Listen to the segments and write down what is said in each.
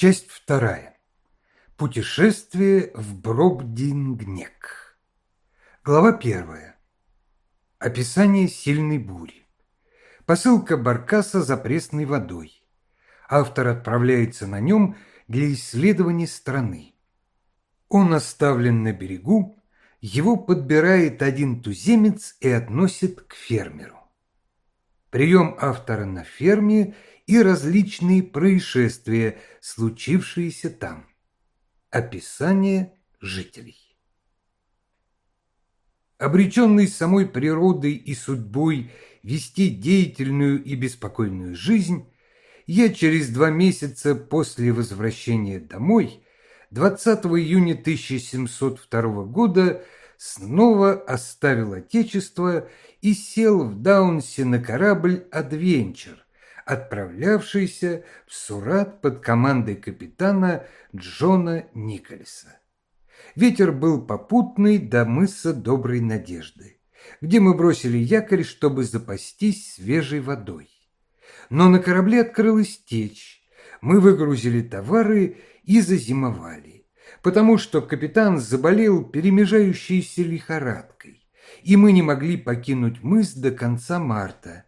Часть вторая. Путешествие в Бробдингнек. Глава первая. Описание сильной бури. Посылка Баркаса за пресной водой. Автор отправляется на нем для исследования страны. Он оставлен на берегу, его подбирает один туземец и относит к фермеру. Прием автора на ферме и различные происшествия, случившиеся там. Описание жителей. Обреченный самой природой и судьбой вести деятельную и беспокойную жизнь, я через два месяца после возвращения домой, 20 июня 1702 года, снова оставил Отечество и сел в Даунсе на корабль «Адвенчер», отправлявшийся в Сурат под командой капитана Джона Никольса. Ветер был попутный до мыса Доброй Надежды, где мы бросили якорь, чтобы запастись свежей водой. Но на корабле открылась течь, мы выгрузили товары и зазимовали, потому что капитан заболел перемежающейся лихорадкой, и мы не могли покинуть мыс до конца марта –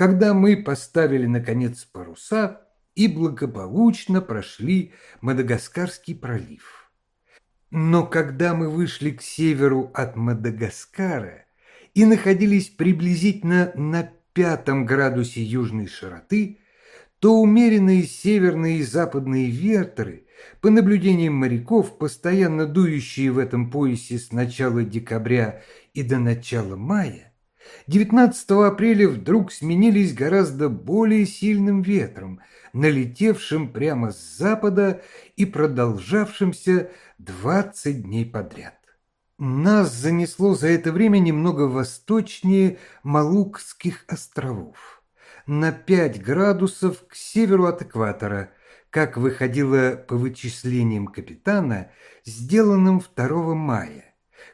когда мы поставили, наконец, паруса и благополучно прошли Мадагаскарский пролив. Но когда мы вышли к северу от Мадагаскара и находились приблизительно на пятом градусе южной широты, то умеренные северные и западные ветры, по наблюдениям моряков, постоянно дующие в этом поясе с начала декабря и до начала мая, 19 апреля вдруг сменились гораздо более сильным ветром, налетевшим прямо с запада и продолжавшимся 20 дней подряд. Нас занесло за это время немного восточнее Малукских островов, на 5 градусов к северу от экватора, как выходило по вычислениям капитана, сделанным 2 мая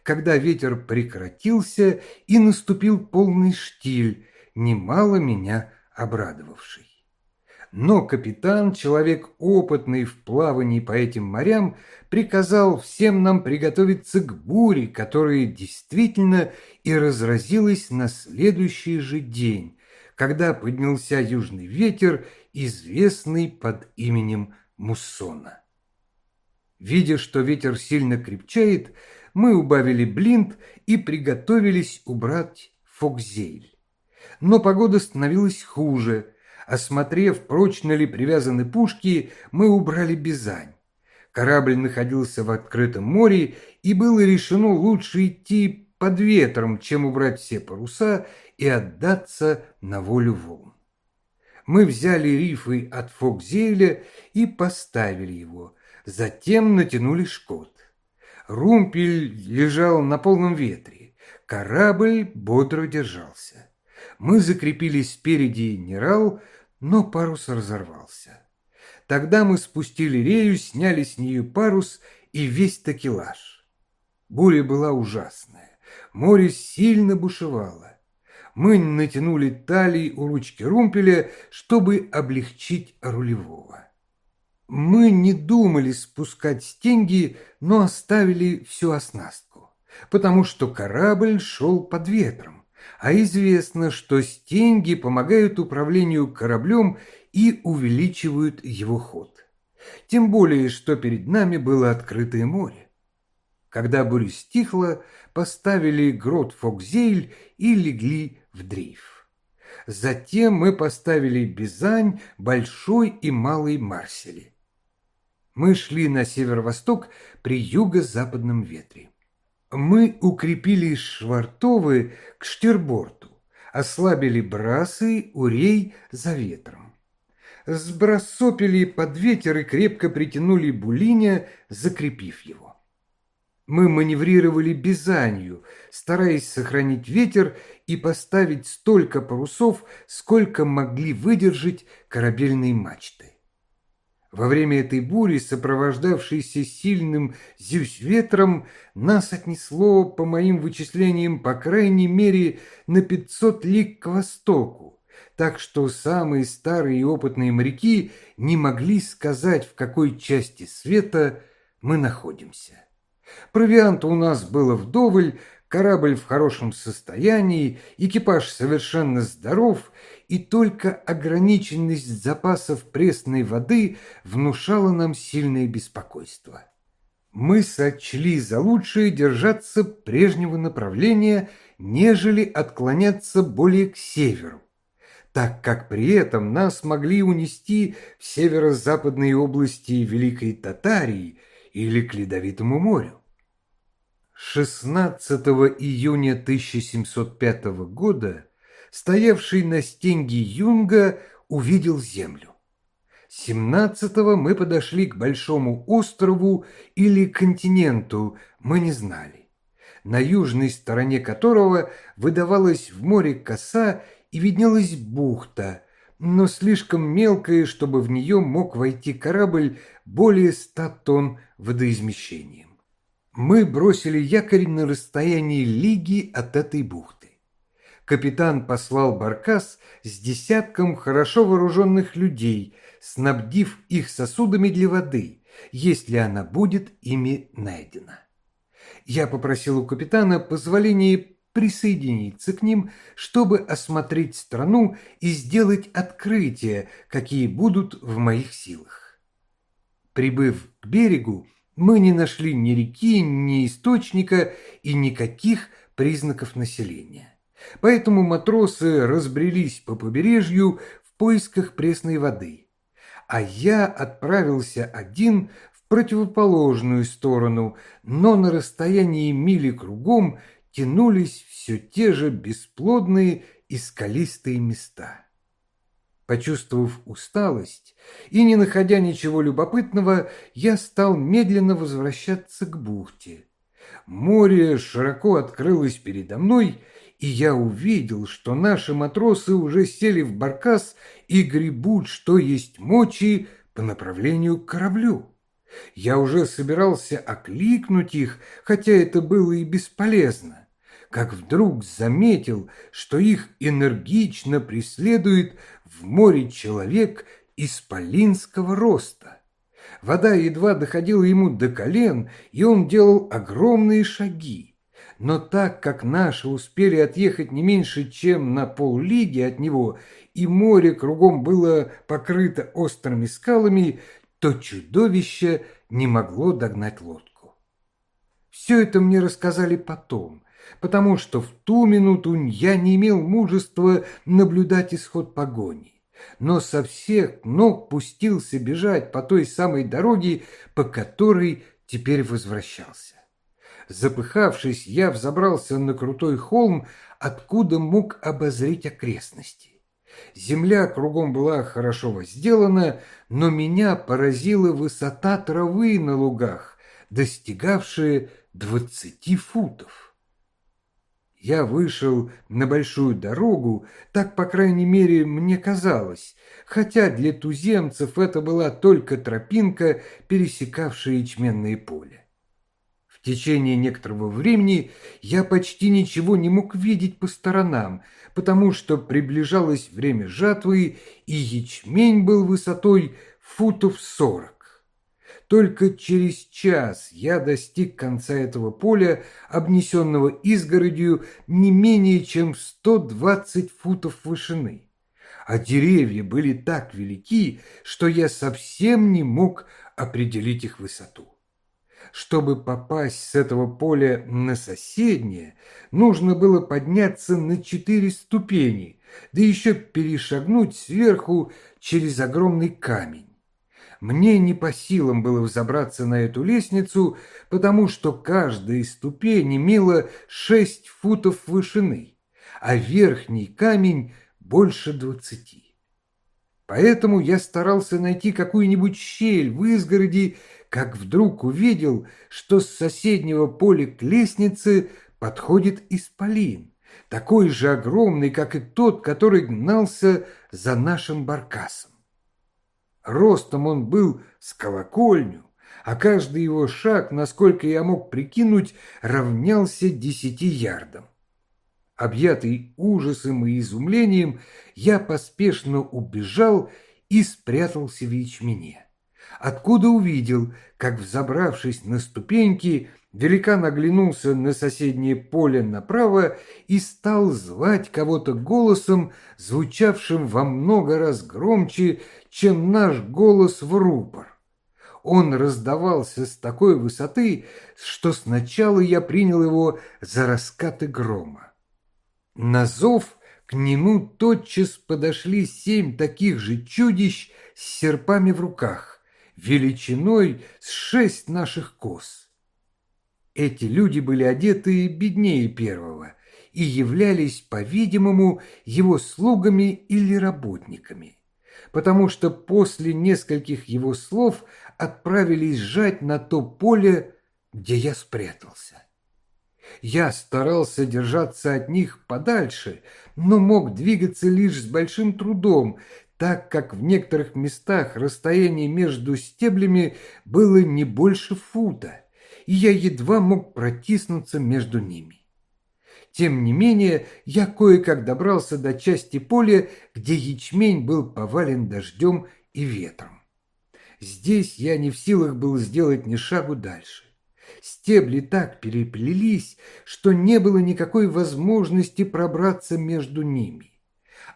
когда ветер прекратился и наступил полный штиль, немало меня обрадовавший. Но капитан, человек опытный в плавании по этим морям, приказал всем нам приготовиться к буре, которая действительно и разразилась на следующий же день, когда поднялся южный ветер, известный под именем Муссона. Видя, что ветер сильно крепчает, мы убавили блинт и приготовились убрать Фокзейль. Но погода становилась хуже. Осмотрев, прочно ли привязаны пушки, мы убрали Бизань. Корабль находился в открытом море, и было решено лучше идти под ветром, чем убрать все паруса и отдаться на волю волн. Мы взяли рифы от Фокзейля и поставили его, затем натянули шкот. Румпель лежал на полном ветре. Корабль бодро держался. Мы закрепились спереди Нерал, но парус разорвался. Тогда мы спустили рею, сняли с нее парус и весь такелаж. Буря была ужасная. Море сильно бушевало. Мы натянули талии у ручки румпеля, чтобы облегчить рулевого. Мы не думали спускать стенги, но оставили всю оснастку, потому что корабль шел под ветром, а известно, что стенги помогают управлению кораблем и увеличивают его ход. Тем более, что перед нами было открытое море. Когда буря стихла, поставили грот Фокзейль и легли в дрейф. Затем мы поставили Бизань, Большой и Малый Марсели. Мы шли на северо-восток при юго-западном ветре. Мы укрепили швартовы к штирборту, ослабили брасы, урей за ветром. Сбросопили под ветер и крепко притянули булиня, закрепив его. Мы маневрировали бизанью, стараясь сохранить ветер и поставить столько парусов, сколько могли выдержать корабельные мачты. Во время этой бури, сопровождавшейся сильным зюсь-ветром, нас отнесло, по моим вычислениям, по крайней мере, на 500 лиг к востоку, так что самые старые и опытные моряки не могли сказать, в какой части света мы находимся. Провианта у нас было вдоволь, корабль в хорошем состоянии, экипаж совершенно здоров, и только ограниченность запасов пресной воды внушала нам сильное беспокойство. Мы сочли за лучшее держаться прежнего направления, нежели отклоняться более к северу так как при этом нас могли унести в северо-западные области Великой Татарии или к Ледовитому морю. 16 июня 1705 года стоявший на стенге Юнга увидел землю. 17-го мы подошли к большому острову или континенту, мы не знали, на южной стороне которого выдавалась в море коса и виднелась бухта, но слишком мелкая, чтобы в нее мог войти корабль более ста тонн водоизмещением. Мы бросили якорь на расстоянии лиги от этой бухты. Капитан послал баркас с десятком хорошо вооруженных людей, снабдив их сосудами для воды, если она будет ими найдена. Я попросил у капитана позволения присоединиться к ним, чтобы осмотреть страну и сделать открытия, какие будут в моих силах. Прибыв к берегу, мы не нашли ни реки, ни источника и никаких признаков населения. Поэтому матросы разбрелись по побережью в поисках пресной воды. А я отправился один в противоположную сторону, но на расстоянии мили кругом – тянулись все те же бесплодные и скалистые места. Почувствовав усталость и не находя ничего любопытного, я стал медленно возвращаться к бухте. Море широко открылось передо мной, и я увидел, что наши матросы уже сели в баркас и гребут, что есть мочи, по направлению к кораблю. Я уже собирался окликнуть их, хотя это было и бесполезно как вдруг заметил, что их энергично преследует в море человек исполинского роста. Вода едва доходила ему до колен, и он делал огромные шаги. Но так как наши успели отъехать не меньше, чем на поллиги от него, и море кругом было покрыто острыми скалами, то чудовище не могло догнать лодку. Все это мне рассказали потом, потому что в ту минуту я не имел мужества наблюдать исход погони, но со всех ног пустился бежать по той самой дороге, по которой теперь возвращался. Запыхавшись, я взобрался на крутой холм, откуда мог обозреть окрестности. Земля кругом была хорошо возделана, но меня поразила высота травы на лугах, достигавшая двадцати футов я вышел на большую дорогу, так, по крайней мере, мне казалось, хотя для туземцев это была только тропинка, пересекавшая ячменное поле. В течение некоторого времени я почти ничего не мог видеть по сторонам, потому что приближалось время жатвы, и ячмень был высотой футов сорок. Только через час я достиг конца этого поля, обнесенного изгородью не менее чем 120 футов вышины. А деревья были так велики, что я совсем не мог определить их высоту. Чтобы попасть с этого поля на соседнее, нужно было подняться на четыре ступени, да еще перешагнуть сверху через огромный камень. Мне не по силам было взобраться на эту лестницу, потому что каждая ступень имела шесть футов вышины, а верхний камень больше двадцати. Поэтому я старался найти какую-нибудь щель в изгороди, как вдруг увидел, что с соседнего поля к лестнице подходит исполин, такой же огромный, как и тот, который гнался за нашим баркасом. Ростом он был с колокольню, а каждый его шаг, насколько я мог прикинуть, равнялся десяти ярдам. Объятый ужасом и изумлением, я поспешно убежал и спрятался в ячмене. Откуда увидел, как, взобравшись на ступеньки, великан оглянулся на соседнее поле направо и стал звать кого-то голосом, звучавшим во много раз громче, чем наш голос в рупор. Он раздавался с такой высоты, что сначала я принял его за раскаты грома. На зов к нему тотчас подошли семь таких же чудищ с серпами в руках, величиной с шесть наших коз. Эти люди были одеты беднее первого и являлись, по-видимому, его слугами или работниками, потому что после нескольких его слов отправились жать на то поле, где я спрятался. Я старался держаться от них подальше, но мог двигаться лишь с большим трудом, так как в некоторых местах расстояние между стеблями было не больше фута, и я едва мог протиснуться между ними. Тем не менее, я кое-как добрался до части поля, где ячмень был повален дождем и ветром. Здесь я не в силах был сделать ни шагу дальше. Стебли так переплелись, что не было никакой возможности пробраться между ними.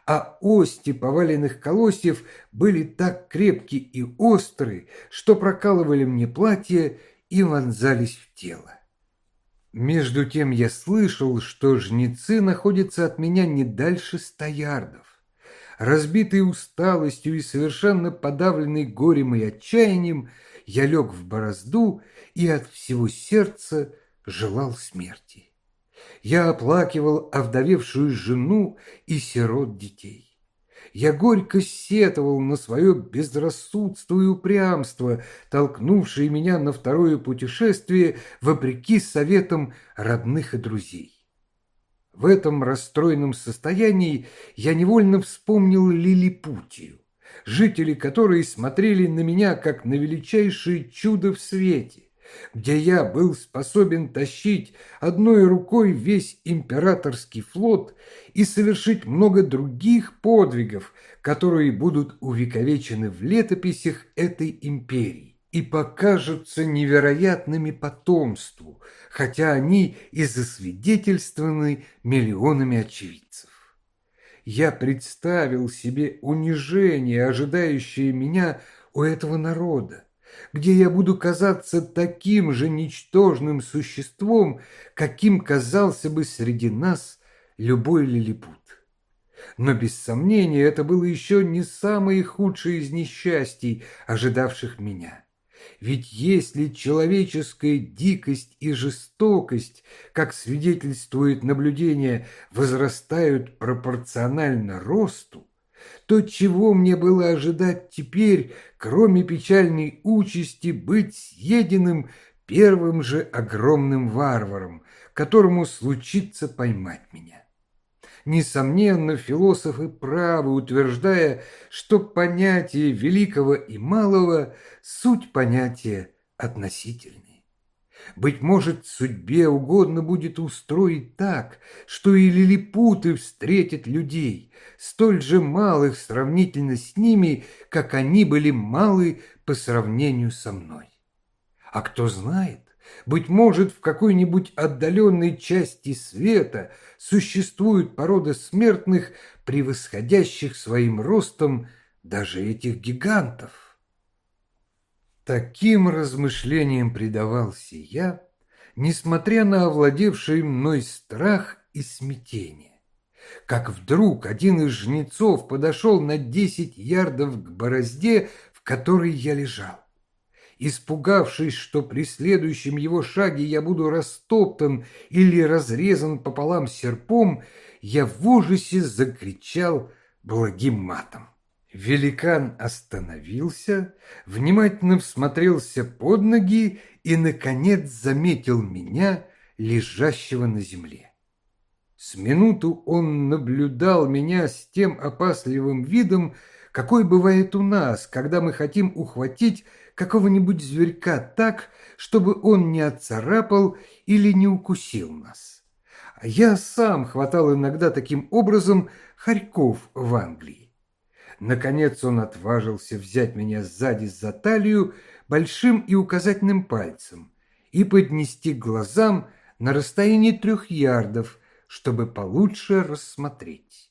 А ости поваленных колосьев были так крепки и острые, что прокалывали мне платье и вонзались в тело. Между тем я слышал, что жнецы находятся от меня не дальше ста ярдов. Разбитый усталостью и совершенно подавленный горем и отчаянием, я лег в борозду и от всего сердца желал смерти. Я оплакивал овдовевшую жену и сирот детей. Я горько сетовал на свое безрассудство и упрямство, толкнувшее меня на второе путешествие вопреки советам родных и друзей. В этом расстроенном состоянии я невольно вспомнил Лилипутию жители которой смотрели на меня как на величайшее чудо в свете, где я был способен тащить одной рукой весь императорский флот и совершить много других подвигов, которые будут увековечены в летописях этой империи и покажутся невероятными потомству, хотя они и засвидетельствованы миллионами очевидцев. Я представил себе унижение, ожидающее меня у этого народа, где я буду казаться таким же ничтожным существом, каким казался бы среди нас любой лилипут. Но без сомнения это было еще не самое худшее из несчастий, ожидавших меня. Ведь если человеческая дикость и жестокость, как свидетельствует наблюдение, возрастают пропорционально росту, то чего мне было ожидать теперь, кроме печальной участи быть съеденным первым же огромным варваром, которому случится поймать меня? Несомненно, философы правы, утверждая, что понятие великого и малого – суть понятия относительные. Быть может, судьбе угодно будет устроить так, что и лилипуты встретят людей, столь же малых сравнительно с ними, как они были малы по сравнению со мной. А кто знает, быть может, в какой-нибудь отдаленной части света существует порода смертных, превосходящих своим ростом даже этих гигантов. Таким размышлениям предавался я, несмотря на овладевший мной страх и смятение. Как вдруг один из жнецов подошел на десять ярдов к борозде, в которой я лежал. Испугавшись, что при следующем его шаге я буду растоптан или разрезан пополам серпом, я в ужасе закричал благим матом. Великан остановился, внимательно всмотрелся под ноги и, наконец, заметил меня, лежащего на земле. С минуту он наблюдал меня с тем опасливым видом, какой бывает у нас, когда мы хотим ухватить какого-нибудь зверька так, чтобы он не отцарапал или не укусил нас. Я сам хватал иногда таким образом хорьков в Англии. Наконец он отважился взять меня сзади за талию большим и указательным пальцем и поднести к глазам на расстоянии трех ярдов, чтобы получше рассмотреть.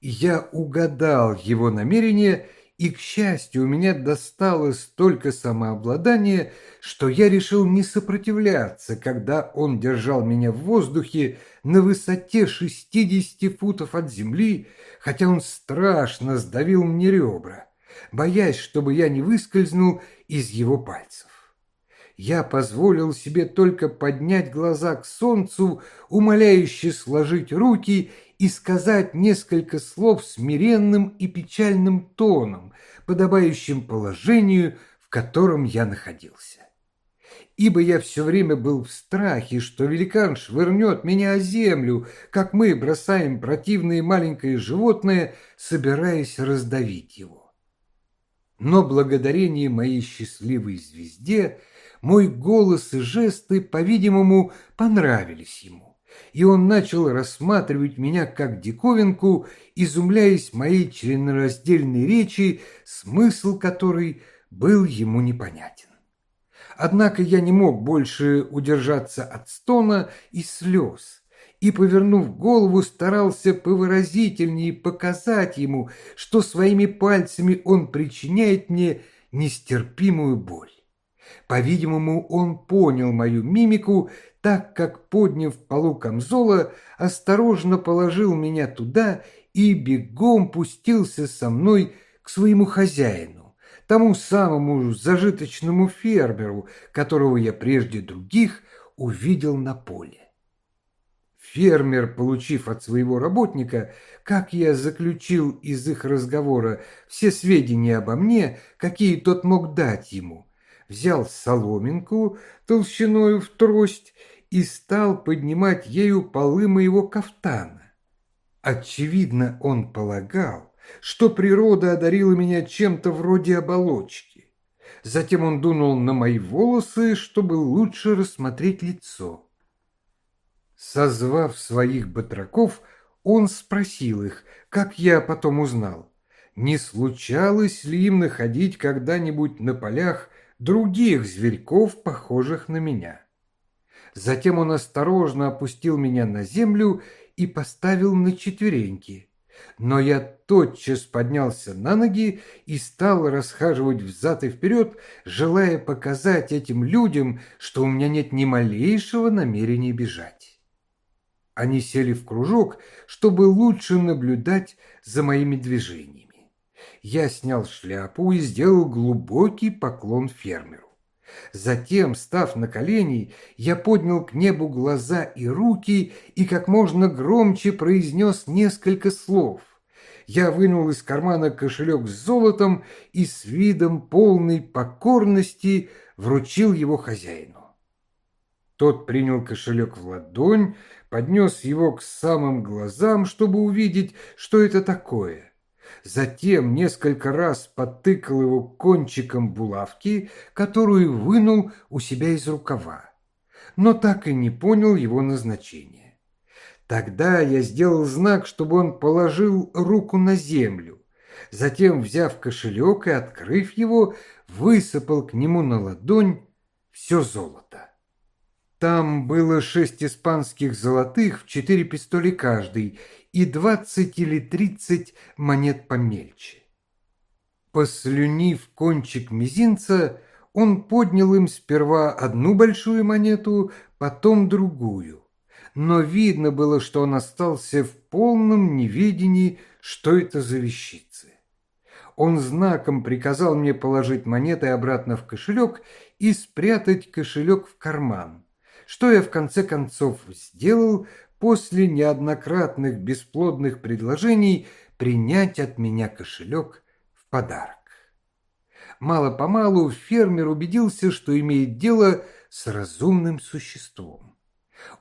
Я угадал его намерение и, к счастью, у меня досталось столько самообладания, что я решил не сопротивляться, когда он держал меня в воздухе на высоте 60 футов от земли, хотя он страшно сдавил мне ребра, боясь, чтобы я не выскользнул из его пальцев. Я позволил себе только поднять глаза к солнцу, умоляюще сложить руки и сказать несколько слов смиренным и печальным тоном, подобающим положению, в котором я находился. Ибо я все время был в страхе, что великан швырнет меня о землю, как мы бросаем противное маленькое животное, собираясь раздавить его. Но благодарение моей счастливой звезде мой голос и жесты, по-видимому, понравились ему и он начал рассматривать меня как диковинку, изумляясь моей членораздельной речи, смысл которой был ему непонятен. Однако я не мог больше удержаться от стона и слез, и, повернув голову, старался повыразительнее показать ему, что своими пальцами он причиняет мне нестерпимую боль. По-видимому, он понял мою мимику так как, подняв полу камзола, осторожно положил меня туда и бегом пустился со мной к своему хозяину, тому самому зажиточному фермеру, которого я прежде других увидел на поле. Фермер, получив от своего работника, как я заключил из их разговора все сведения обо мне, какие тот мог дать ему, взял соломинку толщиной в трость и стал поднимать ею полы моего кафтана. Очевидно, он полагал, что природа одарила меня чем-то вроде оболочки. Затем он дунул на мои волосы, чтобы лучше рассмотреть лицо. Созвав своих батраков, он спросил их, как я потом узнал, не случалось ли им находить когда-нибудь на полях других зверьков, похожих на меня. Затем он осторожно опустил меня на землю и поставил на четвереньки. Но я тотчас поднялся на ноги и стал расхаживать взад и вперед, желая показать этим людям, что у меня нет ни малейшего намерения бежать. Они сели в кружок, чтобы лучше наблюдать за моими движениями я снял шляпу и сделал глубокий поклон фермеру. Затем, став на колени, я поднял к небу глаза и руки и как можно громче произнес несколько слов. Я вынул из кармана кошелек с золотом и с видом полной покорности вручил его хозяину. Тот принял кошелек в ладонь, поднес его к самым глазам, чтобы увидеть, что это такое затем несколько раз подтыкал его кончиком булавки, которую вынул у себя из рукава, но так и не понял его назначения. Тогда я сделал знак, чтобы он положил руку на землю, затем, взяв кошелек и открыв его, высыпал к нему на ладонь все золото. Там было шесть испанских золотых в четыре пистоли каждый и двадцать или тридцать монет помельче. Послюнив кончик мизинца, он поднял им сперва одну большую монету, потом другую. Но видно было, что он остался в полном неведении, что это за вещицы. Он знаком приказал мне положить монеты обратно в кошелек и спрятать кошелек в карман, что я в конце концов сделал, после неоднократных бесплодных предложений принять от меня кошелек в подарок. Мало-помалу фермер убедился, что имеет дело с разумным существом.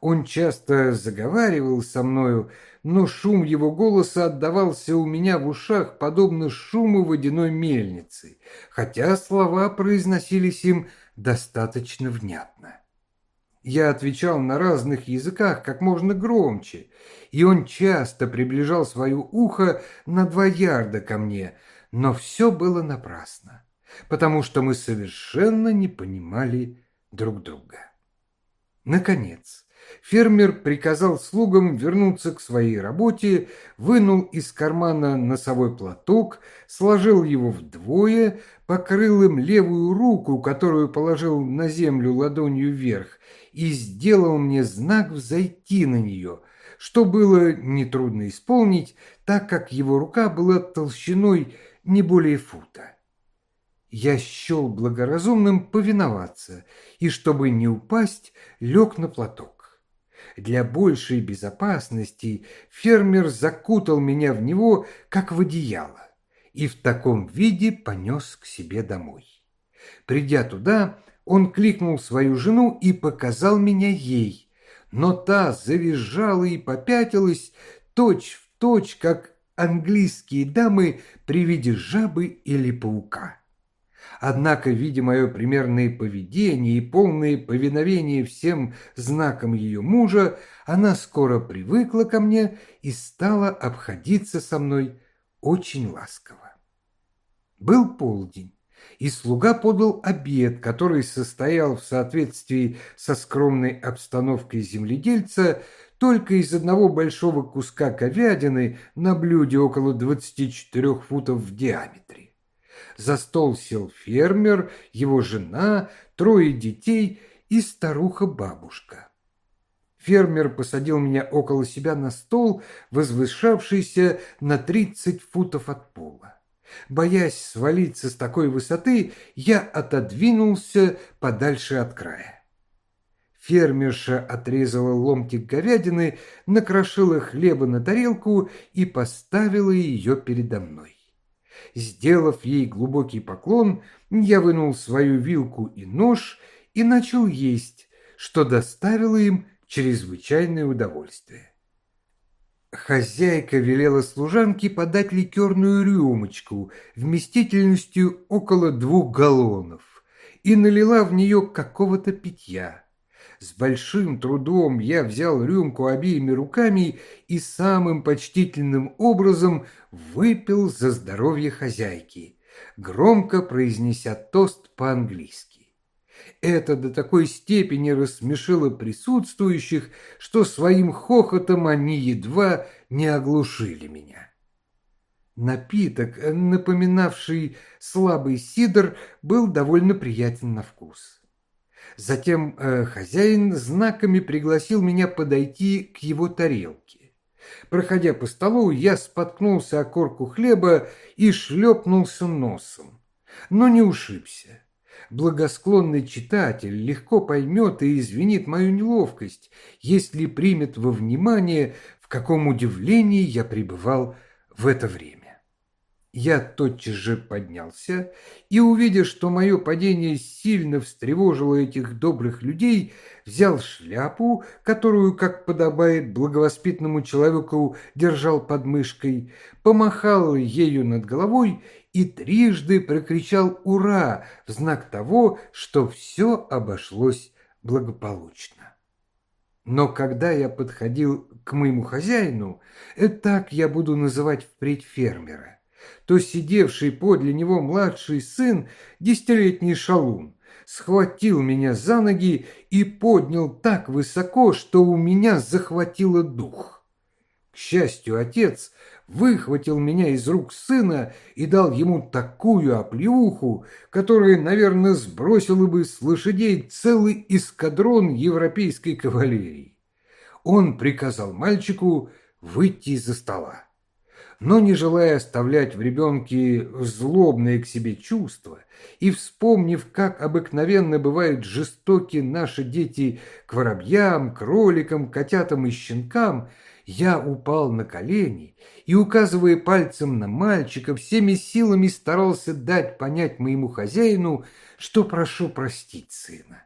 Он часто заговаривал со мною, но шум его голоса отдавался у меня в ушах, подобно шуму водяной мельницы, хотя слова произносились им достаточно внятно. Я отвечал на разных языках как можно громче, и он часто приближал свое ухо на два ярда ко мне, но все было напрасно, потому что мы совершенно не понимали друг друга. Наконец, фермер приказал слугам вернуться к своей работе, вынул из кармана носовой платок, сложил его вдвое, покрыл им левую руку, которую положил на землю ладонью вверх, и сделал мне знак взойти на нее, что было нетрудно исполнить, так как его рука была толщиной не более фута. Я счел благоразумным повиноваться и, чтобы не упасть, лег на платок. Для большей безопасности фермер закутал меня в него, как в одеяло, и в таком виде понес к себе домой. Придя туда, он кликнул свою жену и показал меня ей, но та завизжала и попятилась точь в точь, как английские дамы при виде жабы или паука. Однако, видя мое примерное поведение и полное повиновение всем знакам ее мужа, она скоро привыкла ко мне и стала обходиться со мной очень ласково. Был полдень, и слуга подал обед, который состоял в соответствии со скромной обстановкой земледельца только из одного большого куска говядины на блюде около 24 футов в диаметре. За стол сел фермер, его жена, трое детей и старуха-бабушка. Фермер посадил меня около себя на стол, возвышавшийся на тридцать футов от пола. Боясь свалиться с такой высоты, я отодвинулся подальше от края. Фермерша отрезала ломтик говядины, накрошила хлеба на тарелку и поставила ее передо мной. Сделав ей глубокий поклон, я вынул свою вилку и нож и начал есть, что доставило им чрезвычайное удовольствие. Хозяйка велела служанке подать ликерную рюмочку вместительностью около двух галлонов и налила в нее какого-то питья. С большим трудом я взял рюмку обеими руками и самым почтительным образом выпил за здоровье хозяйки, громко произнеся тост по-английски. Это до такой степени рассмешило присутствующих, что своим хохотом они едва не оглушили меня. Напиток, напоминавший слабый сидр, был довольно приятен на вкус. Затем э, хозяин знаками пригласил меня подойти к его тарелке. Проходя по столу, я споткнулся о корку хлеба и шлепнулся носом, но не ушибся. Благосклонный читатель легко поймет и извинит мою неловкость, если примет во внимание, в каком удивлении я пребывал в это время. Я тотчас же поднялся и, увидя, что мое падение сильно встревожило этих добрых людей, взял шляпу, которую, как подобает благовоспитанному человеку, держал под мышкой, помахал ею над головой и трижды прокричал «Ура!» в знак того, что все обошлось благополучно. Но когда я подходил к моему хозяину, так я буду называть впредь фермера, то сидевший подле него младший сын, десятилетний шалун, схватил меня за ноги и поднял так высоко, что у меня захватило дух. К счастью, отец выхватил меня из рук сына и дал ему такую оплеуху, которая, наверное, сбросила бы с лошадей целый эскадрон европейской кавалерии. Он приказал мальчику выйти из-за стола но не желая оставлять в ребенке злобные к себе чувства и вспомнив, как обыкновенно бывают жестоки наши дети к воробьям, кроликам, котятам и щенкам, я упал на колени и, указывая пальцем на мальчика, всеми силами старался дать понять моему хозяину, что прошу простить сына.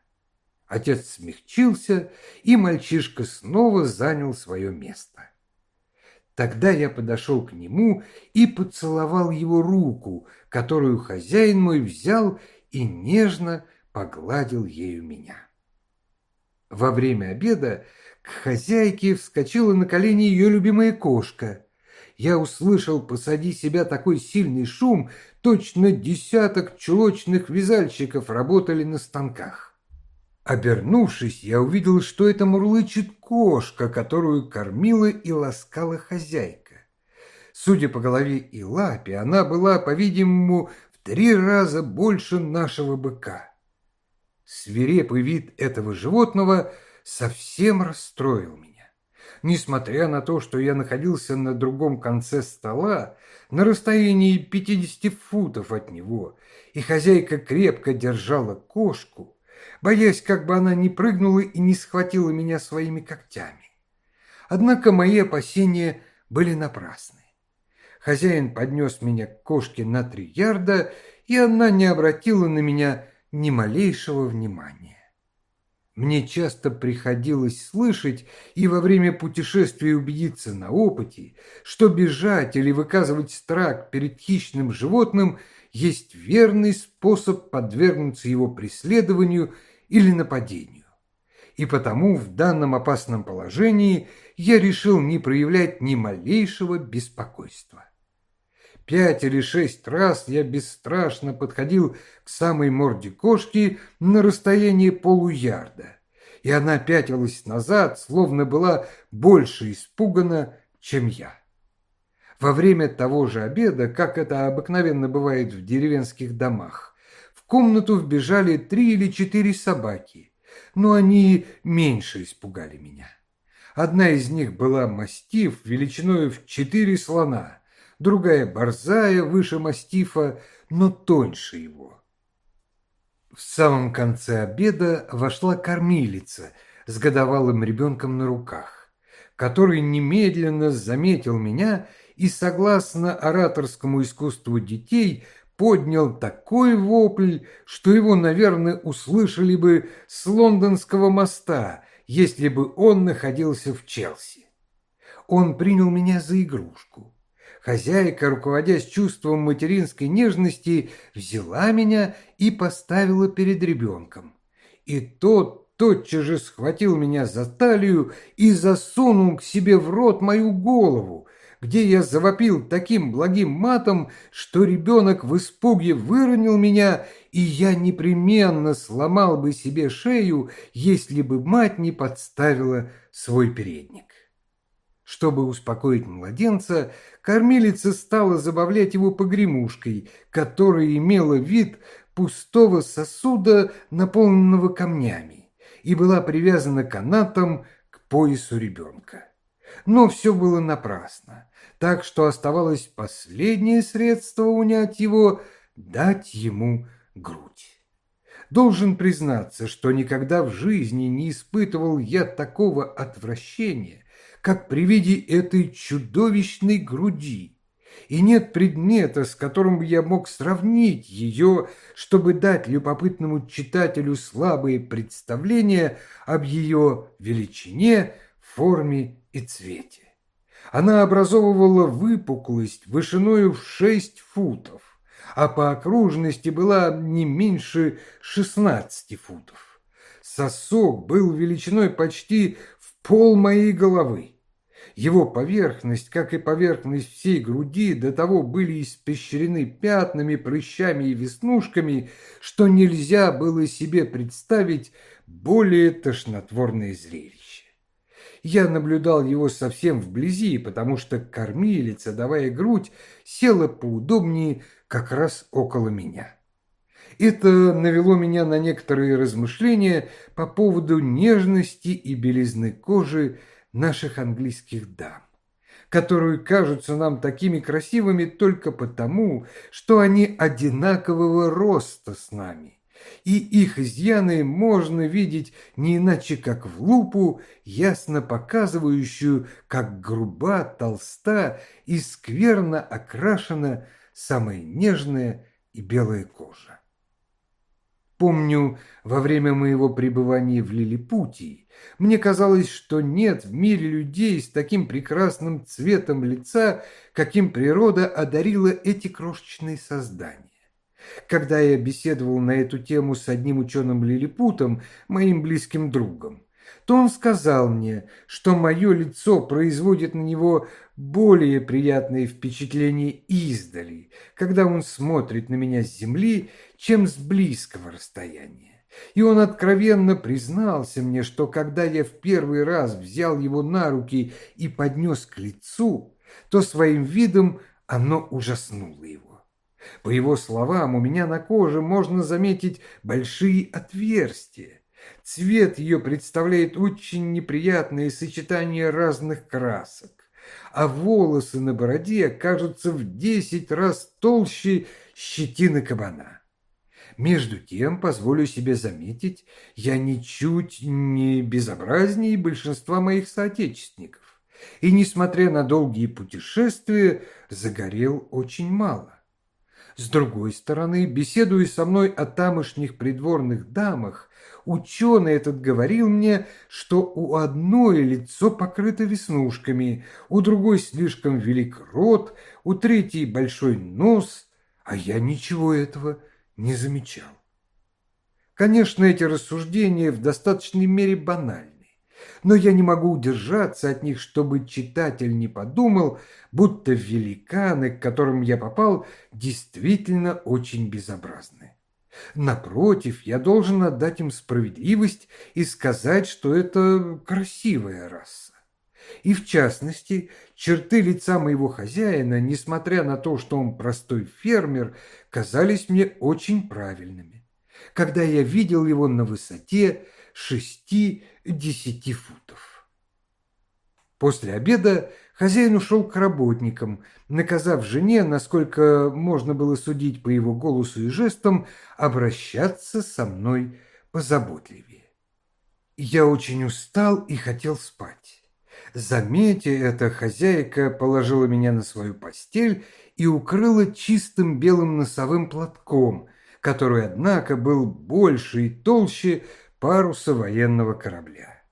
Отец смягчился, и мальчишка снова занял свое место. Тогда я подошел к нему и поцеловал его руку, которую хозяин мой взял и нежно погладил ею меня. Во время обеда к хозяйке вскочила на колени ее любимая кошка. Я услышал посади себя такой сильный шум, точно десяток чулочных вязальщиков работали на станках. Обернувшись, я увидел, что это мурлычет кошка, которую кормила и ласкала хозяйка. Судя по голове и лапе, она была, по-видимому, в три раза больше нашего быка. Свирепый вид этого животного совсем расстроил меня. Несмотря на то, что я находился на другом конце стола, на расстоянии 50 футов от него, и хозяйка крепко держала кошку, боясь, как бы она не прыгнула и не схватила меня своими когтями. Однако мои опасения были напрасны. Хозяин поднес меня к кошке на три ярда, и она не обратила на меня ни малейшего внимания. Мне часто приходилось слышать и во время путешествия убедиться на опыте, что бежать или выказывать страх перед хищным животным есть верный способ подвергнуться его преследованию или нападению. И потому в данном опасном положении я решил не проявлять ни малейшего беспокойства. Пять или шесть раз я бесстрашно подходил к самой морде кошки на расстоянии полуярда, и она пятилась назад, словно была больше испугана, чем я. Во время того же обеда, как это обыкновенно бывает в деревенских домах, комнату вбежали три или четыре собаки, но они меньше испугали меня. Одна из них была мастиф величиной в четыре слона – другая борзая, выше мастифа, но тоньше его. В самом конце обеда вошла кормилица с годовалым ребенком на руках, который немедленно заметил меня и, согласно ораторскому искусству детей, поднял такой вопль, что его, наверное, услышали бы с лондонского моста, если бы он находился в Челси. Он принял меня за игрушку. Хозяйка, руководясь чувством материнской нежности, взяла меня и поставила перед ребенком. И тот тотчас же схватил меня за талию и засунул к себе в рот мою голову, где я завопил таким благим матом, что ребенок в испуге выронил меня, и я непременно сломал бы себе шею, если бы мать не подставила свой передник. Чтобы успокоить младенца, кормилица стала забавлять его погремушкой, которая имела вид пустого сосуда, наполненного камнями, и была привязана канатом к поясу ребенка. Но все было напрасно, так что оставалось последнее средство унять его – дать ему грудь. Должен признаться, что никогда в жизни не испытывал я такого отвращения, как при виде этой чудовищной груди. И нет предмета, с которым бы я мог сравнить ее, чтобы дать любопытному читателю слабые представления об ее величине, форме и цвете. Она образовывала выпуклость вышиною в шесть футов, а по окружности была не меньше шестнадцати футов. Сосок был величиной почти пол моей головы. Его поверхность, как и поверхность всей груди, до того были испещрены пятнами, прыщами и веснушками, что нельзя было себе представить более тошнотворное зрелище. Я наблюдал его совсем вблизи, потому что кормилица, давая грудь, села поудобнее как раз около меня. Это навело меня на некоторые размышления по поводу нежности и белизны кожи наших английских дам, которые кажутся нам такими красивыми только потому, что они одинакового роста с нами, и их изъяны можно видеть не иначе, как в лупу, ясно показывающую, как груба, толста и скверно окрашена самая нежная и белая кожа. Помню, во время моего пребывания в Лилипутии мне казалось, что нет в мире людей с таким прекрасным цветом лица, каким природа одарила эти крошечные создания. Когда я беседовал на эту тему с одним ученым-лилипутом, моим близким другом, то он сказал мне, что мое лицо производит на него более приятные впечатления издали, когда он смотрит на меня с земли, чем с близкого расстояния. И он откровенно признался мне, что когда я в первый раз взял его на руки и поднес к лицу, то своим видом оно ужаснуло его. По его словам, у меня на коже можно заметить большие отверстия. Цвет ее представляет очень неприятное сочетание разных красок, а волосы на бороде кажутся в десять раз толще щетины кабана. Между тем, позволю себе заметить, я ничуть не безобразнее большинства моих соотечественников. И, несмотря на долгие путешествия, загорел очень мало. С другой стороны, беседуя со мной о тамошних придворных дамах, ученый этот говорил мне, что у одной лицо покрыто веснушками, у другой слишком велик рот, у третьей большой нос, а я ничего этого не замечал. Конечно, эти рассуждения в достаточной мере банальны, но я не могу удержаться от них, чтобы читатель не подумал, будто великаны, к которым я попал, действительно очень безобразны. Напротив, я должен отдать им справедливость и сказать, что это красивая раса. И в частности, черты лица моего хозяина, несмотря на то, что он простой фермер, казались мне очень правильными, когда я видел его на высоте шести-десяти футов. После обеда хозяин ушел к работникам, наказав жене, насколько можно было судить по его голосу и жестам, обращаться со мной позаботливее. Я очень устал и хотел спать. Заметя это, хозяйка положила меня на свою постель и укрыла чистым белым носовым платком, который, однако, был больше и толще паруса военного корабля.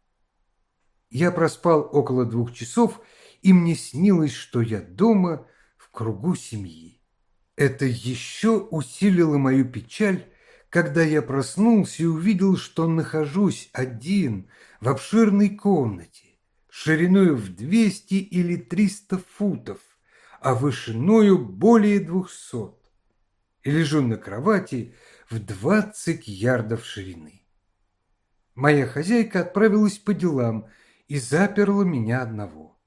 Я проспал около двух часов, и мне снилось, что я дома в кругу семьи. Это еще усилило мою печаль, когда я проснулся и увидел, что нахожусь один в обширной комнате шириною в 200 или 300 футов, а вышиною более 200, и лежу на кровати в 20 ярдов ширины. Моя хозяйка отправилась по делам и заперла меня одного.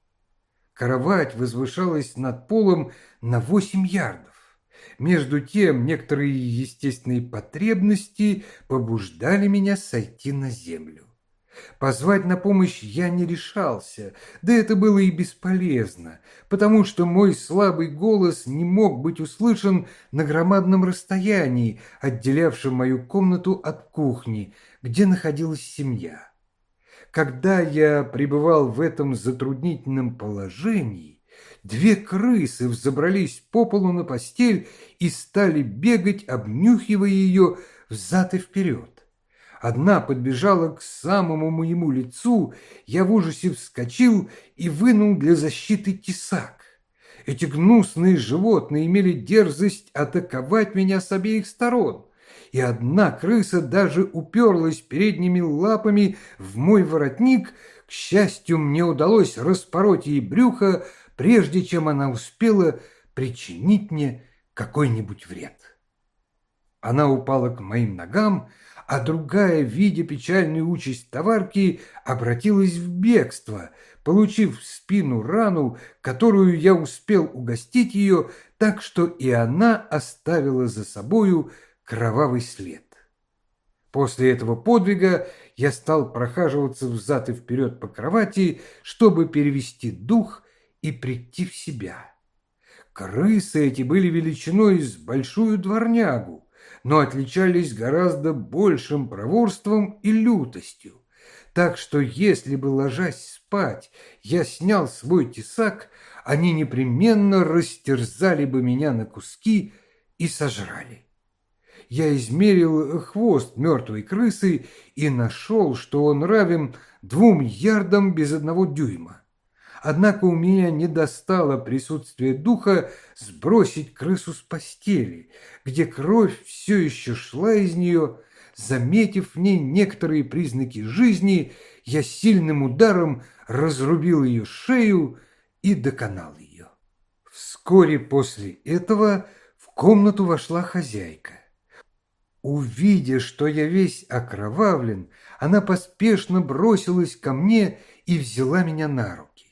Кровать возвышалась над полом на 8 ярдов. Между тем, некоторые естественные потребности побуждали меня сойти на землю. Позвать на помощь я не решался, да это было и бесполезно, потому что мой слабый голос не мог быть услышан на громадном расстоянии, отделявшем мою комнату от кухни, где находилась семья. Когда я пребывал в этом затруднительном положении, две крысы взобрались по полу на постель и стали бегать, обнюхивая ее взад и вперед. Одна подбежала к самому моему лицу, я в ужасе вскочил и вынул для защиты тесак. Эти гнусные животные имели дерзость атаковать меня с обеих сторон, и одна крыса даже уперлась передними лапами в мой воротник. К счастью, мне удалось распороть ей брюхо, прежде чем она успела причинить мне какой-нибудь вред. Она упала к моим ногам, а другая, видя печальную участь товарки, обратилась в бегство, получив в спину рану, которую я успел угостить ее, так что и она оставила за собою кровавый след. После этого подвига я стал прохаживаться взад и вперед по кровати, чтобы перевести дух и прийти в себя. Крысы эти были величиной с большую дворнягу, но отличались гораздо большим проворством и лютостью. Так что если бы, ложась спать, я снял свой тесак, они непременно растерзали бы меня на куски и сожрали. Я измерил хвост мертвой крысы и нашел, что он равен двум ярдам без одного дюйма. Однако у меня не достало присутствия духа сбросить крысу с постели, где кровь все еще шла из нее, заметив в ней некоторые признаки жизни, я сильным ударом разрубил ее шею и доконал ее. Вскоре после этого в комнату вошла хозяйка. Увидя, что я весь окровавлен, она поспешно бросилась ко мне и взяла меня на руки.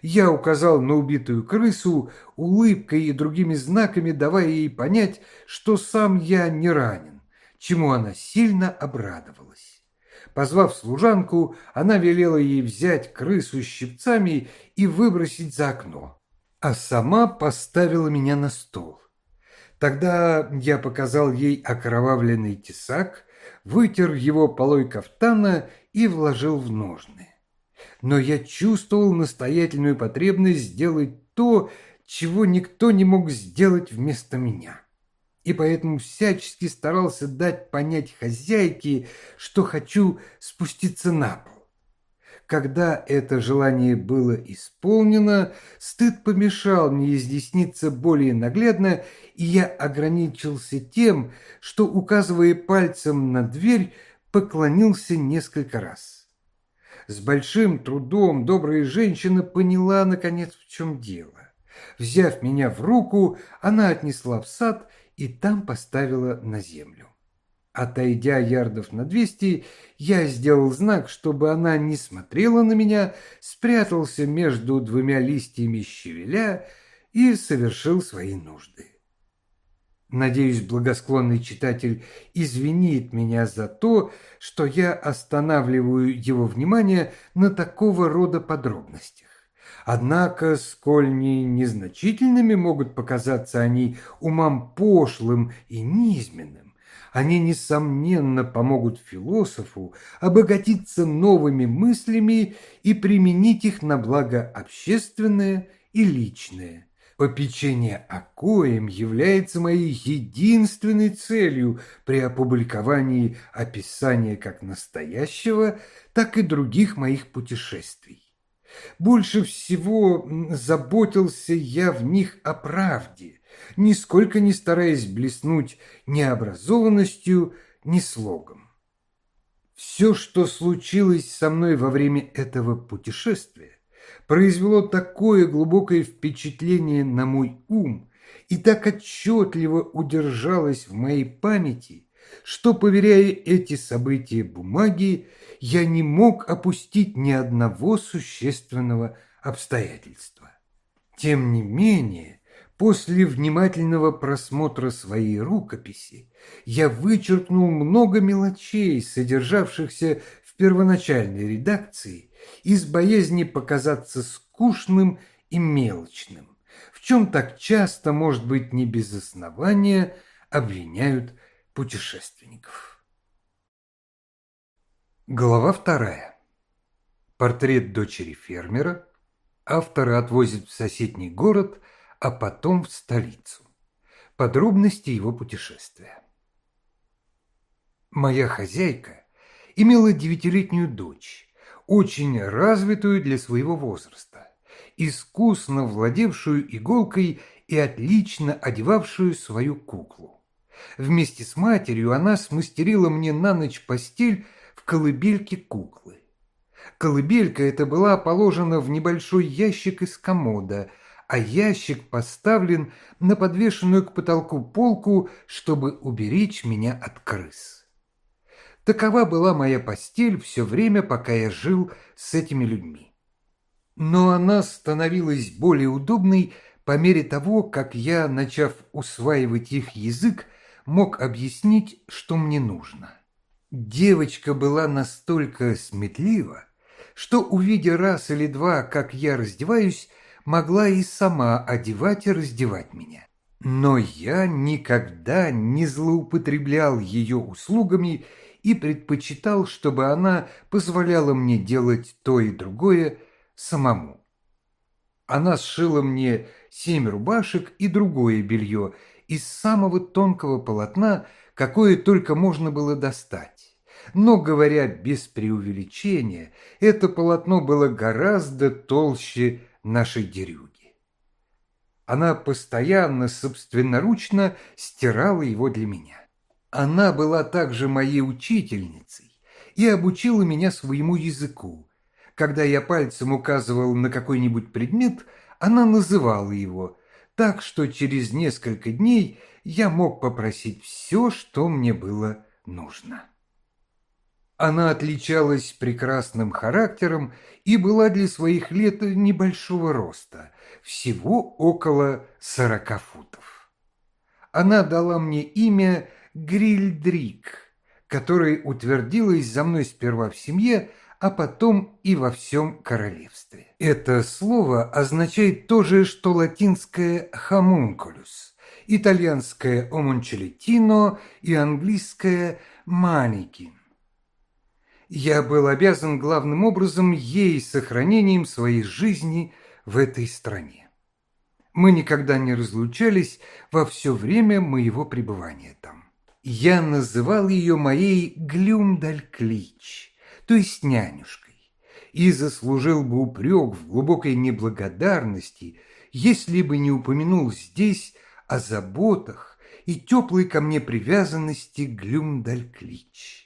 Я указал на убитую крысу, улыбкой и другими знаками давая ей понять, что сам я не ранен, чему она сильно обрадовалась. Позвав служанку, она велела ей взять крысу щипцами и выбросить за окно, а сама поставила меня на стол. Тогда я показал ей окровавленный тесак, вытер его полой кафтана и вложил в ножны. Но я чувствовал настоятельную потребность сделать то, чего никто не мог сделать вместо меня. И поэтому всячески старался дать понять хозяйке, что хочу спуститься на пол. Когда это желание было исполнено, стыд помешал мне изъясниться более наглядно, и я ограничился тем, что, указывая пальцем на дверь, поклонился несколько раз. С большим трудом добрая женщина поняла, наконец, в чем дело. Взяв меня в руку, она отнесла в сад и там поставила на землю. Отойдя ярдов на двести, я сделал знак, чтобы она не смотрела на меня, спрятался между двумя листьями щавеля и совершил свои нужды. Надеюсь, благосклонный читатель извинит меня за то, что я останавливаю его внимание на такого рода подробностях. Однако, сколь не незначительными могут показаться они умам пошлым и низменным, они, несомненно, помогут философу обогатиться новыми мыслями и применить их на благо общественное и личное. Попечение о коем является моей единственной целью при опубликовании описания как настоящего, так и других моих путешествий. Больше всего заботился я в них о правде, нисколько не стараясь блеснуть ни образованностью, ни слогом. Все, что случилось со мной во время этого путешествия, произвело такое глубокое впечатление на мой ум и так отчетливо удержалось в моей памяти, что, поверяя эти события бумаги, я не мог опустить ни одного существенного обстоятельства. Тем не менее, После внимательного просмотра своей рукописи я вычеркнул много мелочей, содержавшихся в первоначальной редакции, из боязни показаться скучным и мелочным, в чем так часто, может быть, не без основания, обвиняют путешественников. Глава вторая. Портрет дочери фермера. Автора отвозят в соседний город – а потом в столицу. Подробности его путешествия. Моя хозяйка имела девятилетнюю дочь, очень развитую для своего возраста, искусно владевшую иголкой и отлично одевавшую свою куклу. Вместе с матерью она смастерила мне на ночь постель в колыбельке куклы. Колыбелька эта была положена в небольшой ящик из комода, а ящик поставлен на подвешенную к потолку полку, чтобы уберечь меня от крыс. Такова была моя постель все время, пока я жил с этими людьми. Но она становилась более удобной по мере того, как я, начав усваивать их язык, мог объяснить, что мне нужно. Девочка была настолько сметлива, что, увидя раз или два, как я раздеваюсь, могла и сама одевать и раздевать меня. Но я никогда не злоупотреблял ее услугами и предпочитал, чтобы она позволяла мне делать то и другое самому. Она сшила мне семь рубашек и другое белье из самого тонкого полотна, какое только можно было достать. Но, говоря без преувеличения, это полотно было гораздо толще нашей дерюги. Она постоянно, собственноручно стирала его для меня. Она была также моей учительницей и обучила меня своему языку. Когда я пальцем указывал на какой-нибудь предмет, она называла его, так что через несколько дней я мог попросить все, что мне было нужно. Она отличалась прекрасным характером и была для своих лет небольшого роста, всего около сорока футов. Она дала мне имя Грильдрик, которое утвердилось за мной сперва в семье, а потом и во всем королевстве. Это слово означает то же, что латинское «homunculus», итальянское «homunculitino» и английское «mannequin». Я был обязан главным образом ей сохранением своей жизни в этой стране. Мы никогда не разлучались во все время моего пребывания там. Я называл ее моей Глюмдальклич, то есть нянюшкой, и заслужил бы упрек в глубокой неблагодарности, если бы не упомянул здесь о заботах и теплой ко мне привязанности Глюмдальклич.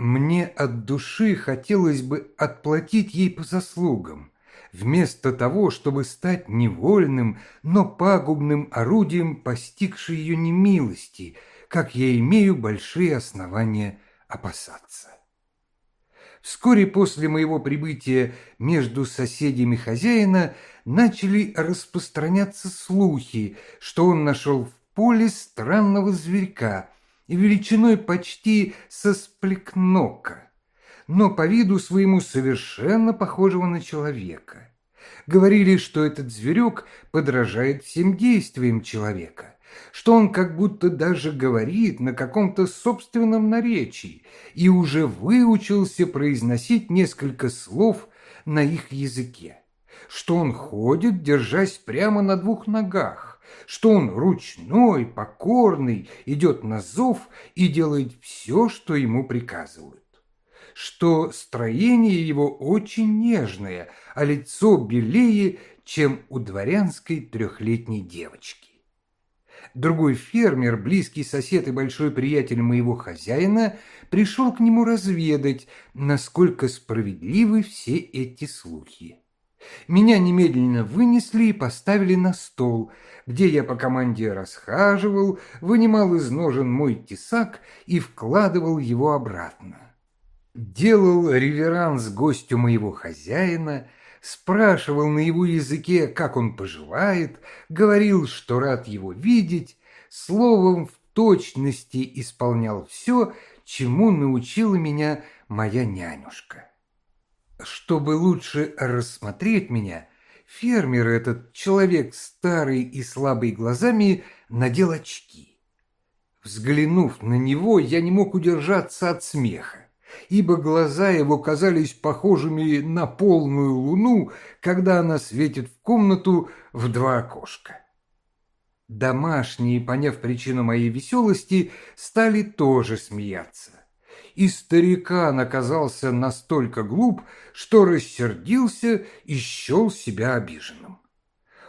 Мне от души хотелось бы отплатить ей по заслугам, вместо того, чтобы стать невольным, но пагубным орудием постигшей ее немилости, как я имею большие основания опасаться. Вскоре после моего прибытия между соседями хозяина начали распространяться слухи, что он нашел в поле странного зверька – величиной почти со сплекнока, но по виду своему совершенно похожего на человека. Говорили, что этот зверек подражает всем действиям человека, что он как будто даже говорит на каком-то собственном наречии и уже выучился произносить несколько слов на их языке, что он ходит, держась прямо на двух ногах, что он ручной, покорный, идет на зов и делает все, что ему приказывают, что строение его очень нежное, а лицо белее, чем у дворянской трехлетней девочки. Другой фермер, близкий сосед и большой приятель моего хозяина, пришел к нему разведать, насколько справедливы все эти слухи. Меня немедленно вынесли и поставили на стол, где я по команде расхаживал, вынимал из ножен мой тесак и вкладывал его обратно. Делал реверанс гостю моего хозяина, спрашивал на его языке, как он поживает, говорил, что рад его видеть, словом, в точности исполнял все, чему научила меня моя нянюшка. Чтобы лучше рассмотреть меня, фермер этот, человек старый и слабый глазами, надел очки. Взглянув на него, я не мог удержаться от смеха, ибо глаза его казались похожими на полную луну, когда она светит в комнату в два окошка. Домашние, поняв причину моей веселости, стали тоже смеяться и старикан оказался настолько глуп, что рассердился и счел себя обиженным.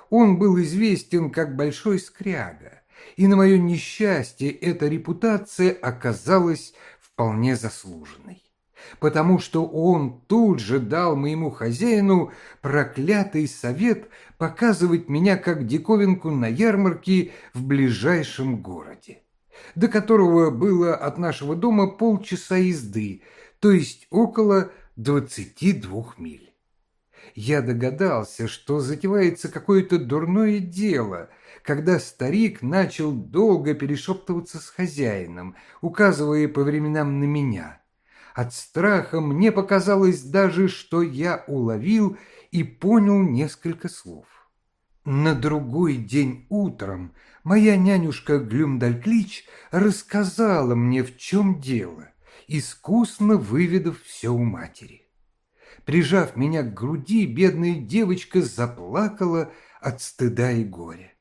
Он был известен как большой скряга, и на мое несчастье эта репутация оказалась вполне заслуженной, потому что он тут же дал моему хозяину проклятый совет показывать меня как диковинку на ярмарке в ближайшем городе до которого было от нашего дома полчаса езды, то есть около двадцати двух миль. Я догадался, что затевается какое-то дурное дело, когда старик начал долго перешептываться с хозяином, указывая по временам на меня. От страха мне показалось даже, что я уловил и понял несколько слов. На другой день утром моя нянюшка Глюмдальклич рассказала мне, в чем дело, искусно выведав все у матери. Прижав меня к груди, бедная девочка заплакала от стыда и горя.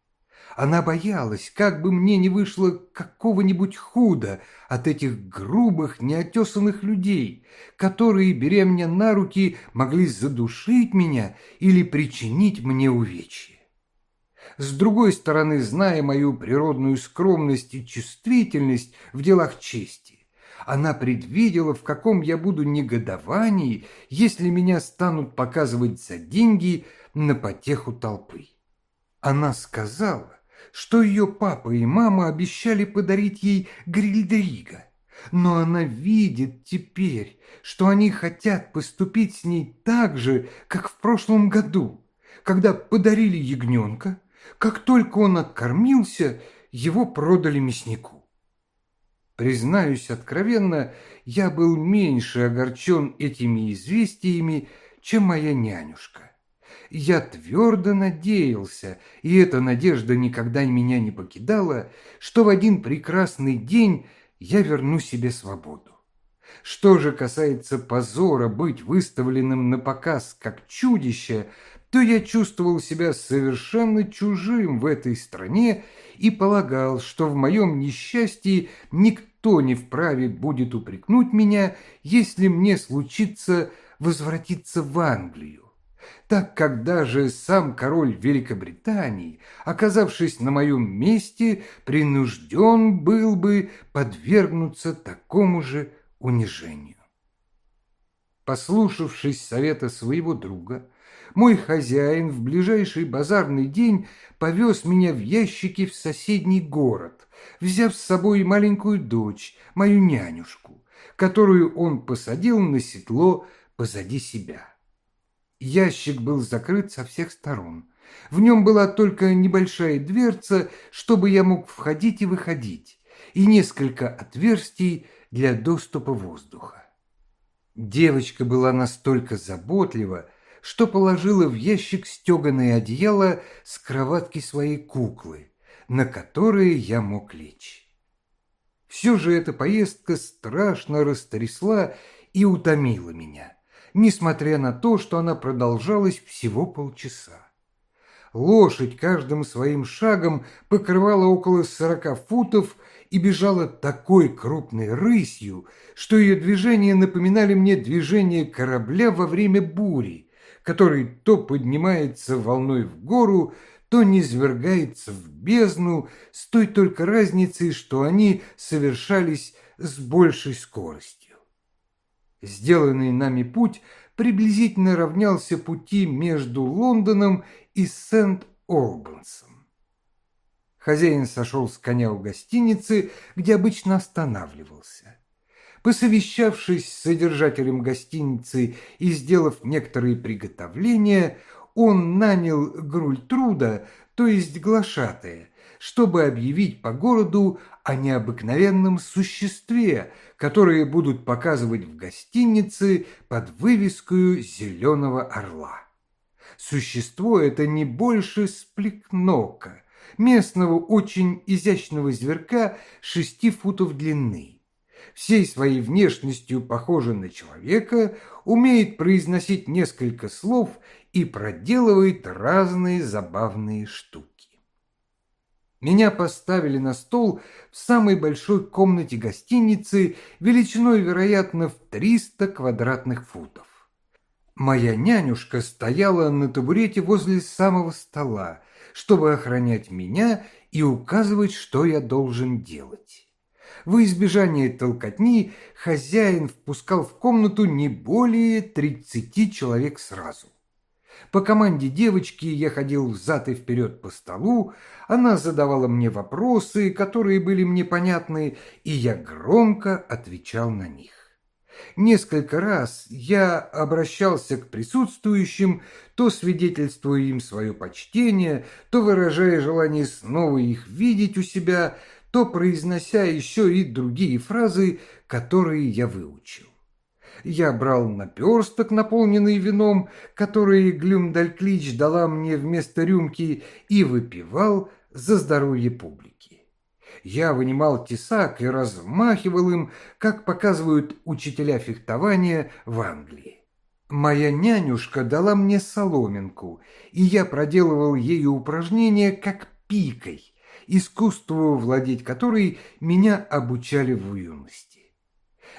Она боялась, как бы мне не вышло какого-нибудь худа от этих грубых, неотесанных людей, которые, беря меня на руки, могли задушить меня или причинить мне увечья. С другой стороны, зная мою природную скромность и чувствительность в делах чести, она предвидела, в каком я буду негодовании, если меня станут показывать за деньги на потеху толпы. Она сказала, что ее папа и мама обещали подарить ей грильдрига, но она видит теперь, что они хотят поступить с ней так же, как в прошлом году, когда подарили ягненка, как только он откормился, его продали мяснику. Признаюсь откровенно, я был меньше огорчен этими известиями, чем моя нянюшка. Я твердо надеялся, и эта надежда никогда меня не покидала, что в один прекрасный день я верну себе свободу. Что же касается позора быть выставленным на показ как чудище, то я чувствовал себя совершенно чужим в этой стране и полагал, что в моем несчастье никто не вправе будет упрекнуть меня, если мне случится возвратиться в Англию так как даже сам король Великобритании, оказавшись на моем месте, принужден был бы подвергнуться такому же унижению. Послушавшись совета своего друга, мой хозяин в ближайший базарный день повез меня в ящике в соседний город, взяв с собой маленькую дочь, мою нянюшку, которую он посадил на седло позади себя. Ящик был закрыт со всех сторон. В нем была только небольшая дверца, чтобы я мог входить и выходить, и несколько отверстий для доступа воздуха. Девочка была настолько заботлива, что положила в ящик стеганое одеяло с кроватки своей куклы, на которые я мог лечь. Все же эта поездка страшно растрясла и утомила меня несмотря на то, что она продолжалась всего полчаса. Лошадь каждым своим шагом покрывала около сорока футов и бежала такой крупной рысью, что ее движения напоминали мне движение корабля во время бури, который то поднимается волной в гору, то низвергается в бездну с той только разницей, что они совершались с большей скоростью. Сделанный нами путь приблизительно равнялся пути между Лондоном и Сент-Олбансом. Хозяин сошел с коня у гостиницы, где обычно останавливался. Посовещавшись с содержателем гостиницы и сделав некоторые приготовления, он нанял Грультруда, то есть глашатая, чтобы объявить по городу о необыкновенном существе, которое будут показывать в гостинице под вывеской «Зеленого орла». Существо это не больше спликнока, местного очень изящного зверка шести футов длины. Всей своей внешностью похоже на человека, умеет произносить несколько слов и проделывает разные забавные штуки. Меня поставили на стол в самой большой комнате гостиницы величиной, вероятно, в 300 квадратных футов. Моя нянюшка стояла на табурете возле самого стола, чтобы охранять меня и указывать, что я должен делать. В избежание толкотни хозяин впускал в комнату не более 30 человек сразу. По команде девочки я ходил взад и вперед по столу, она задавала мне вопросы, которые были мне понятны, и я громко отвечал на них. Несколько раз я обращался к присутствующим, то свидетельствуя им свое почтение, то выражая желание снова их видеть у себя, то произнося еще и другие фразы, которые я выучил. Я брал наперсток, наполненный вином, который Глюмдальклич дала мне вместо рюмки, и выпивал за здоровье публики. Я вынимал тесак и размахивал им, как показывают учителя фехтования в Англии. Моя нянюшка дала мне соломинку, и я проделывал ею упражнения как пикой, искусству владеть которой меня обучали в юности.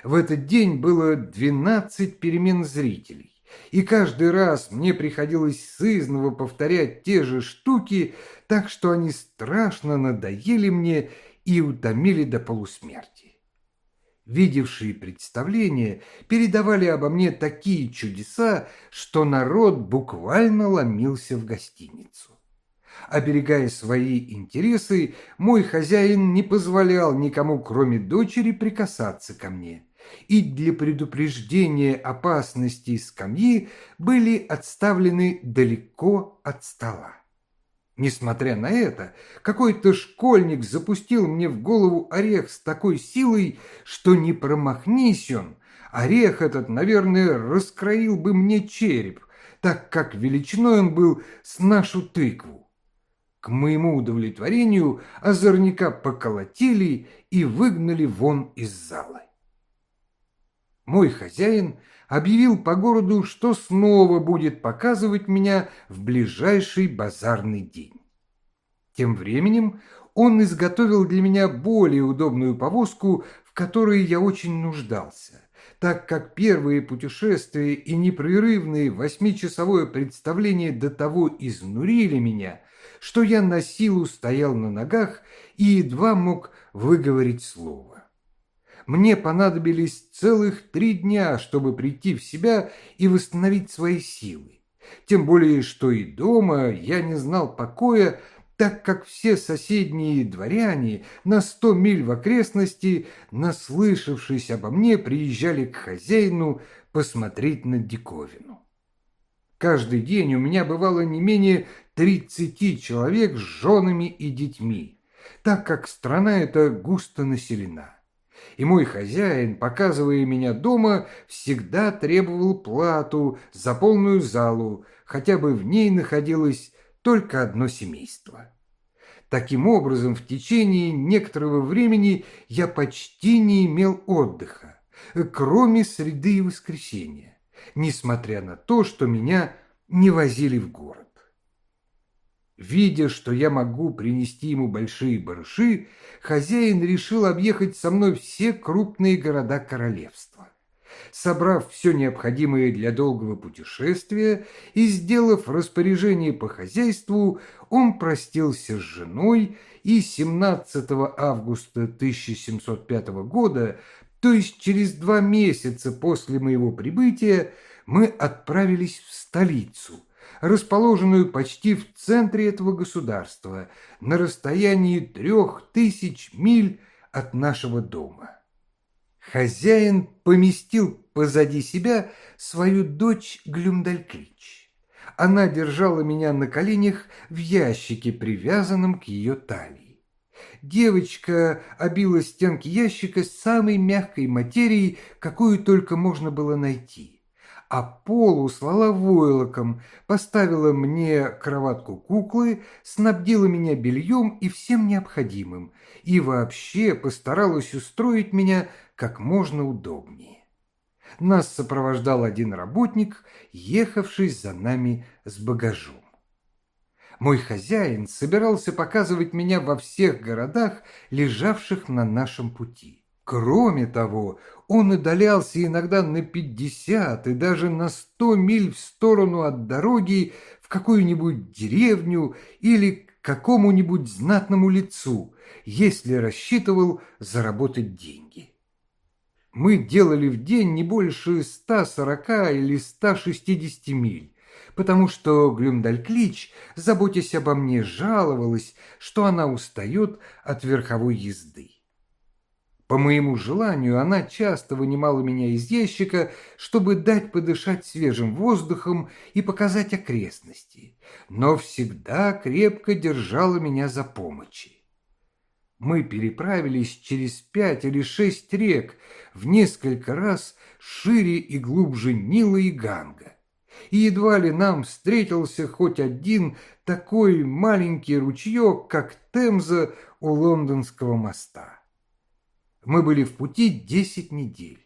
В этот день было 12 перемен зрителей, И каждый раз мне приходилось сызново повторять те же штуки, так что они страшно надоели мне и утомили до полусмерти. Видевшие представления передавали обо мне такие чудеса, что народ буквально ломился в гостиницу. Оберегая свои интересы, мой хозяин не позволял никому, кроме дочери, прикасаться ко мне. И для предупреждения опасности скамьи были отставлены далеко от стола. Несмотря на это, какой-то школьник запустил мне в голову орех с такой силой, что не промахнись он, орех этот, наверное, раскроил бы мне череп, так как величиной он был с нашу тыкву. К моему удовлетворению озорника поколотили и выгнали вон из зала. Мой хозяин объявил по городу, что снова будет показывать меня в ближайший базарный день. Тем временем он изготовил для меня более удобную повозку, в которой я очень нуждался, так как первые путешествия и непрерывные восьмичасовое представление до того изнурили меня, что я на силу стоял на ногах и едва мог выговорить слово. Мне понадобились целых три дня, чтобы прийти в себя и восстановить свои силы. Тем более, что и дома я не знал покоя, так как все соседние дворяне на сто миль в окрестности, наслышавшись обо мне, приезжали к хозяину посмотреть на диковину. Каждый день у меня бывало не менее тридцати человек с женами и детьми, так как страна эта густо населена. И мой хозяин, показывая меня дома, всегда требовал плату за полную залу, хотя бы в ней находилось только одно семейство. Таким образом, в течение некоторого времени я почти не имел отдыха, кроме среды и воскресенья несмотря на то, что меня не возили в город. Видя, что я могу принести ему большие барыши, хозяин решил объехать со мной все крупные города королевства. Собрав все необходимое для долгого путешествия и сделав распоряжение по хозяйству, он простился с женой и 17 августа 1705 года то есть через два месяца после моего прибытия мы отправились в столицу, расположенную почти в центре этого государства, на расстоянии трех тысяч миль от нашего дома. Хозяин поместил позади себя свою дочь Глюмдальклич. Она держала меня на коленях в ящике, привязанном к ее талии. Девочка обила стенки ящика самой мягкой материей, какую только можно было найти. А пол услала войлоком, поставила мне кроватку куклы, снабдила меня бельем и всем необходимым, и вообще постаралась устроить меня как можно удобнее. Нас сопровождал один работник, ехавший за нами с багажом. Мой хозяин собирался показывать меня во всех городах, лежавших на нашем пути. Кроме того, он удалялся иногда на пятьдесят и даже на сто миль в сторону от дороги в какую-нибудь деревню или к какому-нибудь знатному лицу, если рассчитывал заработать деньги. Мы делали в день не больше 140 или 160 миль, потому что Глюмдальклич, заботясь обо мне, жаловалась, что она устает от верховой езды. По моему желанию, она часто вынимала меня из ящика, чтобы дать подышать свежим воздухом и показать окрестности, но всегда крепко держала меня за помощи. Мы переправились через пять или шесть рек, в несколько раз шире и глубже Нила и Ганга и едва ли нам встретился хоть один такой маленький ручеек, как Темза у лондонского моста. Мы были в пути десять недель,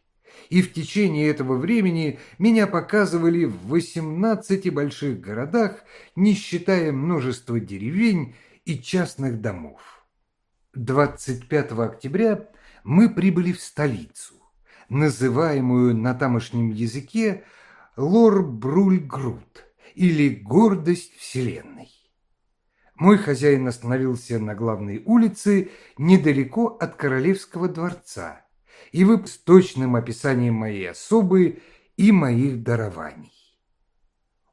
и в течение этого времени меня показывали в восемнадцати больших городах, не считая множества деревень и частных домов. 25 октября мы прибыли в столицу, называемую на тамошнем языке Лор Брульгрут или Гордость Вселенной. Мой хозяин остановился на главной улице недалеко от Королевского дворца и выпуск с точным описанием моей особы и моих дарований.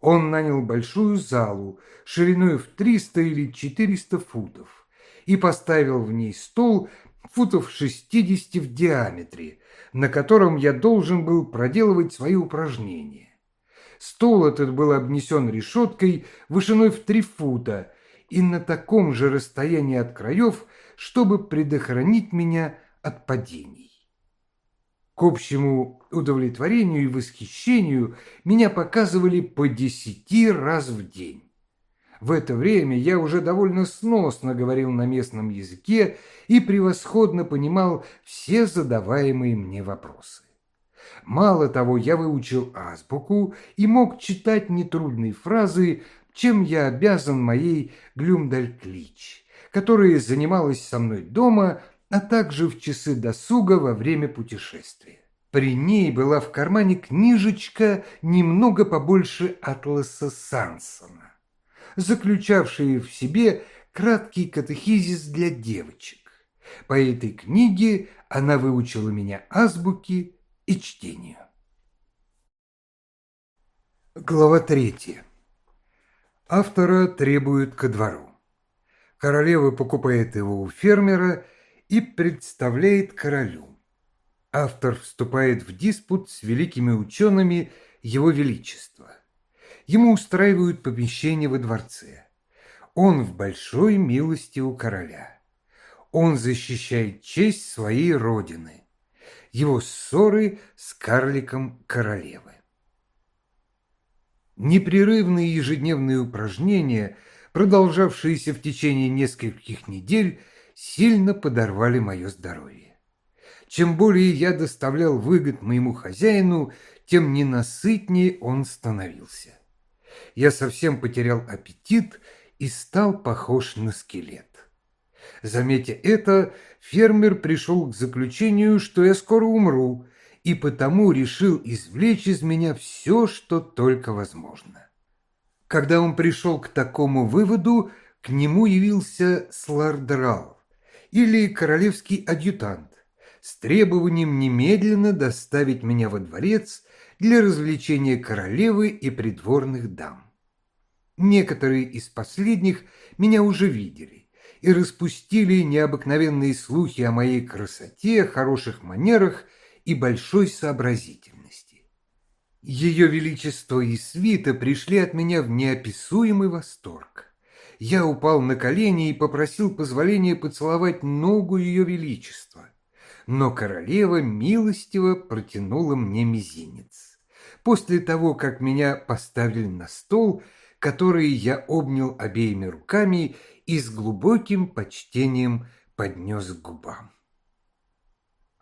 Он нанял большую залу шириной в 300 или 400 футов и поставил в ней стол футов 60 в диаметре, на котором я должен был проделывать свои упражнения. Стол этот был обнесен решеткой вышиной в 3 фута и на таком же расстоянии от краев, чтобы предохранить меня от падений. К общему удовлетворению и восхищению меня показывали по десяти раз в день. В это время я уже довольно сносно говорил на местном языке и превосходно понимал все задаваемые мне вопросы. Мало того, я выучил азбуку и мог читать нетрудные фразы, чем я обязан моей Глюмдальклич, которая занималась со мной дома а также в часы досуга во время путешествия. При ней была в кармане книжечка немного побольше атласа Сансона, заключавшая в себе краткий катехизис для девочек. По этой книге она выучила меня азбуки и чтению. Глава третья. Автора требуют ко двору. Королева покупает его у фермера и представляет королю. Автор вступает в диспут с великими учеными Его Величества. Ему устраивают помещение во дворце. Он в большой милости у короля. Он защищает честь своей родины. Его ссоры с карликом королевы. Непрерывные ежедневные упражнения, продолжавшиеся в течение нескольких недель, сильно подорвали мое здоровье. Чем более я доставлял выгод моему хозяину, тем ненасытнее он становился. Я совсем потерял аппетит и стал похож на скелет. Заметя это, фермер пришел к заключению, что я скоро умру, и потому решил извлечь из меня все, что только возможно. Когда он пришел к такому выводу, к нему явился Слардрал, или королевский адъютант с требованием немедленно доставить меня во дворец для развлечения королевы и придворных дам. Некоторые из последних меня уже видели и распустили необыкновенные слухи о моей красоте, хороших манерах и большой сообразительности. Ее величество и свита пришли от меня в неописуемый восторг я упал на колени и попросил позволения поцеловать ногу ее величества. Но королева милостиво протянула мне мизинец. После того, как меня поставили на стол, который я обнял обеими руками и с глубоким почтением поднес к губам.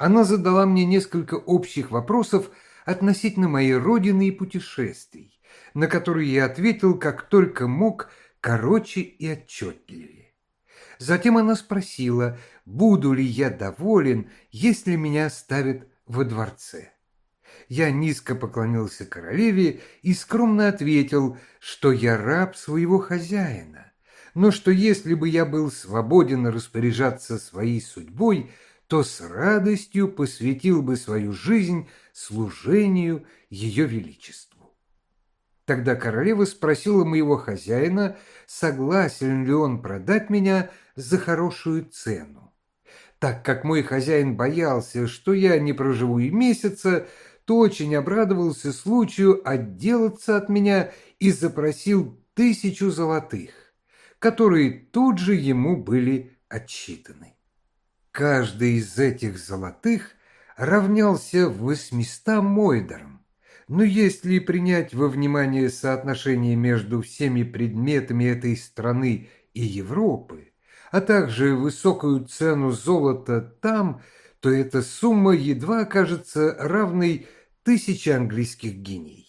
Она задала мне несколько общих вопросов относительно моей родины и путешествий, на которые я ответил, как только мог, короче и отчетливее. Затем она спросила, буду ли я доволен, если меня оставят во дворце. Я низко поклонился королеве и скромно ответил, что я раб своего хозяина, но что если бы я был свободен распоряжаться своей судьбой, то с радостью посвятил бы свою жизнь служению Ее Величеству. Тогда королева спросила моего хозяина, согласен ли он продать меня за хорошую цену. Так как мой хозяин боялся, что я не проживу и месяца, то очень обрадовался случаю отделаться от меня и запросил тысячу золотых, которые тут же ему были отчитаны. Каждый из этих золотых равнялся восьмистам мойдерам, но если принять во внимание соотношение между всеми предметами этой страны и Европы, а также высокую цену золота там, то эта сумма едва окажется равной тысяче английских гиней.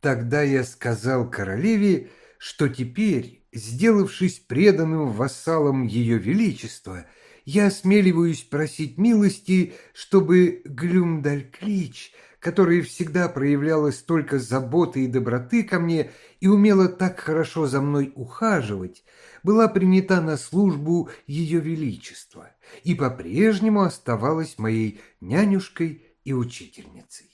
Тогда я сказал королеве, что теперь, сделавшись преданным вассалом Ее Величества, я осмеливаюсь просить милости, чтобы Глюмдальклич – которая всегда проявляла столько заботы и доброты ко мне и умела так хорошо за мной ухаживать, была принята на службу Ее Величества и по-прежнему оставалась моей нянюшкой и учительницей.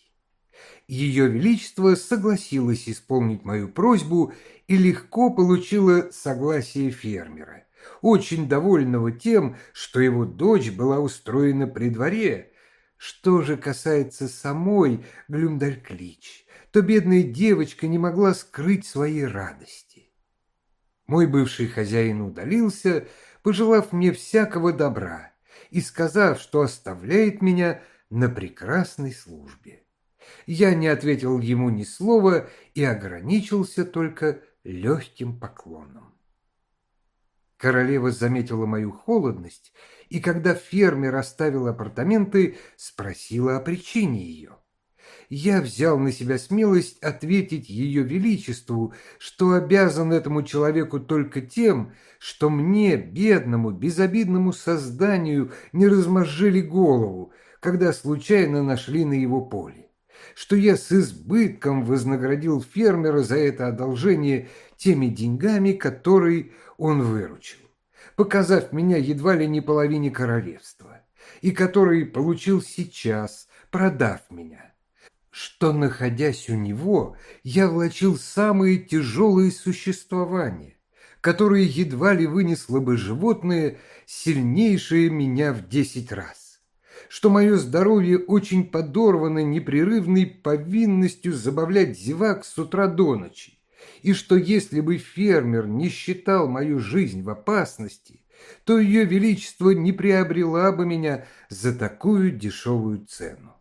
Ее Величество согласилось исполнить мою просьбу и легко получила согласие фермера, очень довольного тем, что его дочь была устроена при дворе. Что же касается самой Глюмдальклич, то бедная девочка не могла скрыть своей радости. Мой бывший хозяин удалился, пожелав мне всякого добра и сказав, что оставляет меня на прекрасной службе. Я не ответил ему ни слова и ограничился только легким поклоном. Королева заметила мою холодность, и когда фермер оставил апартаменты, спросила о причине ее. Я взял на себя смелость ответить ее величеству, что обязан этому человеку только тем, что мне, бедному, безобидному созданию, не размозжили голову, когда случайно нашли на его поле что я с избытком вознаградил фермера за это одолжение теми деньгами, которые он выручил, показав меня едва ли не половине королевства, и который получил сейчас, продав меня. Что, находясь у него, я влачил самые тяжелые существования, которые едва ли вынесло бы животное, сильнейшее меня в десять раз, что мое здоровье очень подорвано непрерывной повинностью забавлять зевак с утра до ночи, и что если бы фермер не считал мою жизнь в опасности, то ее величество не приобрела бы меня за такую дешевую цену.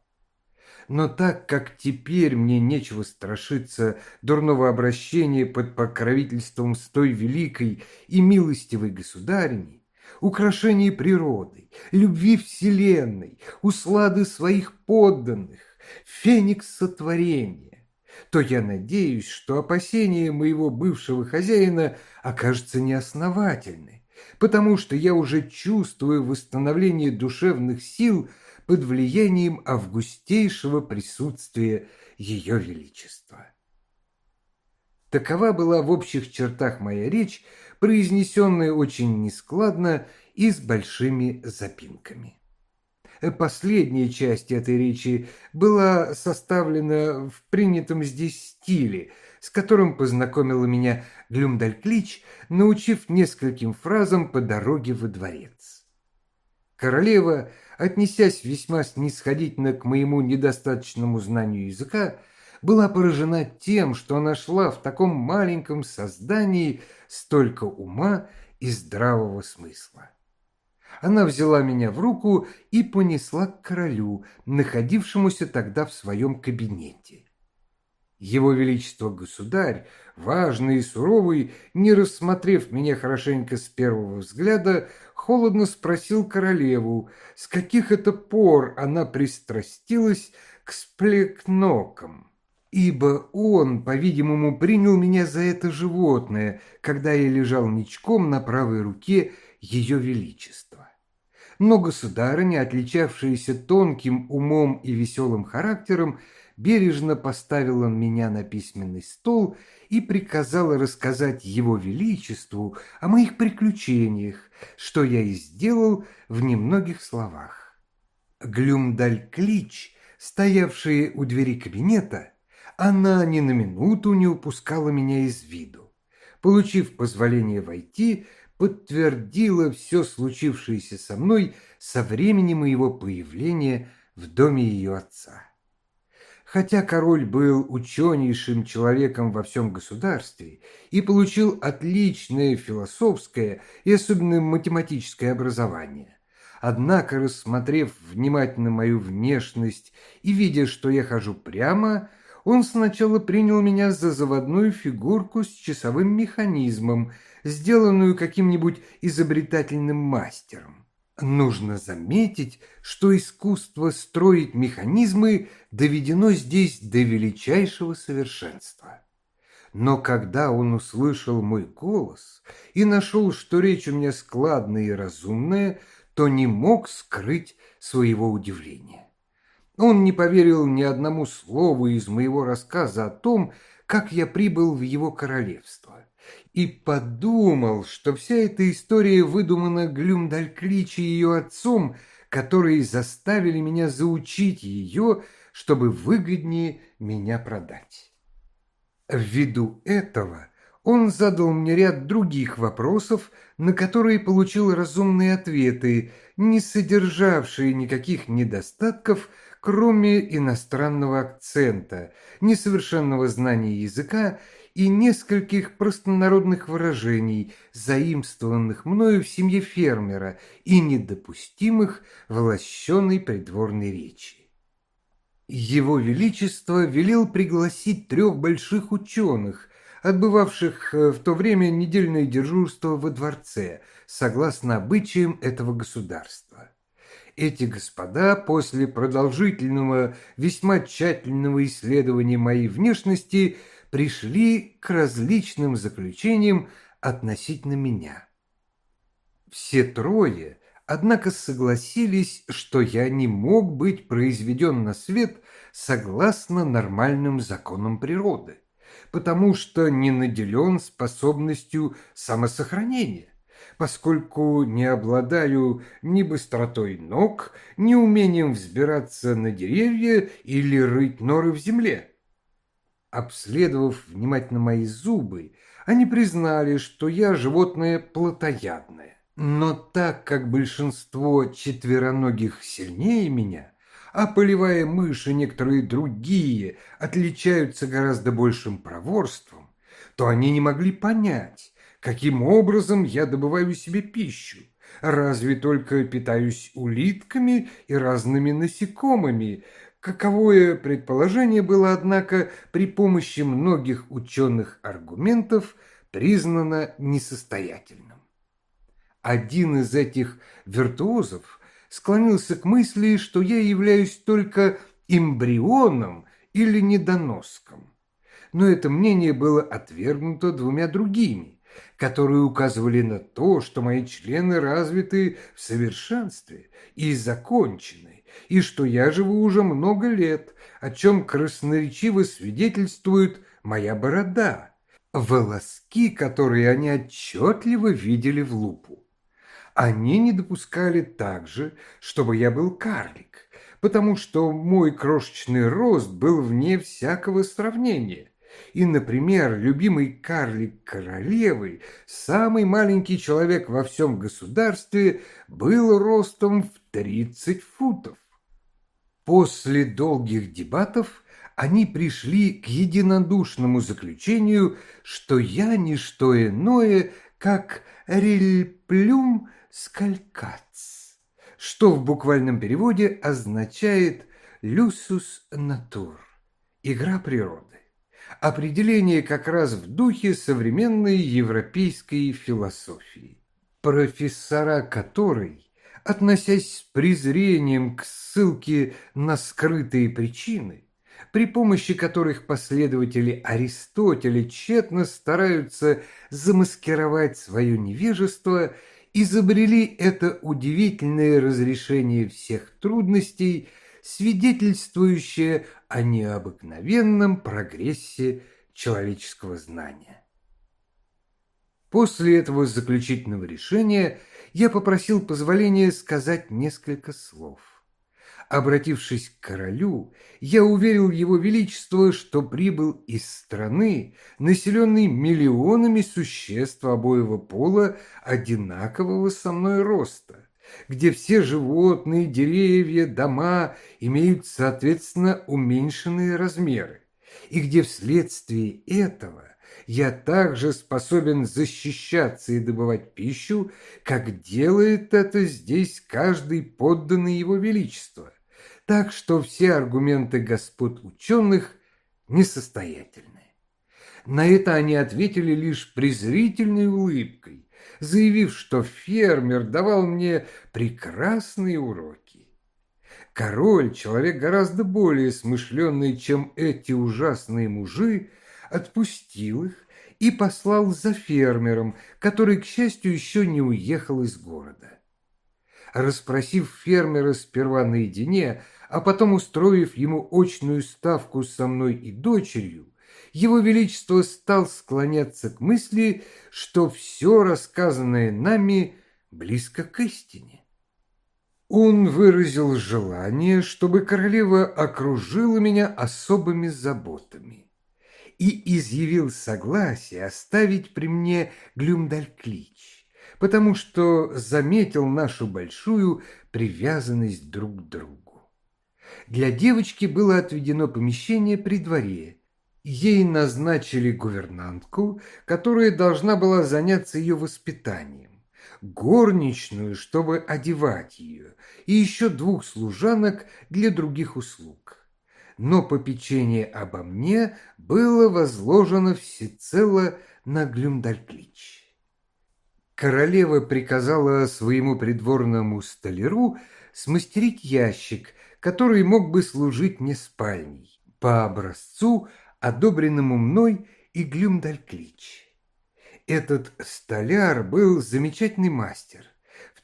Но так как теперь мне нечего страшиться дурного обращения под покровительством столь великой и милостивой государини, украшений природы, любви вселенной, услады своих подданных, феникс сотворения, то я надеюсь, что опасения моего бывшего хозяина окажутся неосновательны, потому что я уже чувствую восстановление душевных сил под влиянием августейшего присутствия Ее Величества. Такова была в общих чертах моя речь, произнесенная очень нескладно и с большими запинками. Последняя часть этой речи была составлена в принятом здесь стиле, с которым познакомила меня Глюмдальклич, научив нескольким фразам по дороге во дворец. Королева, отнесясь весьма снисходительно к моему недостаточному знанию языка, была поражена тем, что нашла в таком маленьком создании столько ума и здравого смысла она взяла меня в руку и понесла к королю, находившемуся тогда в своем кабинете. Его Величество Государь, важный и суровый, не рассмотрев меня хорошенько с первого взгляда, холодно спросил королеву, с каких это пор она пристрастилась к сплекнокам, ибо он, по-видимому, принял меня за это животное, когда я лежал ничком на правой руке Ее Величества но государыня, отличавшаяся тонким умом и веселым характером, бережно поставила меня на письменный стол и приказала рассказать его величеству о моих приключениях, что я и сделал в немногих словах. Глюмдаль-Клич, стоявшая у двери кабинета, она ни на минуту не упускала меня из виду. Получив позволение войти, подтвердила все случившееся со мной со времени моего появления в доме ее отца. Хотя король был ученейшим человеком во всем государстве и получил отличное философское и особенно математическое образование, однако, рассмотрев внимательно мою внешность и видя, что я хожу прямо, он сначала принял меня за заводную фигурку с часовым механизмом, сделанную каким-нибудь изобретательным мастером. Нужно заметить, что искусство строить механизмы доведено здесь до величайшего совершенства. Но когда он услышал мой голос и нашел, что речь у меня складная и разумная, то не мог скрыть своего удивления. Он не поверил ни одному слову из моего рассказа о том, как я прибыл в его королевство, и подумал, что вся эта история выдумана Глюмдальклич и ее отцом, которые заставили меня заучить ее, чтобы выгоднее меня продать. Ввиду этого он задал мне ряд других вопросов, на которые получил разумные ответы, не содержавшие никаких недостатков, кроме иностранного акцента, несовершенного знания языка и нескольких простонародных выражений, заимствованных мною в семье фермера и недопустимых в лощеной придворной речи. Его Величество велел пригласить трех больших ученых, отбывавших э, в то время недельное дежурство во дворце, согласно обычаям этого государства. Эти господа после продолжительного, весьма тщательного исследования моей внешности пришли к различным заключениям относительно меня. Все трое, однако, согласились, что я не мог быть произведен на свет согласно нормальным законам природы потому что не наделен способностью самосохранения, поскольку не обладаю ни быстротой ног, ни умением взбираться на деревья или рыть норы в земле. Обследовав внимательно мои зубы, они признали, что я животное плотоядное. Но так как большинство четвероногих сильнее меня, а полевая мышь и некоторые другие отличаются гораздо большим проворством, то они не могли понять, каким образом я добываю себе пищу. Разве только питаюсь улитками и разными насекомыми, каковое предположение было, однако, при помощи многих ученых аргументов признано несостоятельным. Один из этих виртуозов склонился к мысли, что я являюсь только эмбрионом или недоноском. Но это мнение было отвергнуто двумя другими, которые указывали на то, что мои члены развиты в совершенстве и закончены, и что я живу уже много лет, о чем красноречиво свидетельствует моя борода, волоски, которые они отчетливо видели в лупу. Они не допускали также, чтобы я был карлик, потому что мой крошечный рост был вне всякого сравнения. И, например, любимый карлик королевы, самый маленький человек во всем государстве, был ростом в 30 футов. После долгих дебатов они пришли к единодушному заключению, что я не что иное, как рельплюм скалькац, что в буквальном переводе означает «люсус натур» – «игра природы». Определение как раз в духе современной европейской философии, профессора которой, относясь с презрением к ссылке на скрытые причины, при помощи которых последователи Аристотеля тщетно стараются замаскировать свое невежество – изобрели это удивительное разрешение всех трудностей, свидетельствующее о необыкновенном прогрессе человеческого знания. После этого заключительного решения я попросил позволения сказать несколько слов. Обратившись к королю, я уверил его величество, что прибыл из страны, населенной миллионами существ обоего пола одинакового со мной роста, где все животные, деревья, дома имеют, соответственно, уменьшенные размеры, и где вследствие этого я также способен защищаться и добывать пищу, как делает это здесь каждый подданный его величества так что все аргументы господ ученых несостоятельны. На это они ответили лишь презрительной улыбкой, заявив, что фермер давал мне прекрасные уроки. Король, человек гораздо более смышленный, чем эти ужасные мужи, отпустил их и послал за фермером, который, к счастью, еще не уехал из города. Расспросив фермера сперва наедине а потом устроив ему очную ставку со мной и дочерью, его Величество стал склоняться к мысли, что все рассказанное нами близко к истине. Он выразил желание, чтобы королева окружила меня особыми заботами и изъявил согласие оставить при мне Глюмдальклич, потому что заметил нашу большую привязанность друг к другу. Для девочки было отведено помещение при дворе. Ей назначили гувернантку, которая должна была заняться ее воспитанием горничную, чтобы одевать ее, и еще двух служанок для других услуг. Но попечение обо мне было возложено всецело на Глюмдальклич. Королева приказала своему придворному столяру смастерить ящик, который мог бы служить мне спальней, по образцу, одобренному мной и Глюмдальклич. Этот столяр был замечательный мастер.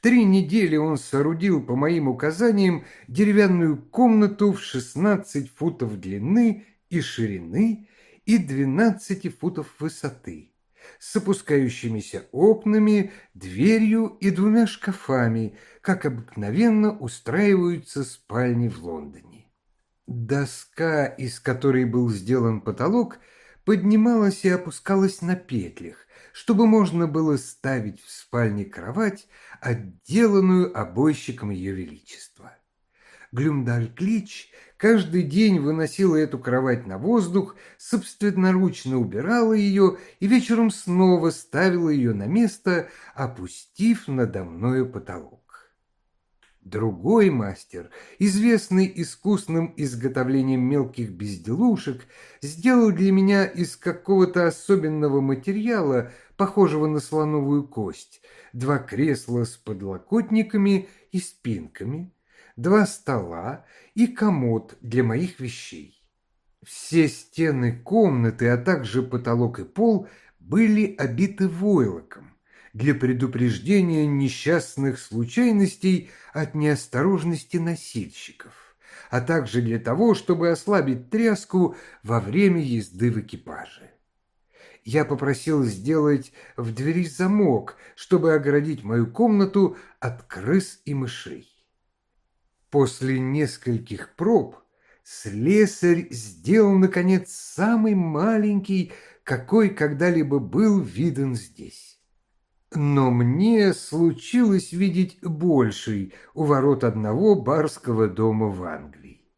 Три недели он соорудил по моим указаниям деревянную комнату в 16 футов длины и ширины и 12 футов высоты, с опускающимися окнами, дверью и двумя шкафами, как обыкновенно устраиваются спальни в Лондоне. Доска, из которой был сделан потолок, поднималась и опускалась на петлях, чтобы можно было ставить в спальне кровать, отделанную обойщиком ее величества. Глюмдаль-Клич каждый день выносила эту кровать на воздух, собственноручно убирала ее и вечером снова ставила ее на место, опустив надо мною потолок. Другой мастер, известный искусным изготовлением мелких безделушек, сделал для меня из какого-то особенного материала, похожего на слоновую кость, два кресла с подлокотниками и спинками, два стола и комод для моих вещей. Все стены комнаты, а также потолок и пол были обиты войлоком для предупреждения несчастных случайностей от неосторожности носильщиков, а также для того, чтобы ослабить тряску во время езды в экипаже. Я попросил сделать в двери замок, чтобы оградить мою комнату от крыс и мышей. После нескольких проб слесарь сделал, наконец, самый маленький, какой когда-либо был виден здесь. Но мне случилось видеть больший у ворот одного барского дома в Англии.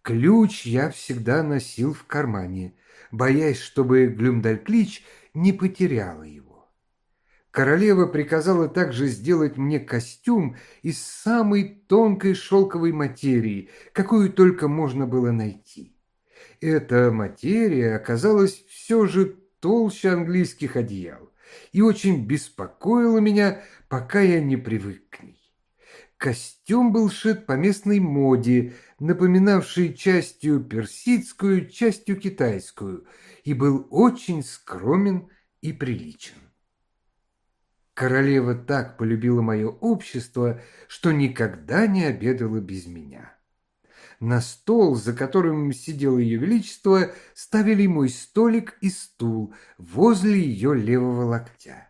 Ключ я всегда носил в кармане, боясь, чтобы Глюмдальклич не потеряла его. Королева приказала также сделать мне костюм из самой тонкой шелковой материи, какую только можно было найти. Эта материя оказалась все же толще английских одеял и очень беспокоила меня, пока я не привык к ней. Костюм был шит по местной моде, напоминавшей частью персидскую, частью китайскую, и был очень скромен и приличен. Королева так полюбила мое общество, что никогда не обедала без меня. На стол, за которым сидело ее величество, ставили мой столик и стул возле ее левого локтя.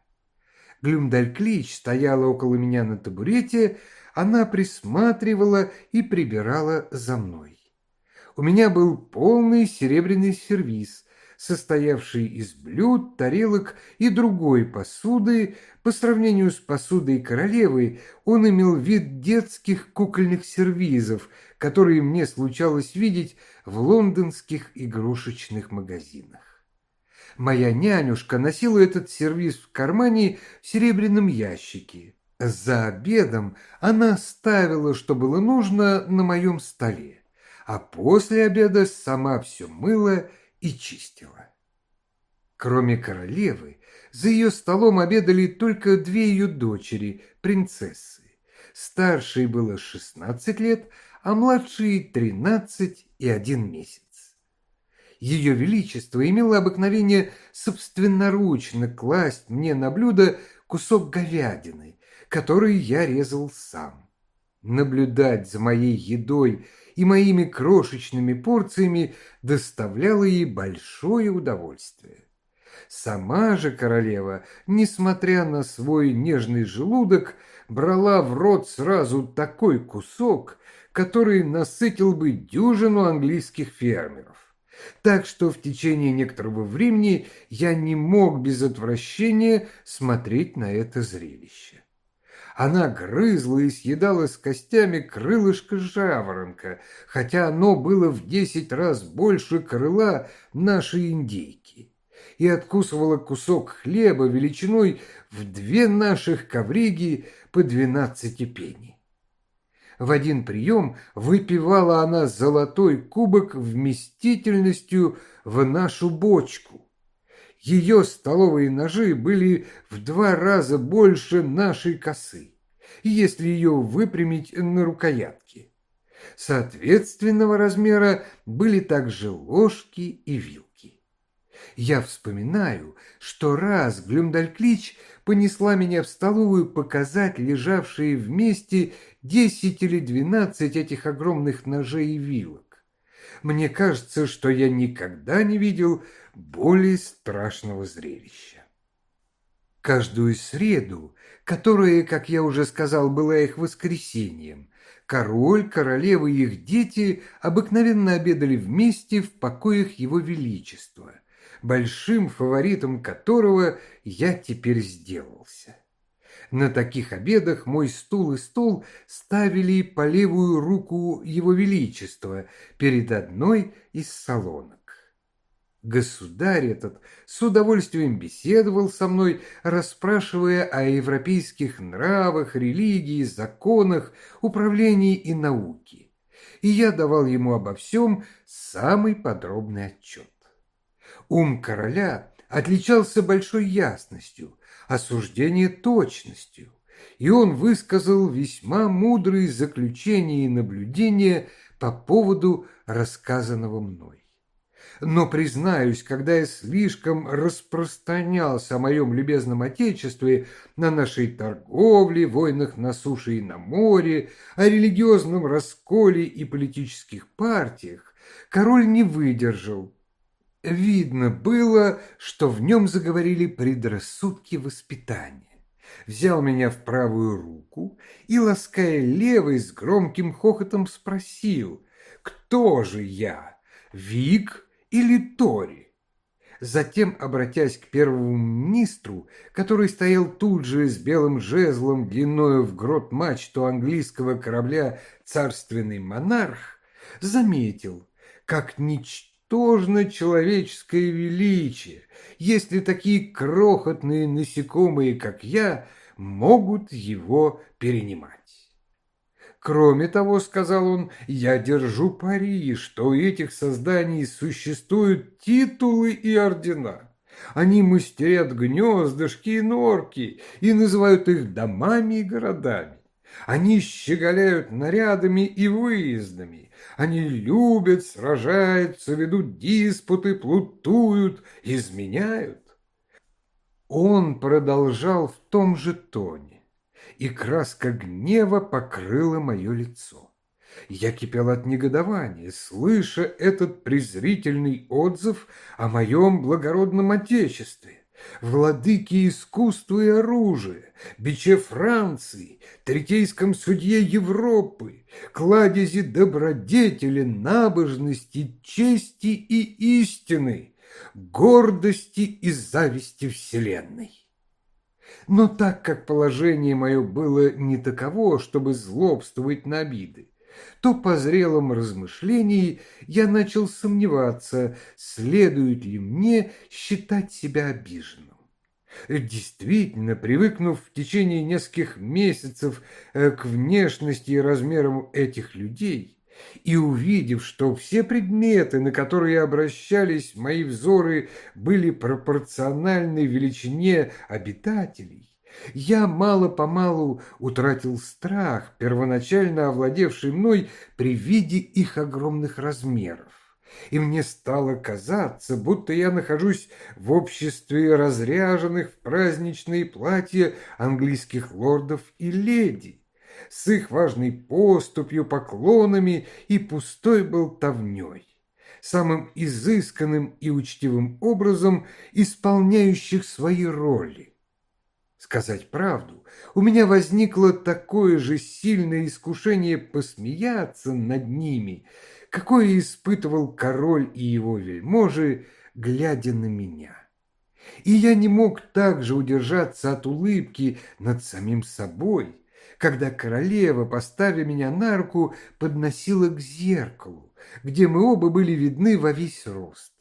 Глюмдальклич стояла около меня на табурете, она присматривала и прибирала за мной. У меня был полный серебряный сервиз, состоявший из блюд, тарелок и другой посуды, по сравнению с посудой королевы он имел вид детских кукольных сервизов, которые мне случалось видеть в лондонских игрушечных магазинах. Моя нянюшка носила этот сервиз в кармане в серебряном ящике. За обедом она ставила, что было нужно, на моем столе, а после обеда сама все мыла и чистила. Кроме королевы, за ее столом обедали только две ее дочери, принцессы. Старшей было шестнадцать лет, а младшей тринадцать и один месяц. Ее Величество имело обыкновение собственноручно класть мне на блюдо кусок говядины, который я резал сам. Наблюдать за моей едой и моими крошечными порциями доставляла ей большое удовольствие. Сама же королева, несмотря на свой нежный желудок, брала в рот сразу такой кусок, который насытил бы дюжину английских фермеров. Так что в течение некоторого времени я не мог без отвращения смотреть на это зрелище. Она грызла и съедала с костями крылышко жаворонка, хотя оно было в десять раз больше крыла нашей индейки, и откусывала кусок хлеба величиной в две наших ковриги по двенадцати пенни. В один прием выпивала она золотой кубок вместительностью в нашу бочку. Ее столовые ножи были в два раза больше нашей косы, если ее выпрямить на рукоятке. Соответственного размера были также ложки и вилки. Я вспоминаю, что раз Глюмдальклич понесла меня в столовую показать лежавшие вместе десять или двенадцать этих огромных ножей и вилок. Мне кажется, что я никогда не видел более страшного зрелища. Каждую среду, которая, как я уже сказал, была их воскресеньем, король, королева и их дети обыкновенно обедали вместе в покоях его величества, большим фаворитом которого я теперь сделался. На таких обедах мой стул и стол ставили по левую руку его величества перед одной из салонок. Государь этот с удовольствием беседовал со мной, расспрашивая о европейских нравах, религии, законах, управлении и науке. И я давал ему обо всем самый подробный отчет. Ум короля отличался большой ясностью, осуждение точностью, и он высказал весьма мудрые заключения и наблюдения по поводу рассказанного мной. Но, признаюсь, когда я слишком распространялся о моем любезном Отечестве, на нашей торговле, войнах на суше и на море, о религиозном расколе и политических партиях, король не выдержал. Видно было, что в нем заговорили предрассудки воспитания. Взял меня в правую руку и, лаская левой, с громким хохотом спросил, кто же я, Вик или Тори? Затем, обратясь к первому министру, который стоял тут же с белым жезлом длиною в грот мачту английского корабля «Царственный монарх», заметил, как ничтожно человеческое величие, если такие крохотные насекомые, как я, могут его перенимать. Кроме того, сказал он, я держу пари, что у этих созданий существуют титулы и ордена. Они мастерят гнездышки и норки и называют их домами и городами. Они щеголяют нарядами и выездами. Они любят, сражаются, ведут диспуты, плутуют, изменяют. Он продолжал в том же тоне, и краска гнева покрыла мое лицо. Я кипел от негодования, слыша этот презрительный отзыв о моем благородном отечестве владыке искусства и оружия, биче Франции, третейском судье Европы, кладези добродетели, набожности, чести и истины, гордости и зависти вселенной. Но так как положение мое было не таково, чтобы злобствовать на обиды, то по зрелом размышлении я начал сомневаться, следует ли мне считать себя обиженным. Действительно, привыкнув в течение нескольких месяцев э, к внешности и размерам этих людей, и увидев, что все предметы, на которые обращались мои взоры, были пропорциональны величине обитателей, я мало-помалу утратил страх, первоначально овладевший мной при виде их огромных размеров. И мне стало казаться, будто я нахожусь в обществе разряженных в праздничные платья английских лордов и леди, с их важной поступью, поклонами и пустой болтовней, самым изысканным и учтивым образом исполняющих свои роли. Сказать правду, у меня возникло такое же сильное искушение посмеяться над ними, какое испытывал король и его вельможи, глядя на меня. И я не мог также удержаться от улыбки над самим собой, когда королева, поставив меня на руку, подносила к зеркалу, где мы оба были видны во весь рост.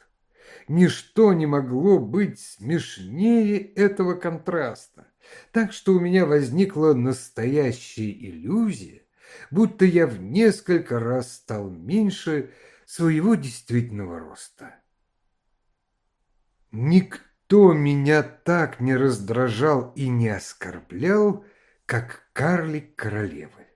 Ничто не могло быть смешнее этого контраста, так что у меня возникла настоящая иллюзия, будто я в несколько раз стал меньше своего действительного роста. Никто меня так не раздражал и не оскорблял, как карлик королевы.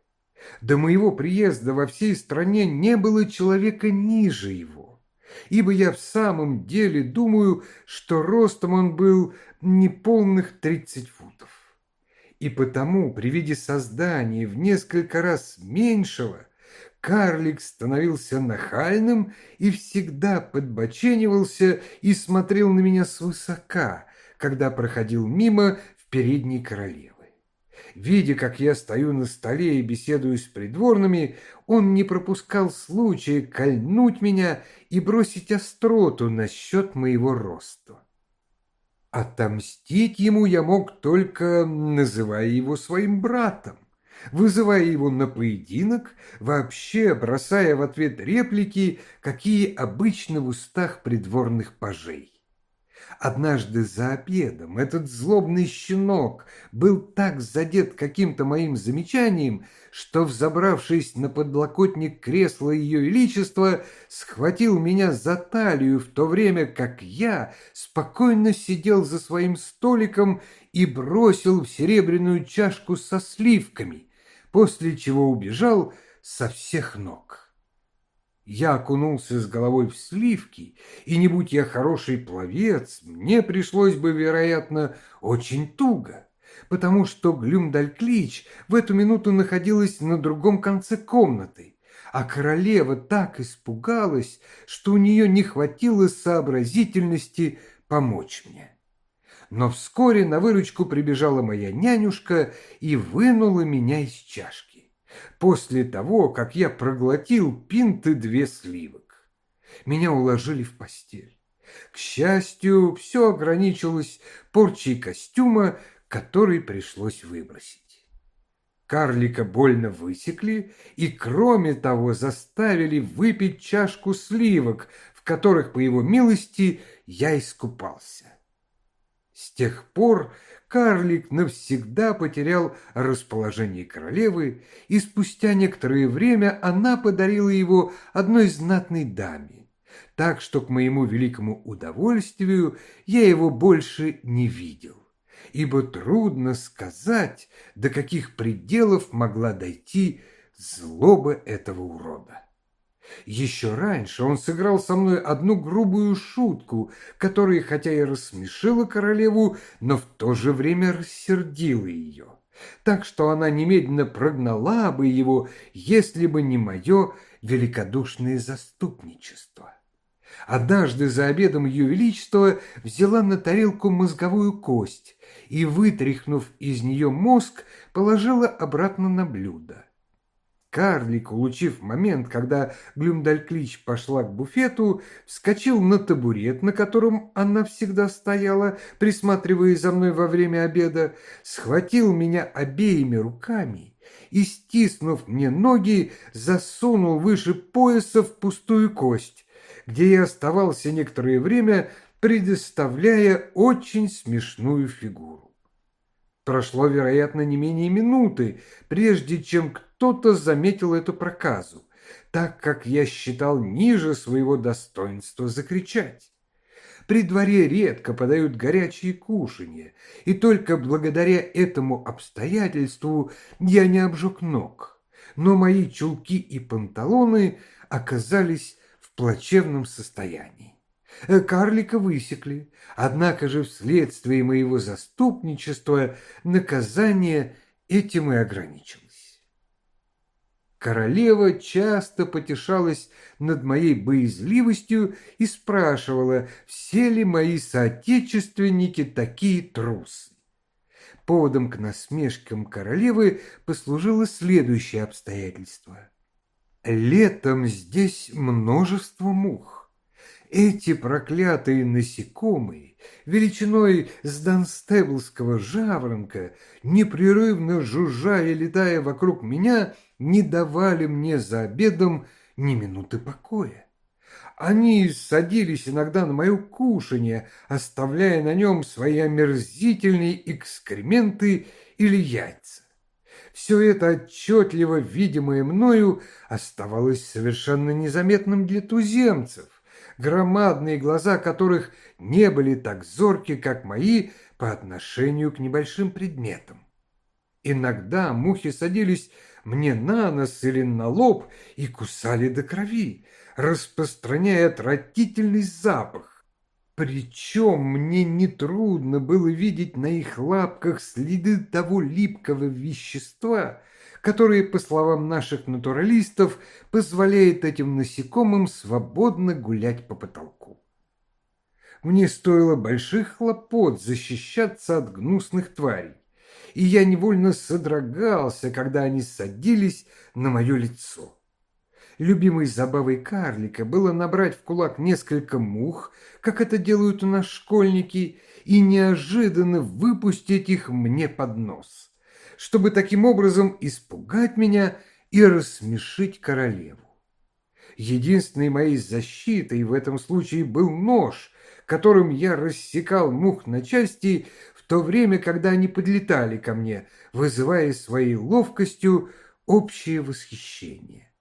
До моего приезда во всей стране не было человека ниже его, ибо я в самом деле думаю, что ростом он был неполных тридцать футов. И потому при виде создания в несколько раз меньшего карлик становился нахальным и всегда подбоченивался и смотрел на меня свысока, когда проходил мимо в передней королевы. Видя, как я стою на столе и беседую с придворными, он не пропускал случая кольнуть меня и бросить остроту насчет моего роста. Отомстить ему я мог только, называя его своим братом, вызывая его на поединок, вообще бросая в ответ реплики, какие обычно в устах придворных пажей. Однажды за обедом этот злобный щенок был так задет каким-то моим замечанием, что, взобравшись на подлокотник кресла Ее Величества, схватил меня за талию, в то время как я спокойно сидел за своим столиком и бросил в серебряную чашку со сливками, после чего убежал со всех ног. Я окунулся с головой в сливки, и не будь я хороший пловец, мне пришлось бы, вероятно, очень туго, потому что Глюмдальклич в эту минуту находилась на другом конце комнаты, а королева так испугалась, что у нее не хватило сообразительности помочь мне. Но вскоре на выручку прибежала моя нянюшка и вынула меня из чашки после того, как я проглотил пинты две сливок. Меня уложили в постель. К счастью, все ограничилось порчей костюма, который пришлось выбросить. Карлика больно высекли и, кроме того, заставили выпить чашку сливок, в которых, по его милости, я искупался. С тех пор карлик навсегда потерял расположение королевы, и спустя некоторое время она подарила его одной знатной даме, так что к моему великому удовольствию я его больше не видел, ибо трудно сказать, до каких пределов могла дойти злоба этого урода. Еще раньше он сыграл со мной одну грубую шутку, которая, хотя и рассмешила королеву, но в то же время рассердила ее. Так что она немедленно прогнала бы его, если бы не мое великодушное заступничество. Однажды за обедом Ее Величество взяла на тарелку мозговую кость и, вытряхнув из нее мозг, положила обратно на блюдо. Карлик, улучив момент, когда Глюмдальклич пошла к буфету, вскочил на табурет, на котором она всегда стояла, присматривая за мной во время обеда, схватил меня обеими руками и, стиснув мне ноги, засунул выше пояса в пустую кость, где я оставался некоторое время, предоставляя очень смешную фигуру. Прошло, вероятно, не менее минуты, прежде чем кто-то заметил эту проказу, так как я считал ниже своего достоинства закричать. При дворе редко подают горячие кушанья, и только благодаря этому обстоятельству я не обжег ног, но мои чулки и панталоны оказались в плачевном состоянии. Э, карлика высекли, однако же вследствие моего заступничества наказание этим и ограничилось. Королева часто потешалась над моей боязливостью и спрашивала, все ли мои соотечественники такие трусы. Поводом к насмешкам королевы послужило следующее обстоятельство. Летом здесь множество мух. Эти проклятые насекомые, величиной с донстеблского жаворонка, непрерывно жужжая и летая вокруг меня, не давали мне за обедом ни минуты покоя. Они садились иногда на мое кушанье, оставляя на нем свои омерзительные экскременты или яйца. Все это отчетливо видимое мною оставалось совершенно незаметным для туземцев, громадные глаза которых не были так зорки, как мои, по отношению к небольшим предметам. Иногда мухи садились мне на нос или на лоб и кусали до крови, распространяя отвратительный запах. Причем мне нетрудно было видеть на их лапках следы того липкого вещества, которое, по словам наших натуралистов, позволяет этим насекомым свободно гулять по потолку. Мне стоило больших хлопот защищаться от гнусных тварей, и я невольно содрогался, когда они садились на мое лицо. Любимой забавой карлика было набрать в кулак несколько мух, как это делают у нас школьники, и неожиданно выпустить их мне под нос, чтобы таким образом испугать меня и рассмешить королеву. Единственной моей защитой в этом случае был нож, которым я рассекал мух на части в то время, когда они подлетали ко мне, вызывая своей ловкостью общее восхищение.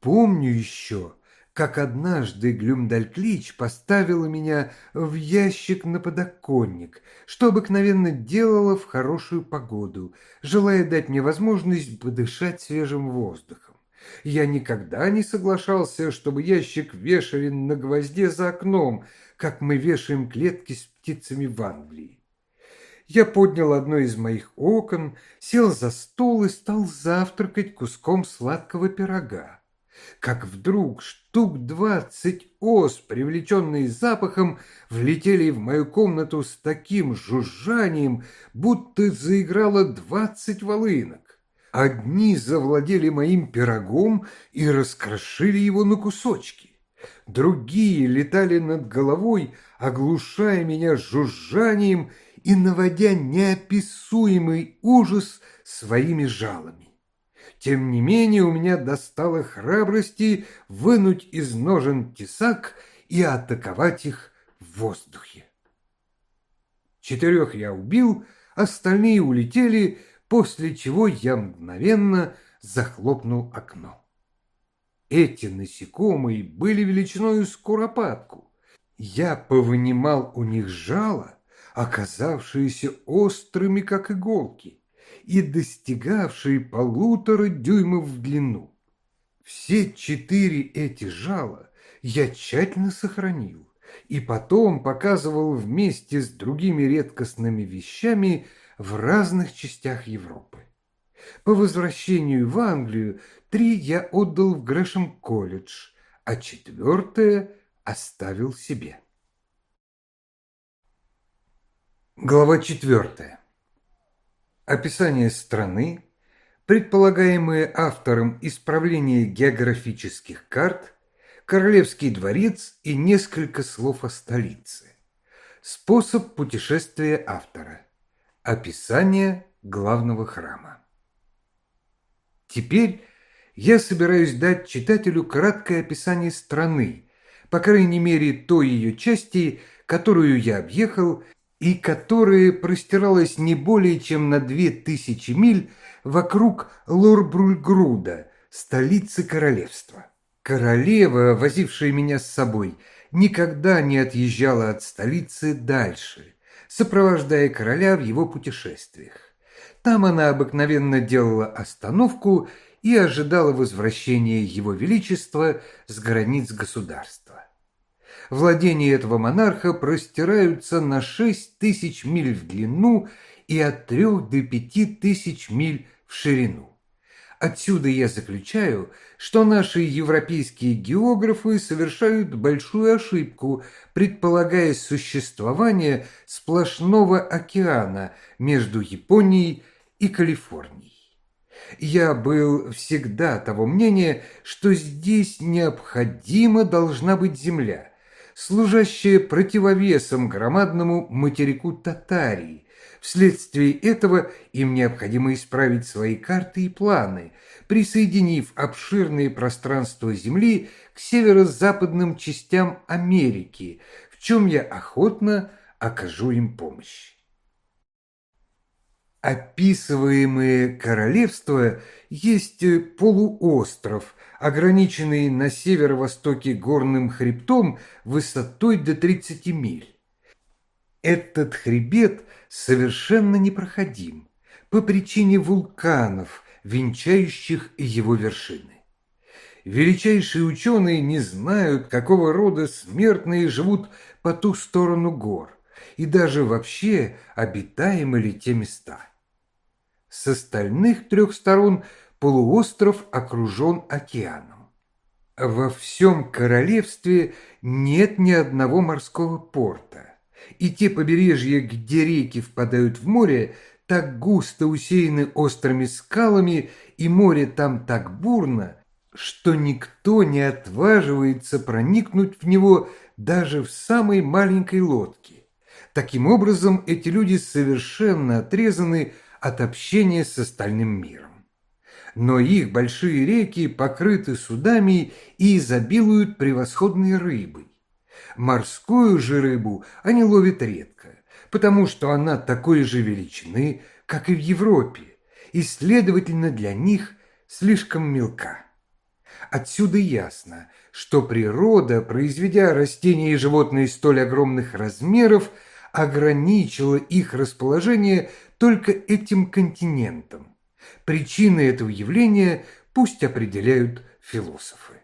Помню еще, как однажды Глюмдальклич поставила меня в ящик на подоконник, что обыкновенно делала в хорошую погоду, желая дать мне возможность подышать свежим воздухом. Я никогда не соглашался, чтобы ящик вешали на гвозде за окном, как мы вешаем клетки с птицами в Англии. Я поднял одно из моих окон, сел за стол и стал завтракать куском сладкого пирога как вдруг штук двадцать ос, привлеченные запахом, влетели в мою комнату с таким жужжанием, будто заиграло двадцать волынок. Одни завладели моим пирогом и раскрошили его на кусочки. Другие летали над головой, оглушая меня жужжанием и наводя неописуемый ужас своими жалами. Тем не менее у меня достало храбрости вынуть из ножен тесак и атаковать их в воздухе. Четырех я убил, остальные улетели, после чего я мгновенно захлопнул окно. Эти насекомые были величиной с куропатку. Я повынимал у них жало, оказавшиеся острыми, как иголки и достигавшие полутора дюймов в длину. Все четыре эти жала я тщательно сохранил и потом показывал вместе с другими редкостными вещами в разных частях Европы. По возвращению в Англию три я отдал в Грэшем колледж, а четвертое оставил себе. Глава четвертая описание страны, предполагаемые автором исправление географических карт, королевский дворец и несколько слов о столице. Способ путешествия автора. Описание главного храма. Теперь я собираюсь дать читателю краткое описание страны, по крайней мере той ее части, которую я объехал и которая простиралась не более чем на две тысячи миль вокруг Лорбрульгруда, столицы королевства. Королева, возившая меня с собой, никогда не отъезжала от столицы дальше, сопровождая короля в его путешествиях. Там она обыкновенно делала остановку и ожидала возвращения его величества с границ государства. Владения этого монарха простираются на шесть тысяч миль в длину и от трех до пяти тысяч миль в ширину. Отсюда я заключаю, что наши европейские географы совершают большую ошибку, предполагая существование сплошного океана между Японией и Калифорнией. Я был всегда того мнения, что здесь необходимо должна быть земля, служащая противовесом громадному материку Татарии, Вследствие этого им необходимо исправить свои карты и планы, присоединив обширные пространства Земли к северо-западным частям Америки, в чем я охотно окажу им помощь. Описываемые королевства есть полуостров, ограниченный на северо-востоке горным хребтом высотой до 30 миль. Этот хребет совершенно непроходим по причине вулканов, венчающих его вершины. Величайшие ученые не знают, какого рода смертные живут по ту сторону гор, и даже вообще обитаемы ли те места. С остальных трех сторон полуостров окружен океаном. Во всем королевстве нет ни одного морского порта и те побережья, где реки впадают в море, так густо усеяны острыми скалами, и море там так бурно, что никто не отваживается проникнуть в него даже в самой маленькой лодке. Таким образом, эти люди совершенно отрезаны от общения с остальным миром. Но их большие реки покрыты судами и изобилуют превосходной рыбой. Морскую же рыбу они ловят редко, потому что она такой же величины, как и в Европе, и, следовательно, для них слишком мелка. Отсюда ясно, что природа, произведя растения и животные столь огромных размеров, ограничила их расположение только этим континентом. Причины этого явления пусть определяют философы.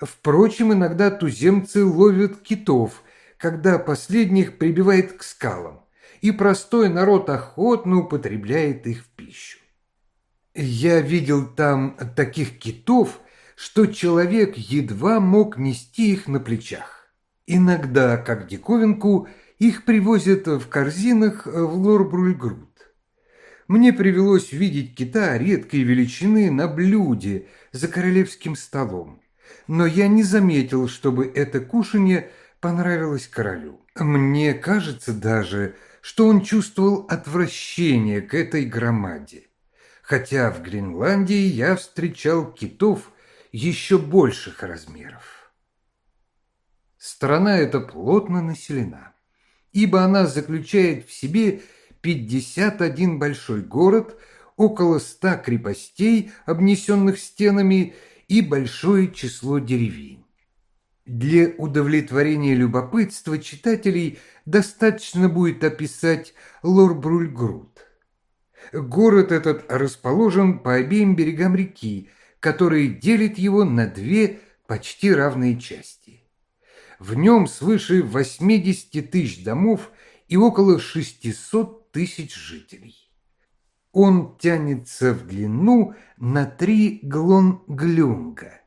Впрочем, иногда туземцы ловят китов, когда последних прибивает к скалам, и простой народ охотно употребляет их в пищу. Я видел там таких китов, что человек едва мог нести их на плечах. Иногда, как диковинку, их привозят в корзинах в Лорбрульгрут. Мне привелось видеть кита редкой величины на блюде за королевским столом но я не заметил, чтобы это кушанье понравилось королю. Мне кажется даже, что он чувствовал отвращение к этой громаде. Хотя в Гренландии я встречал китов еще больших размеров. Страна эта плотно населена, ибо она заключает в себе 51 большой город, около 100 крепостей, обнесенных стенами, и большое число деревень. Для удовлетворения любопытства читателей достаточно будет описать Лорбрульгрут. Город этот расположен по обеим берегам реки, которые делят его на две почти равные части. В нем свыше 80 тысяч домов и около 600 тысяч жителей. Он тянется в длину на три глонглюнга,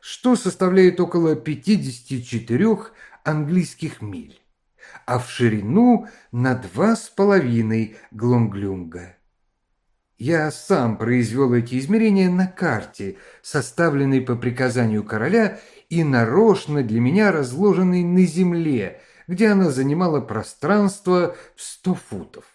что составляет около 54 английских миль, а в ширину на два с половиной глонглюнга. Я сам произвел эти измерения на карте, составленной по приказанию короля и нарочно для меня разложенной на земле, где она занимала пространство в сто футов.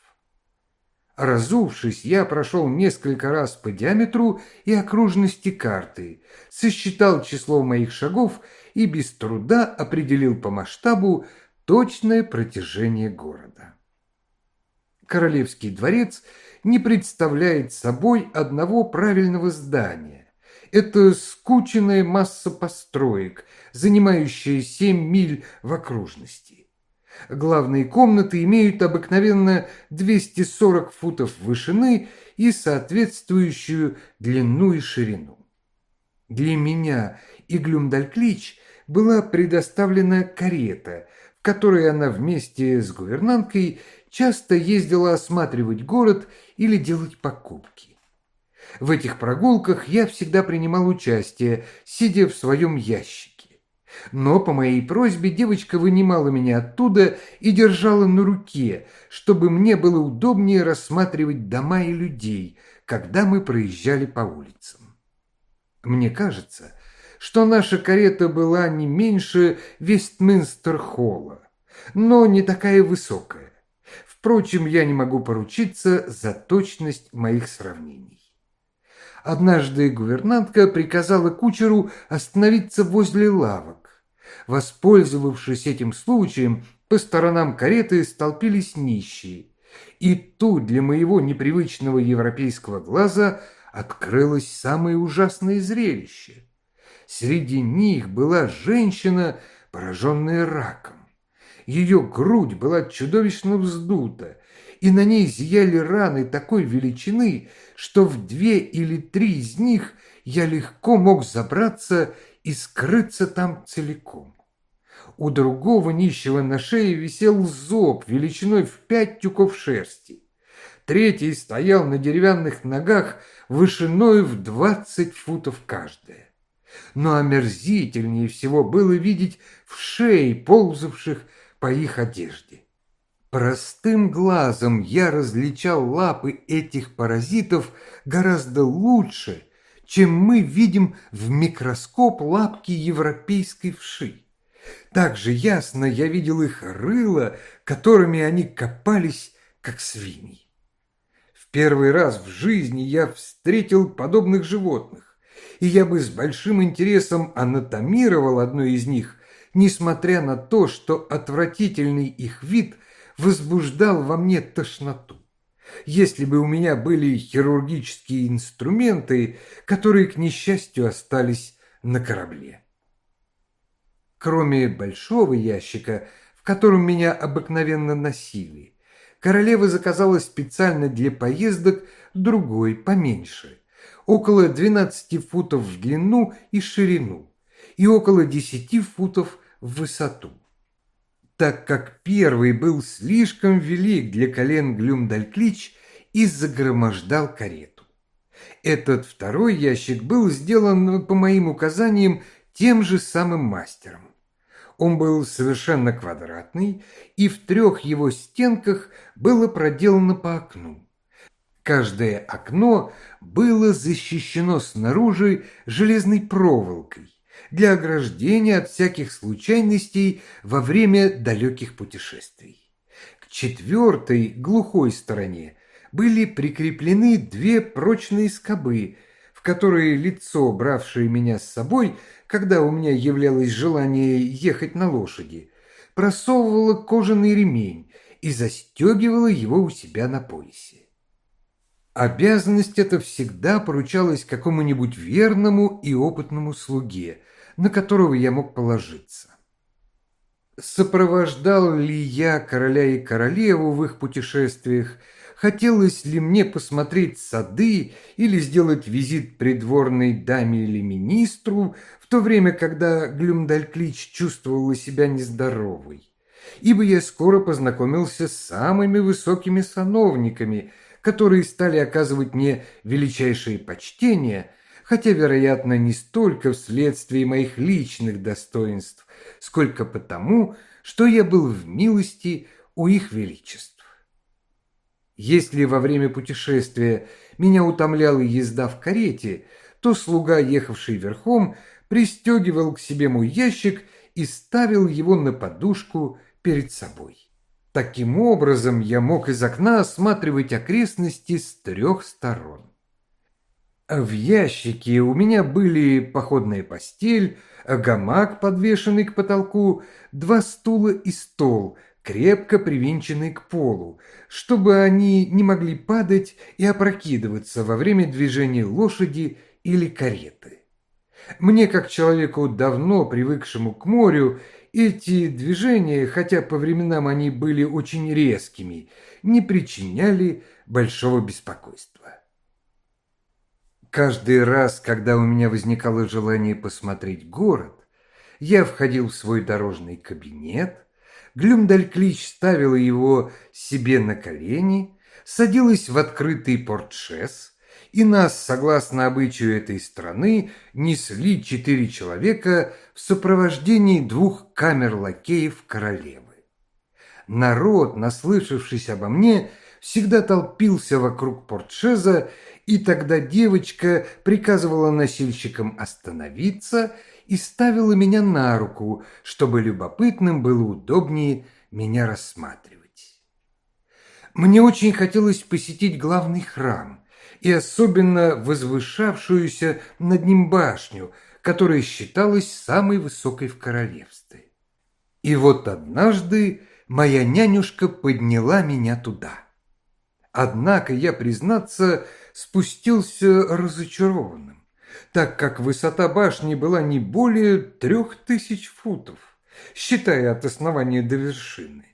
Разувшись, я прошел несколько раз по диаметру и окружности карты, сосчитал число моих шагов и без труда определил по масштабу точное протяжение города. Королевский дворец не представляет собой одного правильного здания. Это скученная масса построек, занимающая 7 миль в окружности. Главные комнаты имеют обыкновенно 240 футов вышины и соответствующую длину и ширину. Для меня и Глюмдальклич была предоставлена карета, в которой она вместе с гувернанткой часто ездила осматривать город или делать покупки. В этих прогулках я всегда принимал участие, сидя в своем ящике. Но по моей просьбе девочка вынимала меня оттуда и держала на руке, чтобы мне было удобнее рассматривать дома и людей, когда мы проезжали по улицам. Мне кажется, что наша карета была не меньше Вестминстер-холла, но не такая высокая. Впрочем, я не могу поручиться за точность моих сравнений. Однажды гувернантка приказала кучеру остановиться возле лавок. Воспользовавшись этим случаем, по сторонам кареты столпились нищие. И тут для моего непривычного европейского глаза открылось самое ужасное зрелище. Среди них была женщина, пораженная раком. Ее грудь была чудовищно вздута, и на ней зияли раны такой величины, что в две или три из них я легко мог забраться и скрыться там целиком. У другого нищего на шее висел зоб величиной в пять тюков шерсти. Третий стоял на деревянных ногах вышиной в двадцать футов каждая. Но омерзительнее всего было видеть в шее ползавших по их одежде. Простым глазом я различал лапы этих паразитов гораздо лучше, чем мы видим в микроскоп лапки европейской вши. Также ясно я видел их рыла, которыми они копались, как свиньи. В первый раз в жизни я встретил подобных животных, и я бы с большим интересом анатомировал одно из них, несмотря на то, что отвратительный их вид – возбуждал во мне тошноту. Если бы у меня были хирургические инструменты, которые, к несчастью, остались на корабле. Кроме большого ящика, в котором меня обыкновенно носили, королева заказала специально для поездок другой поменьше, около 12 футов в длину и ширину и около 10 футов в высоту так как первый был слишком велик для колен Глюмдальклич и загромождал карету. Этот второй ящик был сделан по моим указаниям тем же самым мастером. Он был совершенно квадратный, и в трех его стенках было проделано по окну. Каждое окно было защищено снаружи железной проволокой, для ограждения от всяких случайностей во время далеких путешествий. К четвертой, глухой стороне, были прикреплены две прочные скобы, в которые лицо, бравшее меня с собой, когда у меня являлось желание ехать на лошади, просовывало кожаный ремень и застегивало его у себя на поясе. Обязанность эта всегда поручалась какому-нибудь верному и опытному слуге, на которого я мог положиться. Сопровождал ли я короля и королеву в их путешествиях, хотелось ли мне посмотреть сады или сделать визит придворной даме или министру, в то время, когда Глюмдальклич чувствовала себя нездоровой, ибо я скоро познакомился с самыми высокими сановниками, которые стали оказывать мне величайшее почтение – хотя, вероятно, не столько вследствие моих личных достоинств, сколько потому, что я был в милости у их величеств. Если во время путешествия меня утомляла езда в карете, то слуга, ехавший верхом, пристегивал к себе мой ящик и ставил его на подушку перед собой. Таким образом, я мог из окна осматривать окрестности с трех сторон. В ящике у меня были походная постель, гамак, подвешенный к потолку, два стула и стол, крепко привинченный к полу, чтобы они не могли падать и опрокидываться во время движения лошади или кареты. Мне, как человеку, давно привыкшему к морю, эти движения, хотя по временам они были очень резкими, не причиняли большого беспокойства. Каждый раз, когда у меня возникало желание посмотреть город, я входил в свой дорожный кабинет, Глюмдальклич ставила его себе на колени, садилась в открытый портшес и нас, согласно обычаю этой страны, несли четыре человека в сопровождении двух камер-лакеев королевы. Народ, наслышавшись обо мне, всегда толпился вокруг портшеза, и тогда девочка приказывала носильщикам остановиться и ставила меня на руку, чтобы любопытным было удобнее меня рассматривать. Мне очень хотелось посетить главный храм и особенно возвышавшуюся над ним башню, которая считалась самой высокой в королевстве. И вот однажды моя нянюшка подняла меня туда. Однако я, признаться, спустился разочарованным, так как высота башни была не более трех тысяч футов, считая от основания до вершины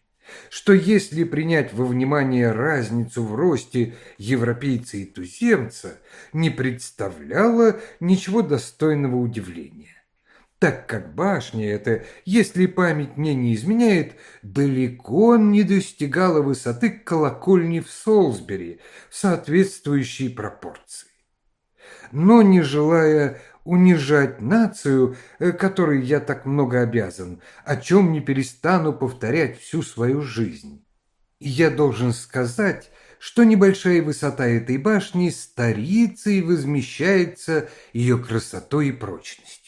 что если принять во внимание разницу в росте европейца и туземца, не представляло ничего достойного удивления. Так как башня эта, если память мне не изменяет, далеко не достигала высоты колокольни в Солсбери в соответствующей пропорции. Но не желая унижать нацию, э, которой я так много обязан, о чем не перестану повторять всю свою жизнь. Я должен сказать, что небольшая высота этой башни старится и возмещается ее красотой и прочностью.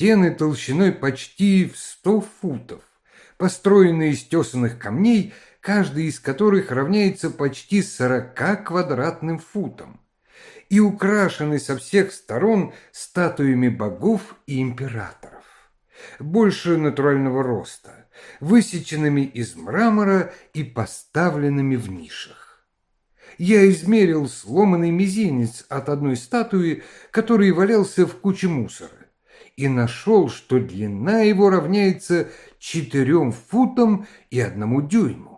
Стены толщиной почти в сто футов, построенные из тесанных камней, каждый из которых равняется почти сорока квадратным футам и украшены со всех сторон статуями богов и императоров. Больше натурального роста, высеченными из мрамора и поставленными в нишах. Я измерил сломанный мизинец от одной статуи, который валялся в куче мусора, и нашел, что длина его равняется четырем футам и одному дюйму.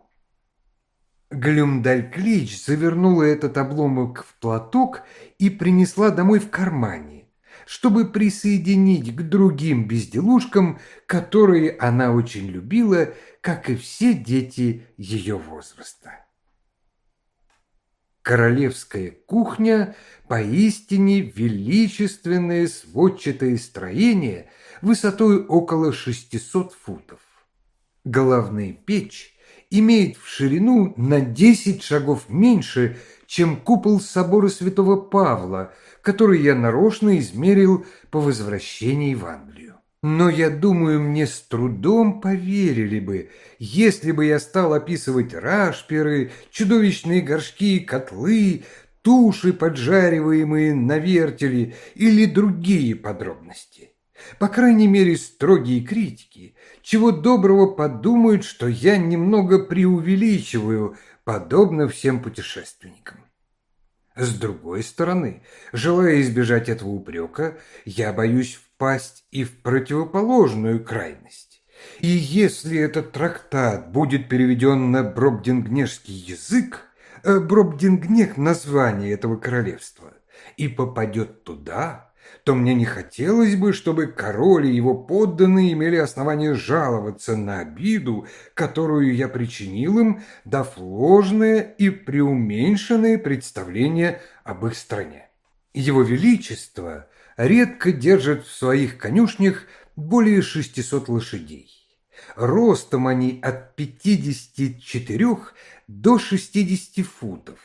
Глюмдальклич завернула этот обломок в платок и принесла домой в кармане, чтобы присоединить к другим безделушкам, которые она очень любила, как и все дети ее возраста. Королевская кухня – поистине величественное сводчатое строение высотой около 600 футов. Головная печь имеет в ширину на 10 шагов меньше, чем купол собора святого Павла, который я нарочно измерил по возвращении в Англию. Но я думаю, мне с трудом поверили бы, если бы я стал описывать рашперы, чудовищные горшки котлы, туши, поджариваемые на вертеле или другие подробности. По крайней мере, строгие критики, чего доброго подумают, что я немного преувеличиваю, подобно всем путешественникам. С другой стороны, желая избежать этого упрека, я боюсь впасть и в противоположную крайность. И если этот трактат будет переведен на бробдингнежский язык, э, Бробдингнег – название этого королевства, и попадет туда, то мне не хотелось бы, чтобы король и его подданные имели основание жаловаться на обиду, которую я причинил им, дав ложное и преуменьшенное представление об их стране. Его Величество редко держит в своих конюшнях более 600 лошадей. Ростом они от 54 до 60 футов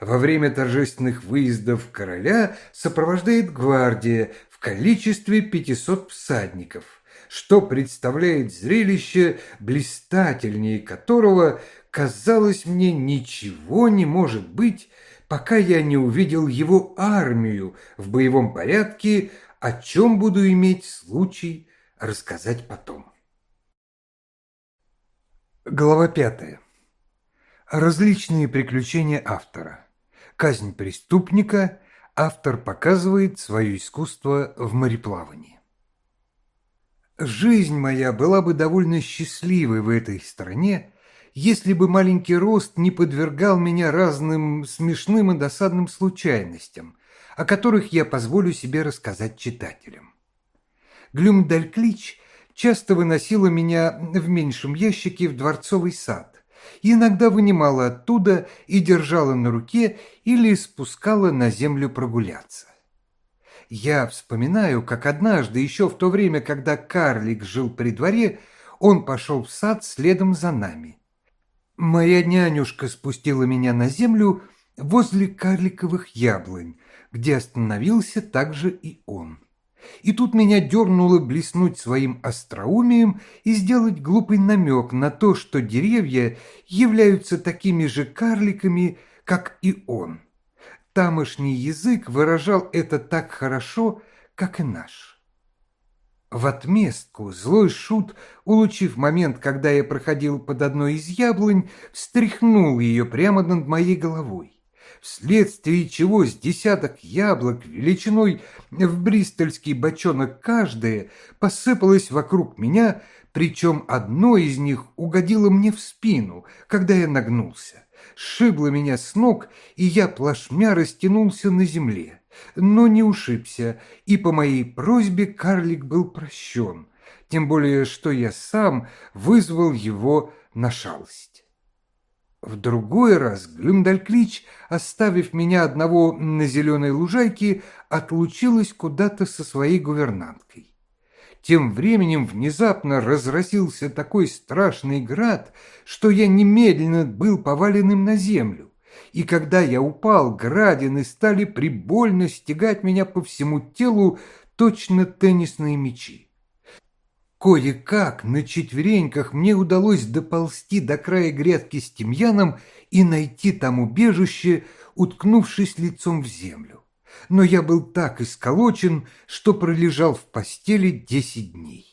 во время торжественных выездов короля сопровождает гвардия в количестве 500 всадников, что представляет зрелище, блистательнее которого, казалось мне, ничего не может быть, пока я не увидел его армию в боевом порядке, о чем буду иметь случай рассказать потом. Глава пятая. Различные приключения автора. Казнь преступника. Автор показывает свое искусство в мореплавании. Жизнь моя была бы довольно счастливой в этой стране, если бы маленький рост не подвергал меня разным смешным и досадным случайностям, о которых я позволю себе рассказать читателям. Глюмдальклич часто выносила меня в меньшем ящике в дворцовый сад, иногда вынимала оттуда и держала на руке или спускала на землю прогуляться. Я вспоминаю, как однажды, еще в то время, когда карлик жил при дворе, он пошел в сад следом за нами. Моя нянюшка спустила меня на землю возле карликовых яблонь, где остановился также и он. И тут меня дернуло блеснуть своим остроумием и сделать глупый намек на то, что деревья являются такими же карликами, как и он. Тамошний язык выражал это так хорошо, как и наш. В отместку злой шут, улучив момент, когда я проходил под одной из яблонь, встряхнул ее прямо над моей головой вследствие чего с десяток яблок величиной в бристольский бочонок каждое посыпалось вокруг меня, причем одно из них угодило мне в спину, когда я нагнулся. Сшибло меня с ног, и я плашмя растянулся на земле, но не ушибся, и по моей просьбе карлик был прощен, тем более что я сам вызвал его на шалость. В другой раз Глюмдальклич, оставив меня одного на зеленой лужайке, отлучилась куда-то со своей гувернанткой. Тем временем внезапно разразился такой страшный град, что я немедленно был поваленным на землю, и когда я упал, градины стали прибольно стегать меня по всему телу точно теннисные мячи. Кое-как на четвереньках мне удалось доползти до края грядки с тимьяном и найти там убежище, уткнувшись лицом в землю. Но я был так исколочен, что пролежал в постели десять дней.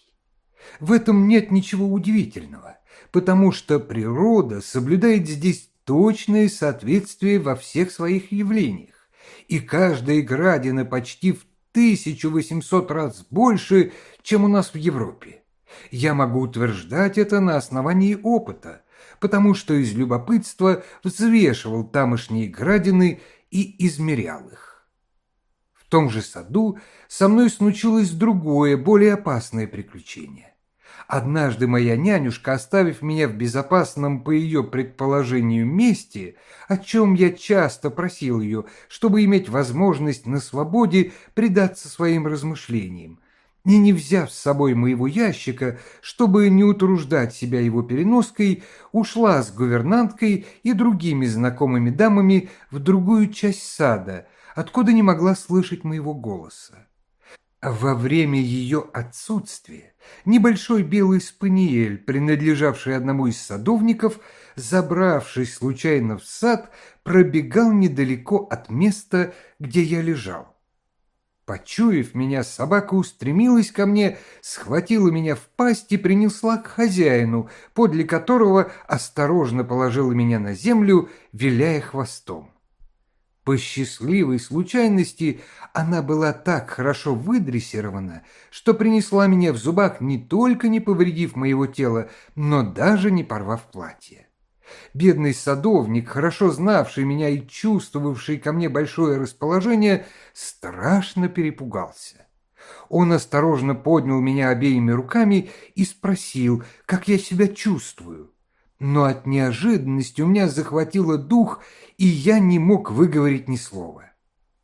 В этом нет ничего удивительного, потому что природа соблюдает здесь точное соответствие во всех своих явлениях, и каждая градина почти в 1800 раз больше, чем у нас в Европе. Я могу утверждать это на основании опыта, потому что из любопытства взвешивал тамошние градины и измерял их. В том же саду со мной случилось другое, более опасное приключение. Однажды моя нянюшка, оставив меня в безопасном по ее предположению месте, о чем я часто просил ее, чтобы иметь возможность на свободе предаться своим размышлениям, и не взяв с собой моего ящика, чтобы не утруждать себя его переноской, ушла с гувернанткой и другими знакомыми дамами в другую часть сада, откуда не могла слышать моего голоса. Во время ее отсутствия небольшой белый спаниель, принадлежавший одному из садовников, забравшись случайно в сад, пробегал недалеко от места, где я лежал. Почуяв меня, собака устремилась ко мне, схватила меня в пасть и принесла к хозяину, подле которого осторожно положила меня на землю, виляя хвостом. По счастливой случайности она была так хорошо выдрессирована, что принесла меня в зубах не только не повредив моего тела, но даже не порвав платье. Бедный садовник, хорошо знавший меня и чувствовавший ко мне большое расположение, страшно перепугался. Он осторожно поднял меня обеими руками и спросил, как я себя чувствую. Но от неожиданности у меня захватило дух, и я не мог выговорить ни слова.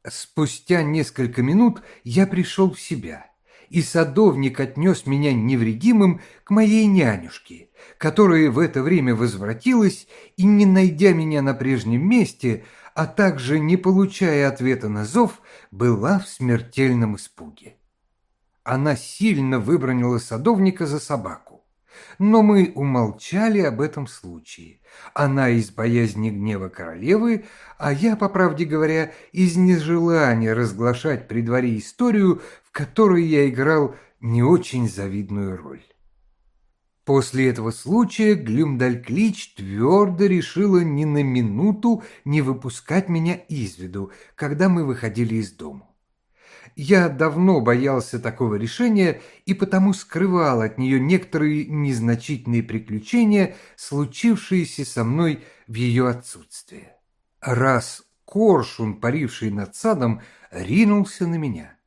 Спустя несколько минут я пришел в себя и садовник отнес меня невредимым к моей нянюшке, которая в это время возвратилась и, не найдя меня на прежнем месте, а также не получая ответа на зов, была в смертельном испуге. Она сильно выбронила садовника за собаку. Но мы умолчали об этом случае. Она из боязни гнева королевы, а я, по правде говоря, из нежелания разглашать при дворе историю, в которой я играл не очень завидную роль. После этого случая Глюмдальклич твердо решила ни на минуту не выпускать меня из виду, когда мы выходили из дома. Я давно боялся такого решения и потому скрывал от нее некоторые незначительные приключения, случившиеся со мной в ее отсутствие. Раз коршун, паривший над садом, ринулся на меня.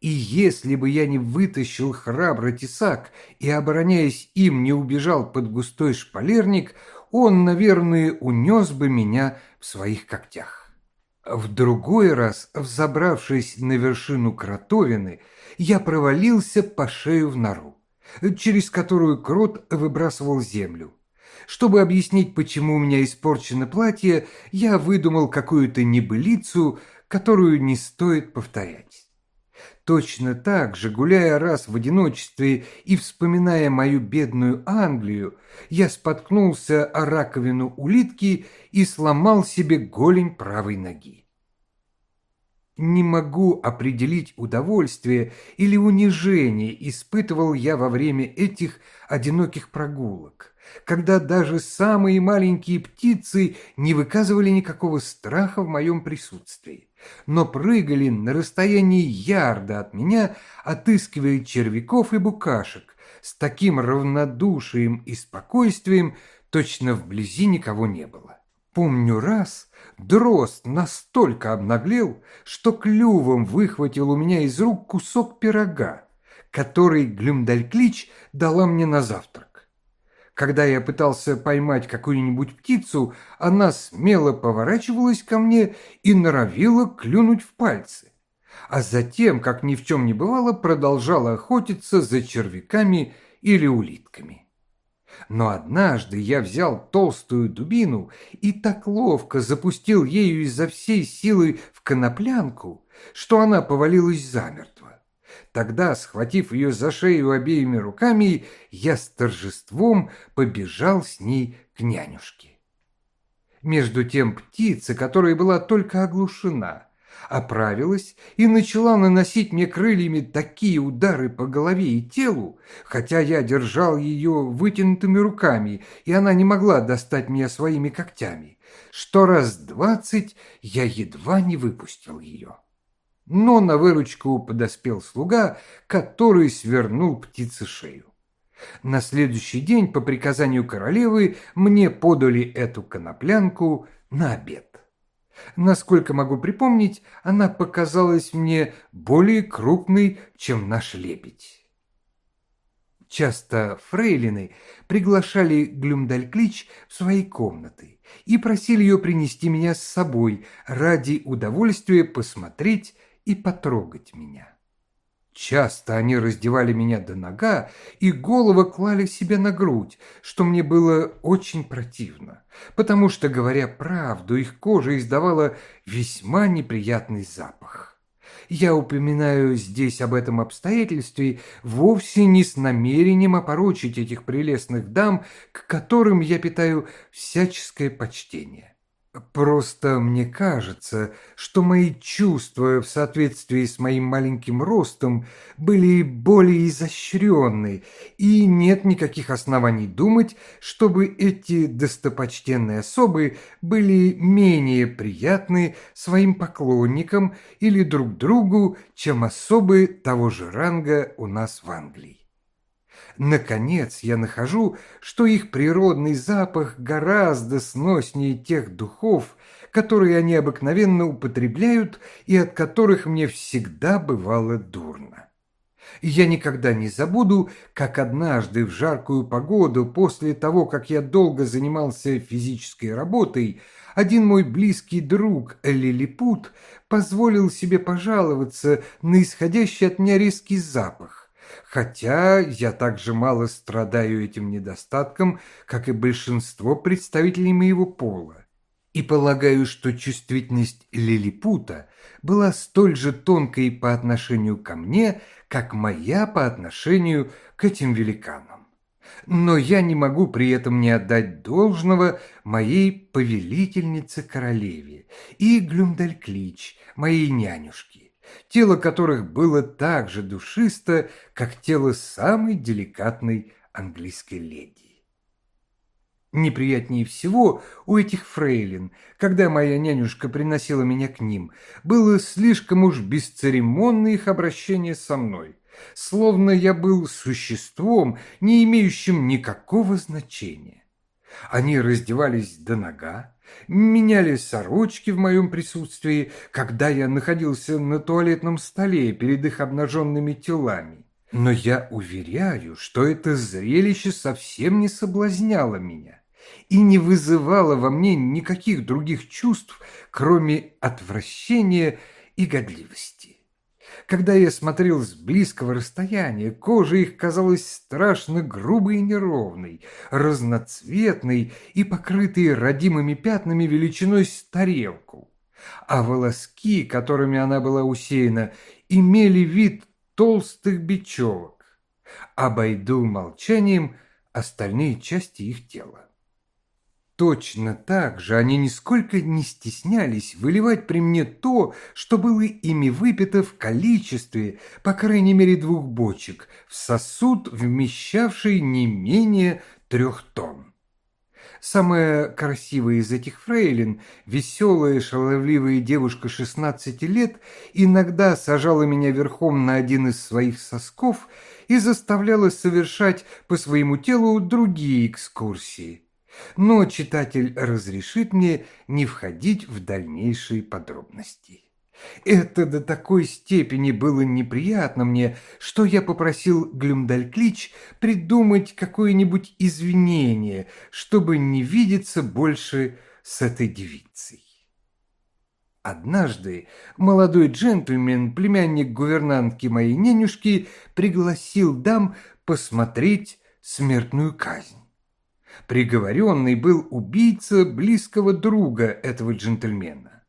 И если бы я не вытащил храбро тесак и, обороняясь им, не убежал под густой шпалерник, он, наверное, унес бы меня в своих когтях. В другой раз, взобравшись на вершину кротовины, я провалился по шею в нору, через которую крот выбрасывал землю. Чтобы объяснить, почему у меня испорчено платье, я выдумал какую-то небылицу, которую не стоит повторять. Точно так же, гуляя раз в одиночестве и вспоминая мою бедную Англию, я споткнулся о раковину улитки и сломал себе голень правой ноги. Не могу определить удовольствие или унижение испытывал я во время этих одиноких прогулок, когда даже самые маленькие птицы не выказывали никакого страха в моем присутствии, но прыгали на расстоянии ярда от меня, отыскивая червяков и букашек с таким равнодушием и спокойствием, точно вблизи никого не было. Помню раз, Дрозд настолько обнаглел, что клювом выхватил у меня из рук кусок пирога, который Глюмдальклич дала мне на завтрак. Когда я пытался поймать какую-нибудь птицу, она смело поворачивалась ко мне и норовила клюнуть в пальцы, а затем, как ни в чем не бывало, продолжала охотиться за червяками или улитками. Но однажды я взял толстую дубину и так ловко запустил ею изо всей силы в коноплянку, что она повалилась замертво. Тогда, схватив ее за шею обеими руками, я с торжеством побежал с ней к нянюшке. Между тем птица, которая была только оглушена, оправилась и начала наносить мне крыльями такие удары по голове и телу, хотя я держал ее вытянутыми руками, и она не могла достать меня своими когтями, что раз двадцать я едва не выпустил ее. Но на выручку подоспел слуга, который свернул птице шею. На следующий день по приказанию королевы мне подали эту коноплянку на обед. Насколько могу припомнить, она показалась мне более крупной, чем наш лебедь. Часто фрейлины приглашали Глюмдальклич в свои комнаты и просили ее принести меня с собой ради удовольствия посмотреть и потрогать меня. Часто они раздевали меня до нога и голову клали себе на грудь, что мне было очень противно, потому что, говоря правду, их кожа издавала весьма неприятный запах. Я упоминаю здесь об этом обстоятельстве вовсе не с намерением опорочить этих прелестных дам, к которым я питаю всяческое почтение. Просто мне кажется, что мои чувства в соответствии с моим маленьким ростом были более изощренны, и нет никаких оснований думать, чтобы эти достопочтенные особы были менее приятны своим поклонникам или друг другу, чем особы того же ранга у нас в Англии. Наконец я нахожу, что их природный запах гораздо сноснее тех духов, которые они обыкновенно употребляют и от которых мне всегда бывало дурно. Я никогда не забуду, как однажды в жаркую погоду, после того, как я долго занимался физической работой, один мой близкий друг Лилипут позволил себе пожаловаться на исходящий от меня резкий запах хотя я также мало страдаю этим недостатком, как и большинство представителей моего пола. И полагаю, что чувствительность лилипута была столь же тонкой по отношению ко мне, как моя по отношению к этим великанам. Но я не могу при этом не отдать должного моей повелительнице-королеве и Глюмдальклич, моей нянюшке тело которых было так же душисто, как тело самой деликатной английской леди. Неприятнее всего у этих фрейлин, когда моя нянюшка приносила меня к ним, было слишком уж бесцеремонное их обращение со мной, словно я был существом, не имеющим никакого значения. Они раздевались до нога, меняли сорочки в моем присутствии, когда я находился на туалетном столе перед их обнаженными телами. Но я уверяю, что это зрелище совсем не соблазняло меня, и не вызывала во мне никаких других чувств, кроме отвращения и годливости. Когда я смотрел с близкого расстояния, кожа их казалась страшно грубой и неровной, разноцветной и покрытой родимыми пятнами величиной с тарелку. А волоски, которыми она была усеяна, имели вид толстых бечевок. Обойду молчанием остальные части их тела. Точно так же они нисколько не стеснялись выливать при мне то, что было ими выпито в количестве, по крайней мере, двух бочек, в сосуд, вмещавший не менее трех тонн. Самая красивая из этих фрейлин, веселая, шаловливая девушка 16 лет, иногда сажала меня верхом на один из своих сосков и заставляла совершать по своему телу другие экскурсии но читатель разрешит мне не входить в дальнейшие подробности. Это до такой степени было неприятно мне, что я попросил Глюмдальклич придумать какое-нибудь извинение, чтобы не видеться больше с этой девицей. Однажды молодой джентльмен, племянник гувернантки моей нянюшки, пригласил дам посмотреть смертную казнь. Приговоренный был убийца близкого друга этого джентльмена.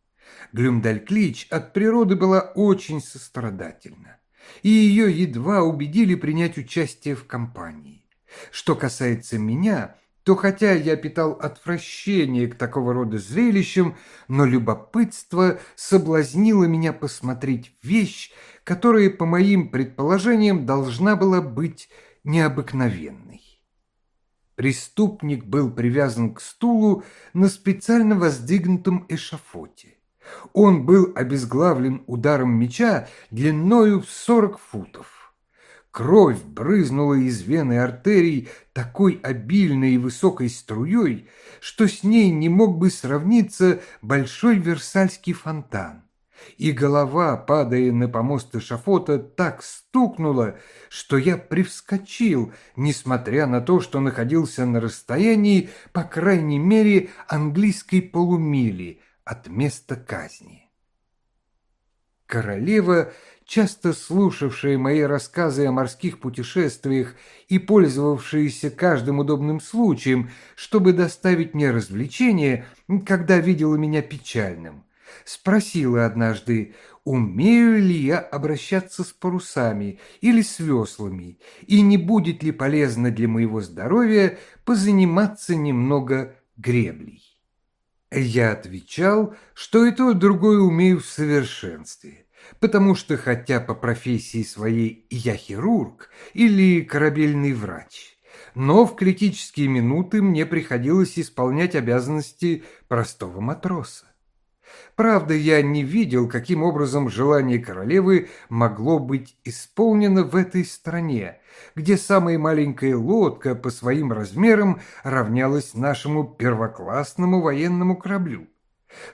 Глюмдальклич от природы была очень сострадательна, и ее едва убедили принять участие в кампании. Что касается меня, то хотя я питал отвращение к такого рода зрелищам, но любопытство соблазнило меня посмотреть вещь, которая, по моим предположениям, должна была быть необыкновенной. Преступник был привязан к стулу на специально воздвигнутом эшафоте. Он был обезглавлен ударом меча длиною в сорок футов. Кровь брызнула из вены артерий такой обильной и высокой струей, что с ней не мог бы сравниться большой Версальский фонтан и голова, падая на помост эшафота, так стукнула, что я привскочил, несмотря на то, что находился на расстоянии, по крайней мере, английской полумили от места казни. Королева, часто слушавшая мои рассказы о морских путешествиях и пользовавшаяся каждым удобным случаем, чтобы доставить мне развлечение, когда видела меня печальным, спросила однажды, умею ли я обращаться с парусами или с веслами, и не будет ли полезно для моего здоровья позаниматься немного греблей. Я отвечал, что и то, и другое умею в совершенстве, потому что хотя по профессии своей я хирург или корабельный врач, но в критические минуты мне приходилось исполнять обязанности простого матроса. Правда, я не видел, каким образом желание королевы могло быть исполнено в этой стране, где самая маленькая лодка по своим размерам равнялась нашему первоклассному военному кораблю.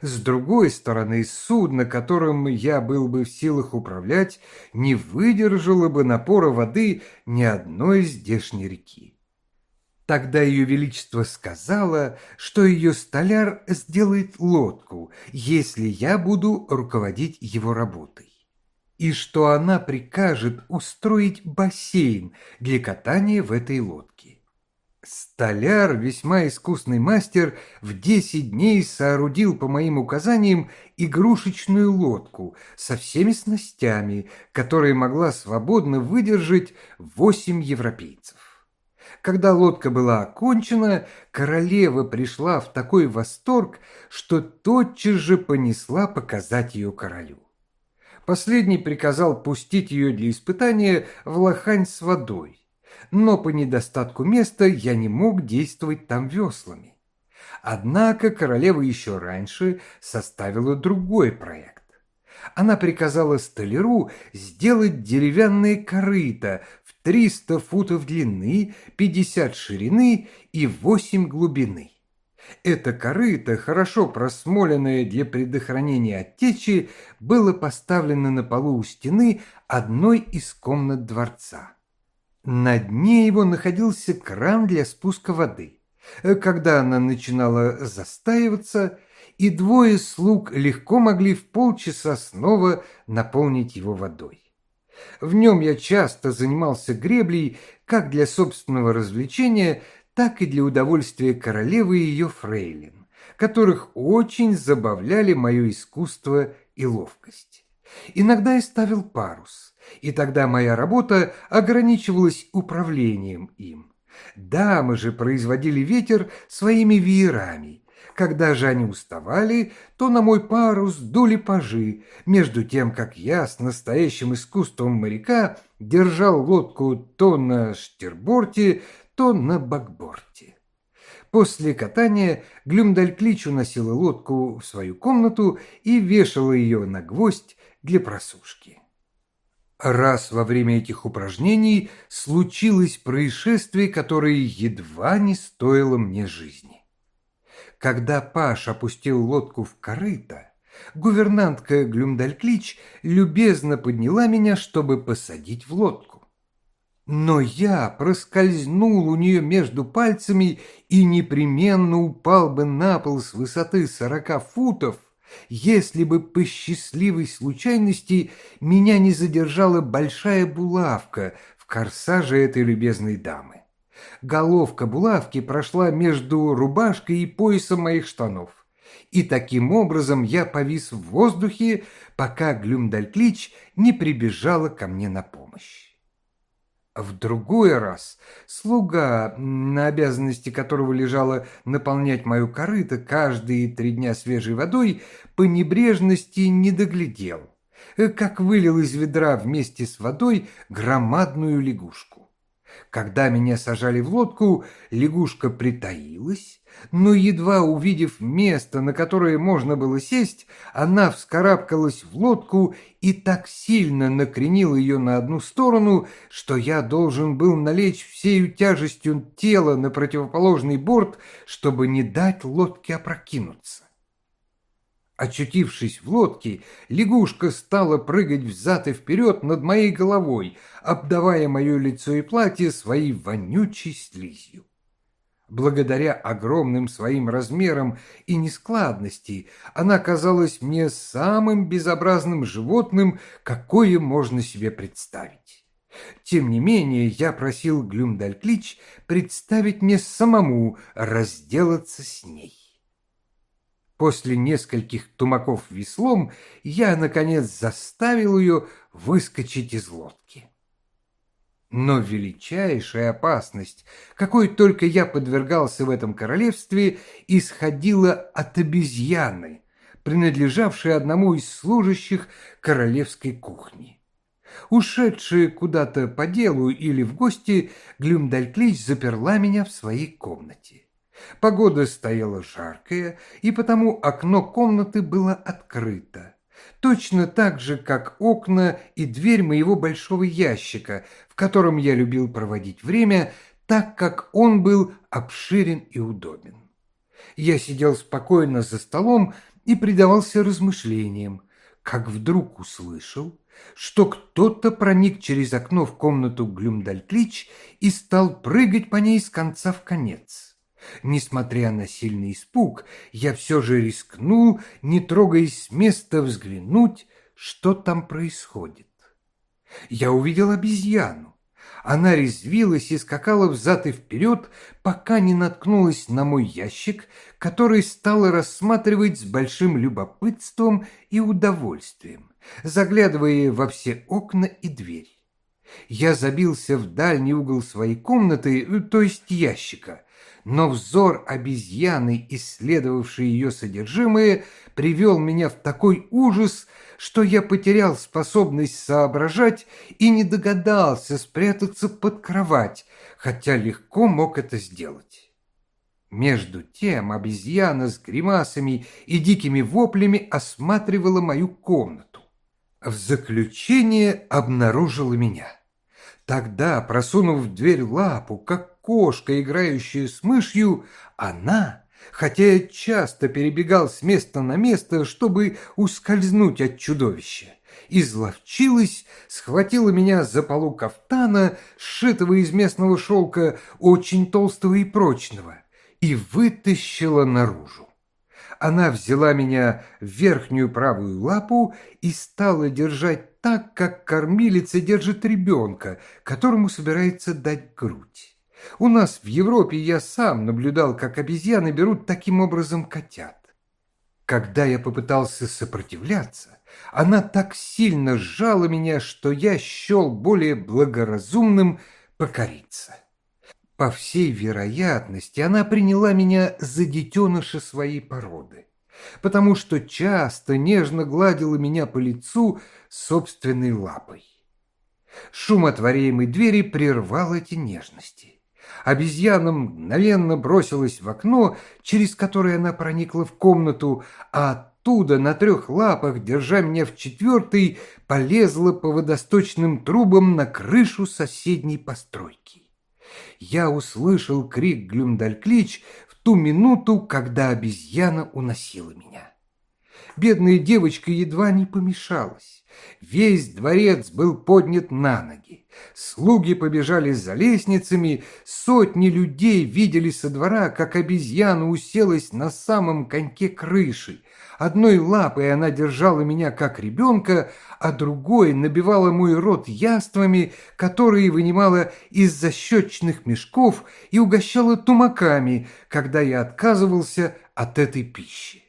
С другой стороны, судно, которым я был бы в силах управлять, не выдержало бы напора воды ни одной здешней реки. Тогда ее величество сказала, что ее столяр сделает лодку, если я буду руководить его работой, и что она прикажет устроить бассейн для катания в этой лодке. Столяр, весьма искусный мастер, в десять дней соорудил по моим указаниям игрушечную лодку со всеми снастями, которая могла свободно выдержать восемь европейцев. Когда лодка была окончена, королева пришла в такой восторг, что тотчас же понесла показать ее королю. Последний приказал пустить ее для испытания в лохань с водой, но по недостатку места я не мог действовать там веслами. Однако королева еще раньше составила другой проект она приказала столяру сделать деревянные корыта 300 футов длины, 50 ширины и 8 глубины. Это корыто, хорошо просмоленное для предохранения от течи, было поставлено на полу у стены одной из комнат дворца. На дне его находился кран для спуска воды. Когда она начинала застаиваться, и двое слуг легко могли в полчаса снова наполнить его водой. В нем я часто занимался греблей как для собственного развлечения, так и для удовольствия королевы и ее фрейлин, которых очень забавляли мое искусство и ловкость. Иногда я ставил парус, и тогда моя работа ограничивалась управлением им. Дамы же производили ветер своими веерами. Когда же они уставали, то на мой парус дули пажи, между тем, как я с настоящим искусством моряка держал лодку то на штирборте, то на бакборте. После катания Глюмдальклич уносила лодку в свою комнату и вешала ее на гвоздь для просушки. Раз во время этих упражнений случилось происшествие, которое едва не стоило мне жизни. Когда Паш опустил лодку в корыто, гувернантка Глюмдальклич любезно подняла меня, чтобы посадить в лодку. Но я проскользнул у нее между пальцами и непременно упал бы на пол с высоты сорока футов, если бы по счастливой случайности меня не задержала большая булавка в корсаже этой любезной дамы. Головка булавки прошла между рубашкой и поясом моих штанов. И таким образом я повис в воздухе, пока Глюмдальклич не прибежала ко мне на помощь. В другой раз слуга, на обязанности которого лежало наполнять мою корыто каждые три дня свежей водой, по небрежности не доглядел, как вылил из ведра вместе с водой громадную лягушку. Когда меня сажали в лодку, лягушка притаилась, но едва увидев место, на которое можно было сесть, она вскарабкалась в лодку и так сильно накренила ее на одну сторону, что я должен был налечь всею тяжестью тела на противоположный борт, чтобы не дать лодке опрокинуться. Очутившись в лодке, лягушка стала прыгать взад и вперед над моей головой, обдавая мое лицо и платье своей вонючей слизью. Благодаря огромным своим размерам и нескладности она казалась мне самым безобразным животным, какое можно себе представить. Тем не менее, я просил Глюмдальклич представить мне самому разделаться с ней. После нескольких тумаков веслом я, наконец, заставил ее выскочить из лодки. Но величайшая опасность, какой только я подвергался в этом королевстве, исходила от обезьяны, принадлежавшей одному из служащих королевской кухни. Ушедшая куда-то по делу или в гости, Глюмдальклич заперла меня в своей комнате. Погода стояла жаркая, и потому окно комнаты было открыто. Точно так же, как окна и дверь моего большого ящика, в котором я любил проводить время, так как он был обширен и удобен. Я сидел спокойно за столом и предавался размышлениям, как вдруг услышал, что кто-то проник через окно в комнату Глюмдальклич и стал прыгать по ней с конца в конец. Несмотря на сильный испуг, я все же рискнул, не трогаясь с места, взглянуть, что там происходит. Я увидел обезьяну. Она резвилась и скакала взад и вперед, пока не наткнулась на мой ящик, который стала рассматривать с большим любопытством и удовольствием, заглядывая во все окна и дверь. Я забился в дальний угол своей комнаты, то есть ящика, но взор обезьяны, исследовавшей ее содержимое, привел меня в такой ужас, что я потерял способность соображать и не догадался спрятаться под кровать, хотя легко мог это сделать. Между тем обезьяна с гримасами и дикими воплями осматривала мою комнату. В заключение обнаружила меня. Тогда, просунув в дверь лапу, как кошка, играющая с мышью, она, хотя часто перебегал с места на место, чтобы ускользнуть от чудовища, изловчилась, схватила меня за полу кафтана, сшитого из местного шелка, очень толстого и прочного, и вытащила наружу. Она взяла меня в верхнюю правую лапу и стала держать так, как кормилица держит ребенка, которому собирается дать грудь. У нас в Европе я сам наблюдал, как обезьяны берут таким образом котят. Когда я попытался сопротивляться, она так сильно сжала меня, что я счел более благоразумным покориться. По всей вероятности, она приняла меня за детеныша своей породы, потому что часто нежно гладила меня по лицу собственной лапой. Шум отворяемой двери прервал эти нежности. Обезьяна мгновенно бросилась в окно, через которое она проникла в комнату, а оттуда на трех лапах, держа меня в четвертой, полезла по водосточным трубам на крышу соседней постройки. Я услышал крик Глюмдальклич в ту минуту, когда обезьяна уносила меня. Бедная девочка едва не помешалась. Весь дворец был поднят на ноги. Слуги побежали за лестницами, сотни людей видели со двора, как обезьяна уселась на самом коньке крыши. Одной лапой она держала меня как ребенка, а другой набивала мой рот яствами, которые вынимала из защечных мешков и угощала тумаками, когда я отказывался от этой пищи.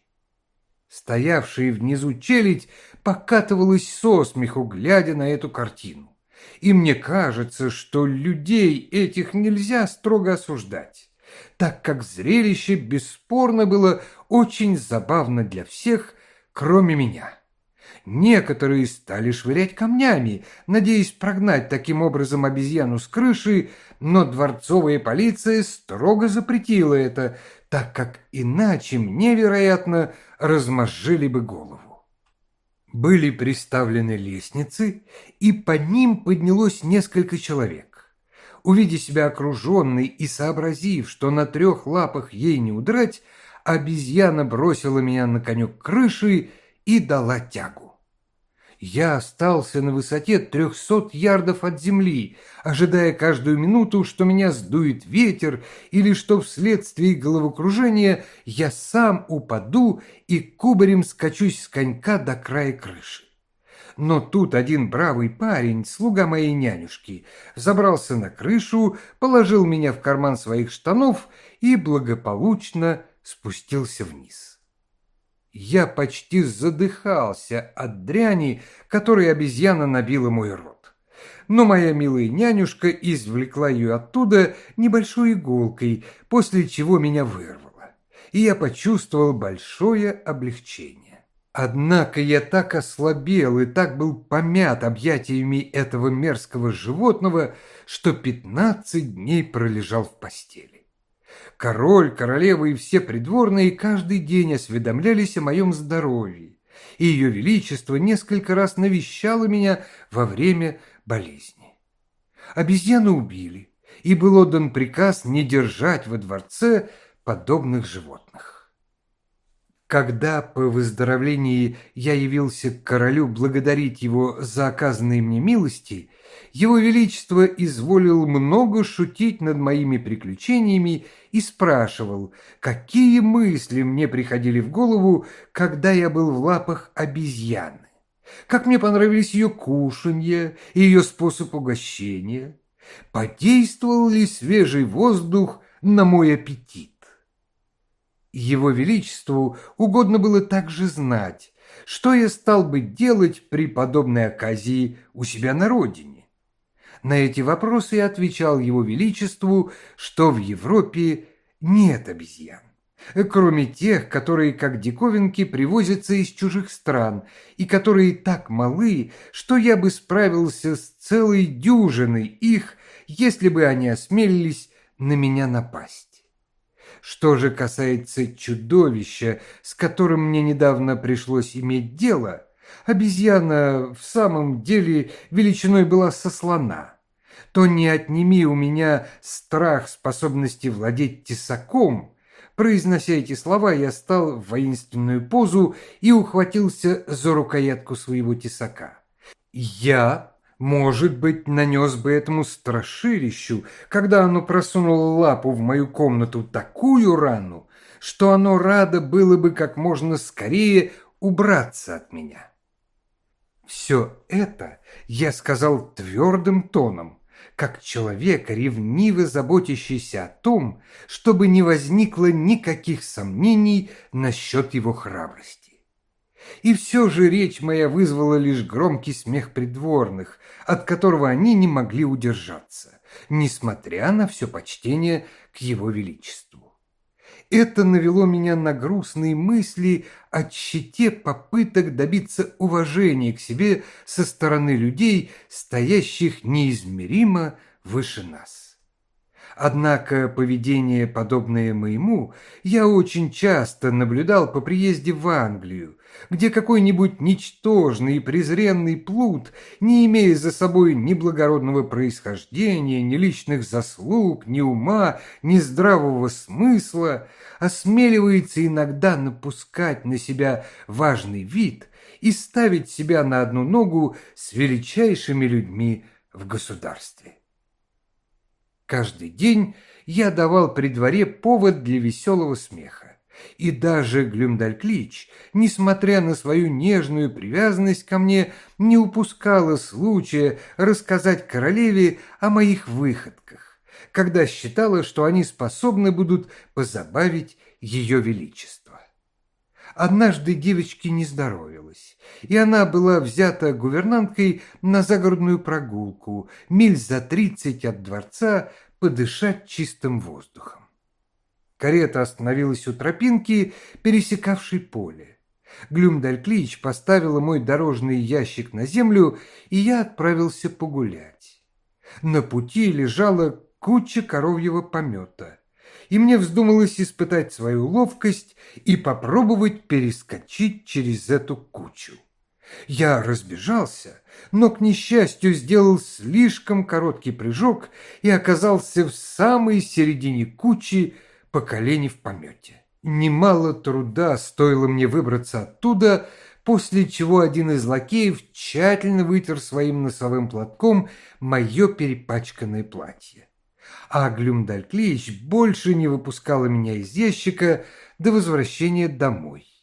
Стоявшая внизу челядь покатывалась со смеху, глядя на эту картину. И мне кажется, что людей этих нельзя строго осуждать, так как зрелище бесспорно было очень забавно для всех, кроме меня. Некоторые стали швырять камнями, надеясь прогнать таким образом обезьяну с крыши, но дворцовая полиция строго запретила это, так как иначе мне, вероятно, размозжили бы голову. Были приставлены лестницы, и по ним поднялось несколько человек. Увидя себя окруженной и сообразив, что на трех лапах ей не удрать, обезьяна бросила меня на конек крыши и дала тягу. Я остался на высоте трехсот ярдов от земли, ожидая каждую минуту, что меня сдует ветер или что вследствие головокружения я сам упаду и кубарем скачусь с конька до края крыши. Но тут один бравый парень, слуга моей нянюшки, забрался на крышу, положил меня в карман своих штанов и благополучно спустился вниз. Я почти задыхался от дряни, которой обезьяна набила мой рот. Но моя милая нянюшка извлекла ее оттуда небольшой иголкой, после чего меня вырвало, и я почувствовал большое облегчение. Однако я так ослабел и так был помят объятиями этого мерзкого животного, что пятнадцать дней пролежал в постели. Король, королева и все придворные каждый день осведомлялись о моем здоровье, и ее величество несколько раз навещало меня во время болезни. Обезьяну убили, и был отдан приказ не держать во дворце подобных животных. Когда по выздоровлении я явился к королю благодарить его за оказанные мне милости, его Величество изволил много шутить над моими приключениями и спрашивал, какие мысли мне приходили в голову, когда я был в лапах обезьяны, как мне понравились ее кушанье и ее способ угощения, подействовал ли свежий воздух на мой аппетит. Его Величеству угодно было также знать, что я стал бы делать при подобной оказии у себя на родине. На эти вопросы отвечал Его Величеству, что в Европе нет обезьян, кроме тех, которые, как диковинки, привозятся из чужих стран и которые так малы, что я бы справился с целой дюжиной их, если бы они осмелились на меня напасть. Что же касается чудовища, с которым мне недавно пришлось иметь дело, обезьяна в самом деле величиной была со слона, то не отними у меня страх способности владеть тесаком. Произнося эти слова, я стал в воинственную позу и ухватился за рукоятку своего тесака. Я Может быть, нанес бы этому страшилищу, когда оно просунуло лапу в мою комнату такую рану, что оно радо было бы как можно скорее убраться от меня. Все это я сказал твердым тоном, как человек, ревниво заботящийся о том, чтобы не возникло никаких сомнений насчет его храбрости. И все же речь моя вызвала лишь громкий смех придворных, от которого они не могли удержаться, несмотря на все почтение к его величеству. Это навело меня на грустные мысли о тщете попыток добиться уважения к себе со стороны людей, стоящих неизмеримо выше нас. Однако поведение, подобное моему, я очень часто наблюдал по приезде в Англию, где какой-нибудь ничтожный и презренный плут, не имея за собой ни благородного происхождения, ни личных заслуг, ни ума, ни здравого смысла, осмеливается иногда напускать на себя важный вид и ставить себя на одну ногу с величайшими людьми в государстве. Каждый день я давал при дворе повод для веселого смеха. И даже Глюмдальклич, несмотря на свою нежную привязанность ко мне, не упускала случая рассказать королеве о моих выходках, когда считала, что они способны будут позабавить ее величество. Однажды девочке не здоровилась, и она была взята гувернанткой на загородную прогулку, миль за тридцать от дворца, подышать чистым воздухом. Карета остановилась у тропинки, пересекавшей поле. Глюмдальклич поставила мой дорожный ящик на землю, и я отправился погулять. На пути лежала куча коровьего помета, и мне вздумалось испытать свою ловкость и попробовать перескочить через эту кучу. Я разбежался, но, к несчастью, сделал слишком короткий прыжок и оказался в самой середине кучи по колени в помете. Немало труда стоило мне выбраться оттуда, после чего один из лакеев тщательно вытер своим носовым платком мое перепачканное платье. А Глюмдальклич больше не выпускала меня из ящика до возвращения домой.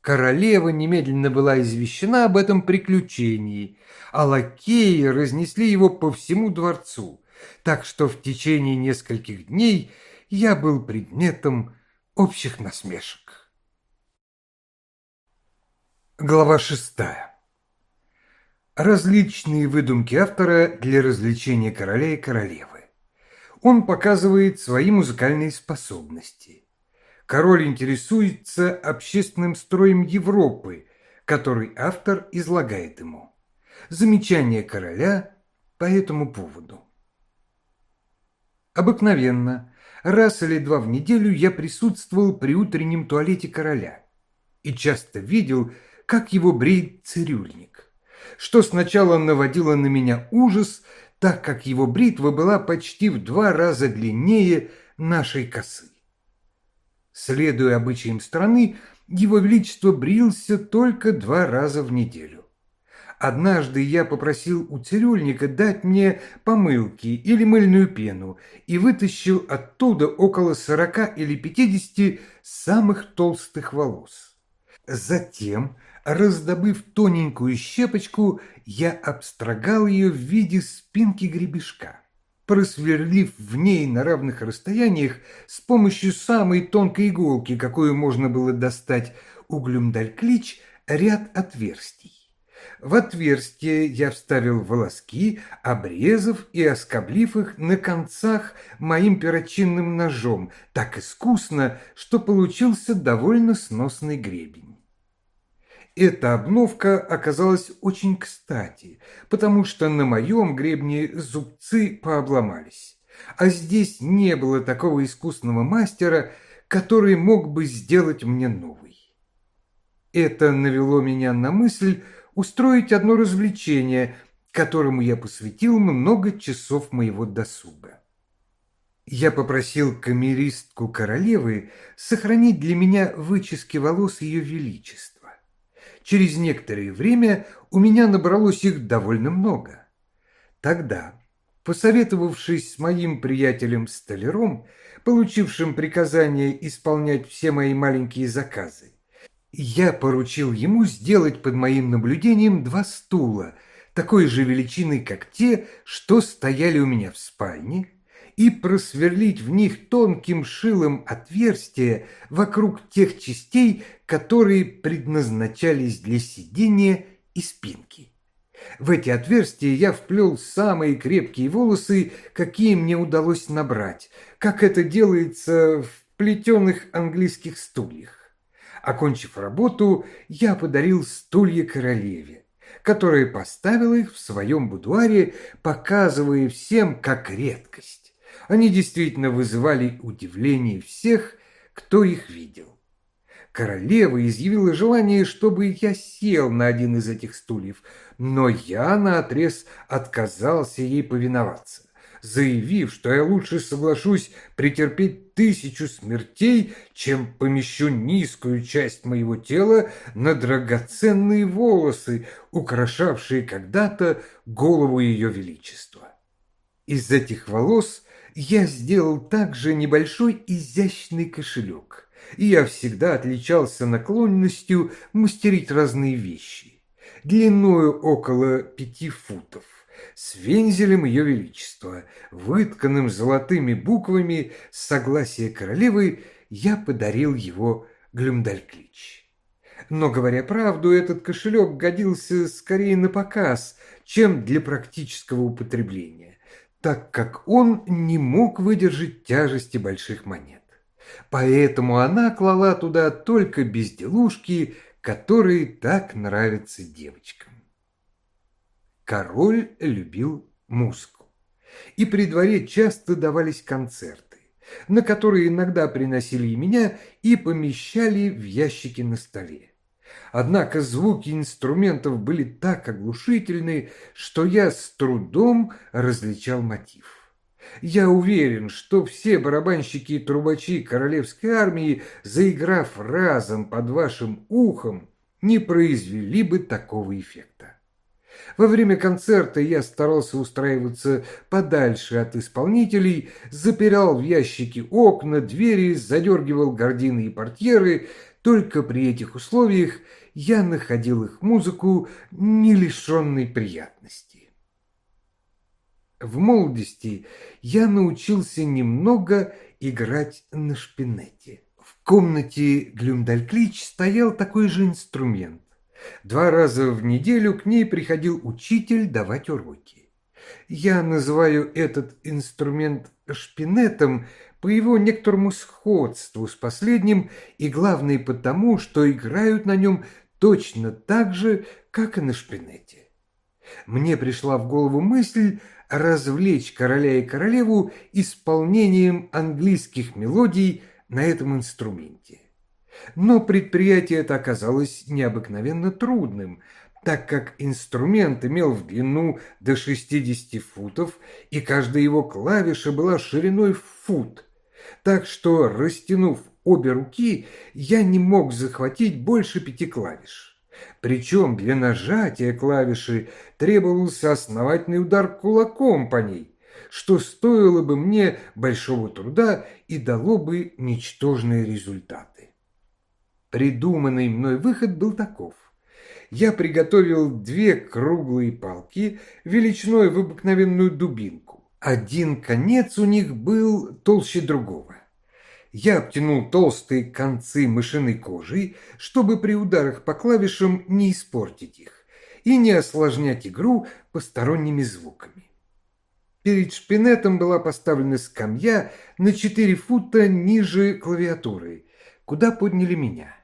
Королева немедленно была извещена об этом приключении, а лакеи разнесли его по всему дворцу, так что в течение нескольких дней я был предметом общих насмешек. Глава шестая. Различные выдумки автора для развлечения короля и королевы. Он показывает свои музыкальные способности – король интересуется общественным строем Европы, который автор излагает ему. Замечание короля по этому поводу. Обыкновенно, раз или два в неделю я присутствовал при утреннем туалете короля и часто видел, как его бреет цирюльник, что сначала наводило на меня ужас, так как его бритва была почти в два раза длиннее нашей косы. Следуя обычаям страны, его величество брился только два раза в неделю. Однажды я попросил у цирюльника дать мне помылки или мыльную пену и вытащил оттуда около сорока или пятидесяти самых толстых волос. Затем, раздобыв тоненькую щепочку, я обстрогал ее в виде спинки гребешка просверлив в ней на равных расстояниях с помощью самой тонкой иголки, какую можно было достать углем дальклич, ряд отверстий. В отверстие я вставил волоски, обрезав и оскоблив их на концах моим перочинным ножом так искусно, что получился довольно сносный гребень. Эта обновка оказалась очень кстати, потому что на моем гребне зубцы пообломались. А здесь не было такого искусного мастера, который мог бы сделать мне новый. Это навело меня на мысль устроить одно развлечение, которому я посвятил много часов моего досуга. Я попросил камеристку королевы сохранить для меня вычески волос ее величества. Через некоторое время у меня набралось их довольно много. Тогда, посоветовавшись с моим приятелем-столяром, получившим приказание исполнять все мои маленькие заказы, я поручил ему сделать под моим наблюдением два стула, такой же величины, как те, что стояли у меня в спальне, и просверлить в них тонким шилом отверстия вокруг тех частей, которые предназначались для сидения и спинки. В эти отверстия я вплел самые крепкие волосы, какие мне удалось набрать, как это делается в плетеных английских стульях. Окончив работу, я подарил стулья королеве, которая поставила их в своем будуаре, показывая всем как редкость. Они действительно вызывали удивление всех, кто их видел. Королева изъявила желание, чтобы я сел на один из этих стульев, но я наотрез отказался ей повиноваться заявив, что я лучше соглашусь претерпеть тысячу смертей, чем помещу низкую часть моего тела на драгоценные волосы, украшавшие когда-то голову ее величества. Из этих волос я сделал также небольшой изящный кошелек, и я всегда отличался наклонностью мастерить разные вещи, длиною около пяти футов. С вензелем ее величества, вытканным золотыми буквами согласия королевы, я подарил его Глюмдальклич. Но, говоря правду, этот кошелек годился скорее на показ, чем для практического употребления, так как он не мог выдержать тяжести больших монет. Поэтому она клала туда только безделушки, которые так нравятся девочкам. Король любил музыку. И при дворе часто давались концерты, на которые иногда приносили и меня и помещали в ящики на столе. Однако звуки инструментов были так оглушительны, что я с трудом различал мотив. Я уверен, что все барабанщики и трубачи королевской армии, заиграв разом под вашим ухом, не произвели бы такого эффекта. Во время концерта я старался устраиваться подальше от исполнителей, запирал в ящики окна, двери, задергивал гардины и портьеры. Только при этих условиях я находил их музыку не лишенной приятности. В молодости я научился немного играть на шпинете. В комнате Глюмдальклич стоял такой же инструмент. Два раза в неделю к ней приходил учитель давать уроки. Я называю этот инструмент шпинетом по его некоторому сходству с последним и, главное, потому, что играют на нем точно так же, как и на шпинете. Мне пришла в голову мысль развлечь короля и королеву исполнением английских мелодий на этом инструменте. Но предприятие это оказалось необыкновенно трудным, так как инструмент имел в длину до 60 футов, и каждая его клавиша была шириной в фут. Так что, растянув обе руки, я не мог захватить больше пяти клавиш. Причем для нажатия клавиши требовался основательный удар кулаком по ней, что стоило бы мне большого труда и дало бы ничтожные результаты. Придуманный мной выход был таков. Я приготовил две круглые палки величиной в обыкновенную дубинку. Один конец у них был толще другого. Я обтянул толстые концы мышиной кожей, чтобы при ударах по клавишам не испортить их и не осложнять игру посторонними звуками. Перед шпинетом была поставлена скамья на 4 фута ниже клавиатуры, куда подняли меня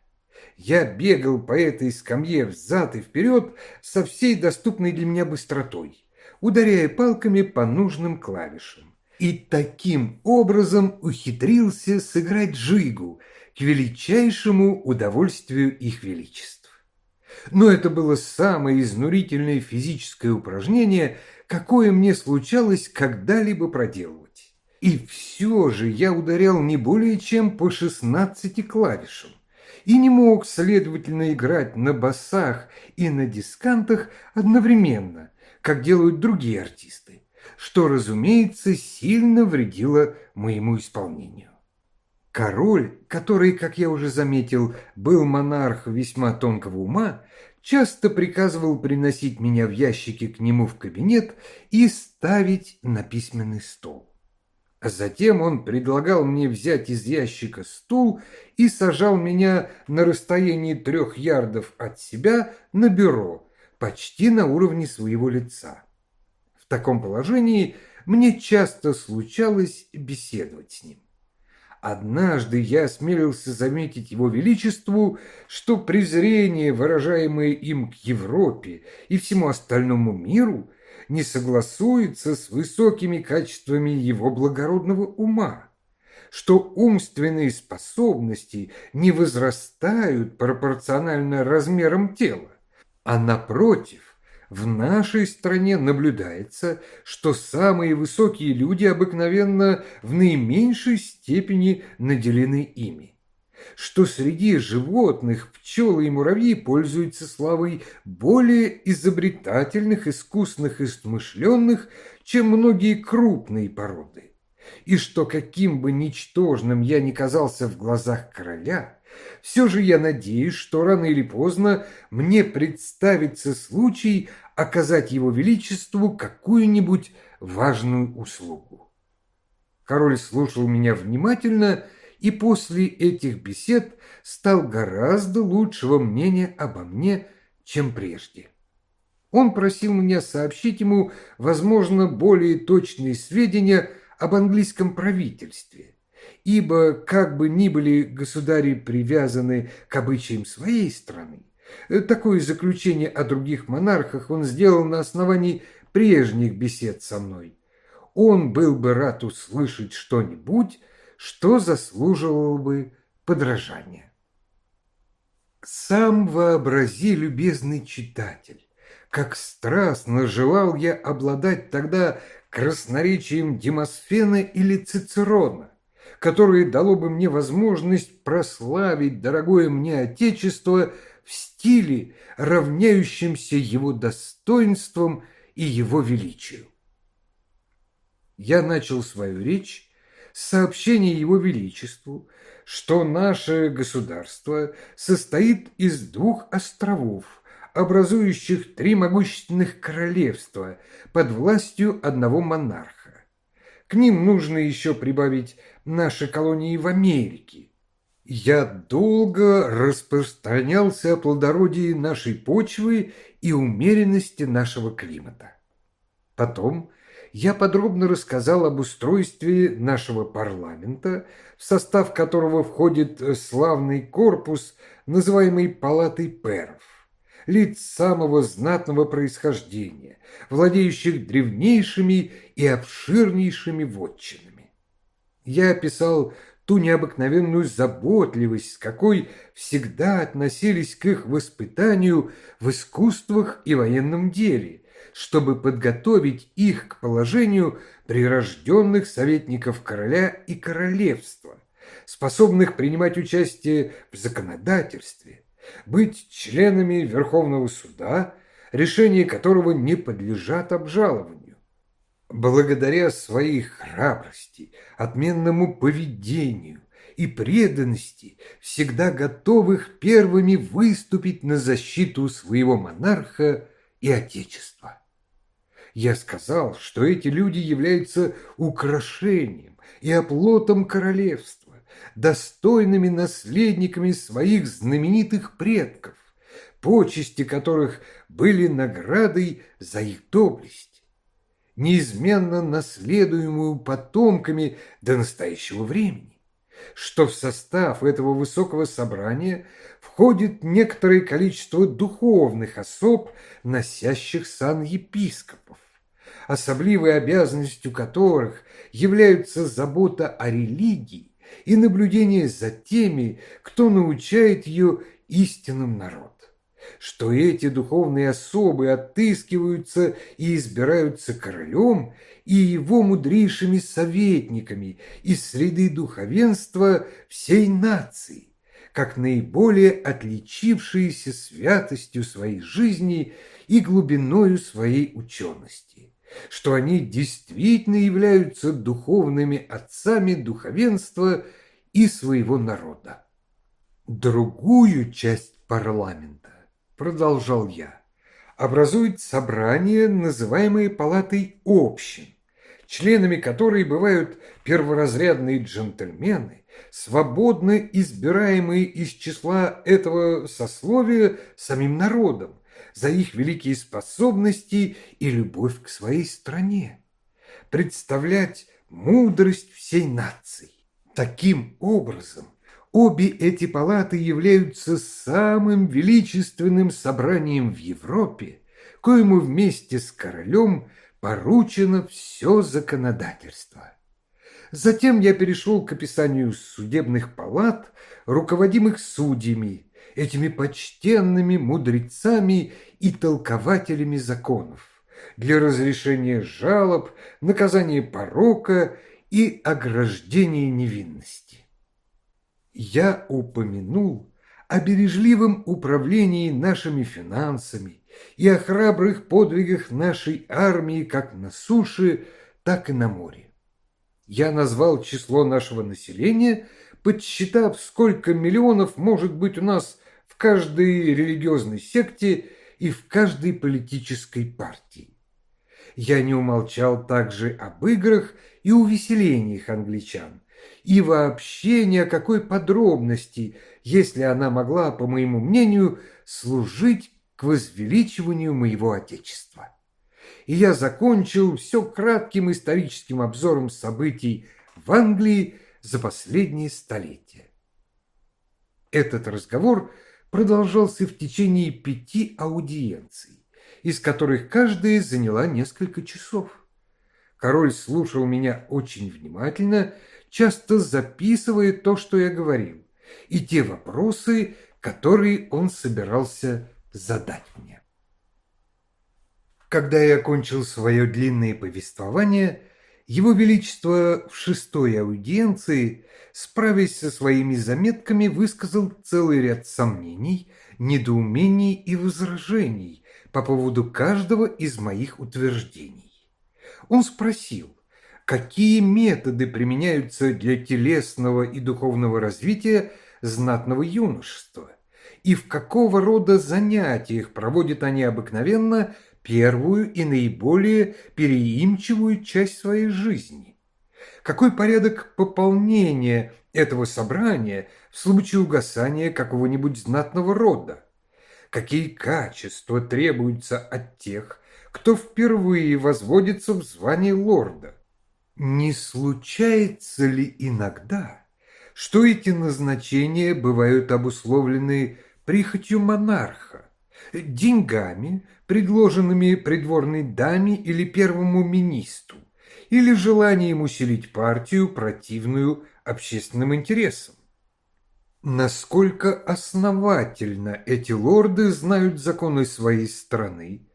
я бегал по этой скамье взад и вперед со всей доступной для меня быстротой, ударяя палками по нужным клавишам. И таким образом ухитрился сыграть жигу к величайшему удовольствию их величеств. Но это было самое изнурительное физическое упражнение, какое мне случалось когда-либо проделывать. И все же я ударял не более чем по шестнадцати клавишам и не мог, следовательно, играть на басах и на дискантах одновременно, как делают другие артисты, что, разумеется, сильно вредило моему исполнению. Король, который, как я уже заметил, был монарх весьма тонкого ума, часто приказывал приносить меня в ящике к нему в кабинет и ставить на письменный стол. А затем он предлагал мне взять из ящика стул и сажал меня на расстоянии трех ярдов от себя на бюро, почти на уровне своего лица. В таком положении мне часто случалось беседовать с ним. Однажды я осмелился заметить его величеству, что презрение, выражаемое им к Европе и всему остальному миру, не согласуется с высокими качествами его благородного ума, что умственные способности не возрастают пропорционально размерам тела, а напротив, в нашей стране наблюдается, что самые высокие люди обыкновенно в наименьшей степени наделены ими. Что среди животных пчелы и муравьи пользуются славой более изобретательных, искусных и смышленных, чем многие крупные породы, и что каким бы ничтожным я ни казался в глазах короля, все же я надеюсь, что рано или поздно мне представится случай оказать его величеству какую-нибудь важную услугу. Король слушал меня внимательно и после этих бесед стал гораздо лучшего мнения обо мне, чем прежде. Он просил меня сообщить ему, возможно, более точные сведения об английском правительстве, ибо, как бы ни были государи привязаны к обычаям своей страны, такое заключение о других монархах он сделал на основании прежних бесед со мной. Он был бы рад услышать что-нибудь, что заслуживало бы подражания. Сам вообрази, любезный читатель, как страстно желал я обладать тогда красноречием Демосфена или Цицерона, которое дало бы мне возможность прославить дорогое мне Отечество в стиле, равняющемся его достоинством и его величию. Я начал свою речь сообщение Его Величеству, что наше государство состоит из двух островов, образующих три могущественных королевства под властью одного монарха. К ним нужно еще прибавить наши колонии в Америке. Я долго распространялся о плодородии нашей почвы и умеренности нашего климата. Потом я подробно рассказал об устройстве нашего парламента, в состав которого входит славный корпус, называемый Палатой перов, лиц самого знатного происхождения, владеющих древнейшими и обширнейшими вотчинами. Я описал ту необыкновенную заботливость, с какой всегда относились к их воспитанию в искусствах и военном деле – чтобы подготовить их к положению прирожденных советников короля и королевства, способных принимать участие в законодательстве, быть членами Верховного суда, решения которого не подлежат обжалованию. Благодаря своей храбрости, отменному поведению и преданности, всегда готовых первыми выступить на защиту своего монарха и Отечества. Я сказал, что эти люди являются украшением и оплотом королевства, достойными наследниками своих знаменитых предков, почести которых были наградой за их доблесть, неизменно наследуемую потомками до настоящего времени что в состав этого высокого собрания входит некоторое количество духовных особ, носящих сан епископов особливой обязанностью которых являются забота о религии и наблюдение за теми, кто научает ее истинным народ. Что эти духовные особы отыскиваются и избираются королем и его мудрейшими советниками из среды духовенства всей нации, как наиболее отличившиеся святостью своей жизни и глубиною своей учености, что они действительно являются духовными отцами духовенства и своего народа. Другую часть парламента, продолжал я, образует собрание, называемое палатой общин, членами которой бывают перворазрядные джентльмены, свободно избираемые из числа этого сословия самим народом, за их великие способности и любовь к своей стране, представлять мудрость всей нации. Таким образом, обе эти палаты являются самым величественным собранием в Европе, коему вместе с королем поручено все законодательство. Затем я перешел к описанию судебных палат, руководимых судьями, этими почтенными мудрецами и толкователями законов для разрешения жалоб, наказания порока и ограждения невинности. Я упомянул о бережливом управлении нашими финансами и о храбрых подвигах нашей армии как на суше, так и на море. Я назвал число нашего населения, подсчитав, сколько миллионов может быть у нас в каждой религиозной секте и в каждой политической партии. Я не умолчал также об играх и увеселениях англичан, и вообще ни о какой подробности, если она могла, по моему мнению, служить к возвеличиванию моего Отечества. И я закончил все кратким историческим обзором событий в Англии за последние столетия. Этот разговор – продолжался в течение пяти аудиенций, из которых каждая заняла несколько часов. Король слушал меня очень внимательно, часто записывая то, что я говорил, и те вопросы, которые он собирался задать мне. Когда я окончил свое длинное повествование, его Величество в шестой аудиенции, справясь со своими заметками, высказал целый ряд сомнений, недоумений и возражений по поводу каждого из моих утверждений. Он спросил, какие методы применяются для телесного и духовного развития знатного юношества, и в какого рода занятиях проводят они обыкновенно первую и наиболее переимчивую часть своей жизни. Какой порядок пополнения этого собрания в случае угасания какого-нибудь знатного рода? Какие качества требуются от тех, кто впервые возводится в звание лорда? Не случается ли иногда, что эти назначения бывают обусловлены прихотью монарха, деньгами, предложенными придворной даме или первому министру, или желанием усилить партию, противную общественным интересам. Насколько основательно эти лорды знают законы своей страны,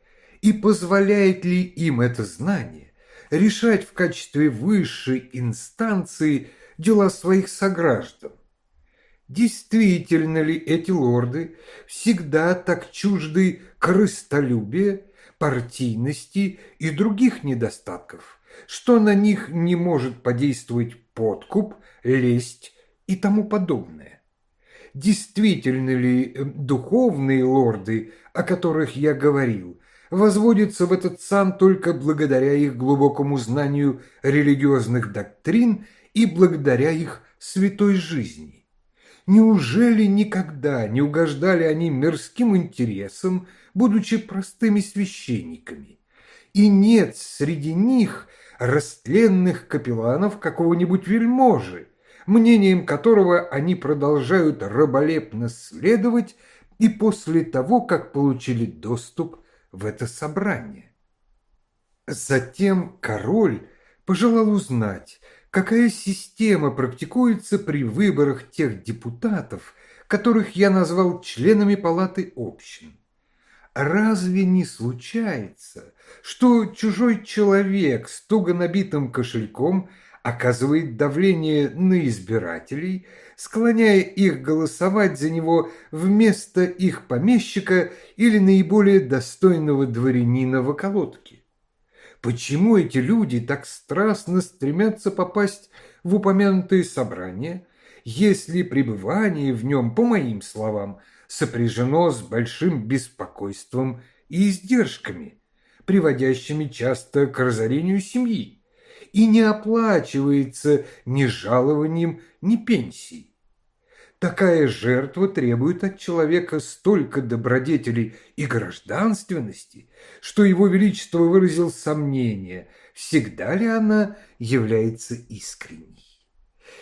и позволяет ли им это знание решать в качестве высшей инстанции дела своих сограждан? Действительно ли эти лорды всегда так чужды корыстолюбия, партийности и других недостатков, что на них не может подействовать подкуп, лесть и тому подобное? Действительно ли э, духовные лорды, о которых я говорил, возводятся в этот сан только благодаря их глубокому знанию религиозных доктрин и благодаря их святой жизни? Неужели никогда не угождали они мирским интересам, будучи простыми священниками? И нет среди них растленных капелланов какого-нибудь вельможи, мнением которого они продолжают раболепно следовать и после того, как получили доступ в это собрание. Затем король пожелал узнать, какая система практикуется при выборах тех депутатов, которых я назвал членами палаты общин. Разве не случается, что чужой человек с туго набитым кошельком оказывает давление на избирателей, склоняя их голосовать за него вместо их помещика или наиболее достойного дворянина в околотке. Почему эти люди так страстно стремятся попасть в упомянутое собрание, если пребывание в нем, по моим словам, сопряжено с большим беспокойством и издержками, приводящими часто к разорению семьи, и не оплачивается ни жалованием, ни пенсией. Такая жертва требует от человека столько добродетелей и гражданственности, что его величество выразил сомнение, всегда ли она является искренней.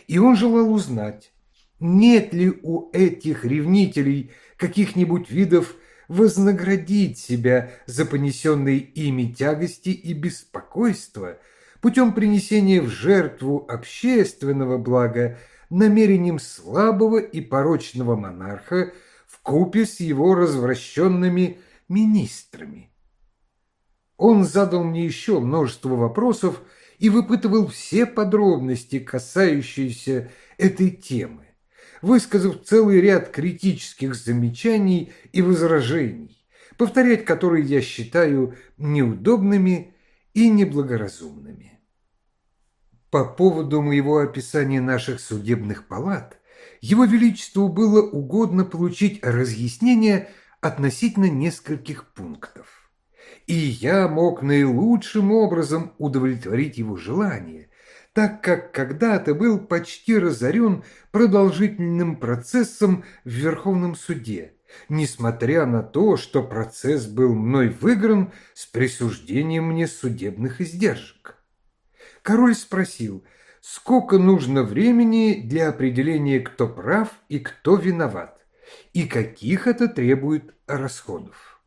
И он желал узнать, нет ли у этих ревнителей каких-нибудь видов вознаградить себя за понесенные ими тягости и беспокойства путем принесения в жертву общественного блага намерением слабого и порочного монарха в купе с его развращенными министрами. Он задал мне еще множество вопросов и выпытывал все подробности, касающиеся этой темы, высказав целый ряд критических замечаний и возражений, повторять которые я считаю неудобными и неблагоразумными. По поводу моего описания наших судебных палат, Его Величеству было угодно получить разъяснение относительно нескольких пунктов. И я мог наилучшим образом удовлетворить его желание, так как когда-то был почти разорен продолжительным процессом в Верховном суде, несмотря на то, что процесс был мной выигран с присуждением мне судебных издержек. Король спросил, сколько нужно времени для определения, кто прав и кто виноват, и каких это требует расходов.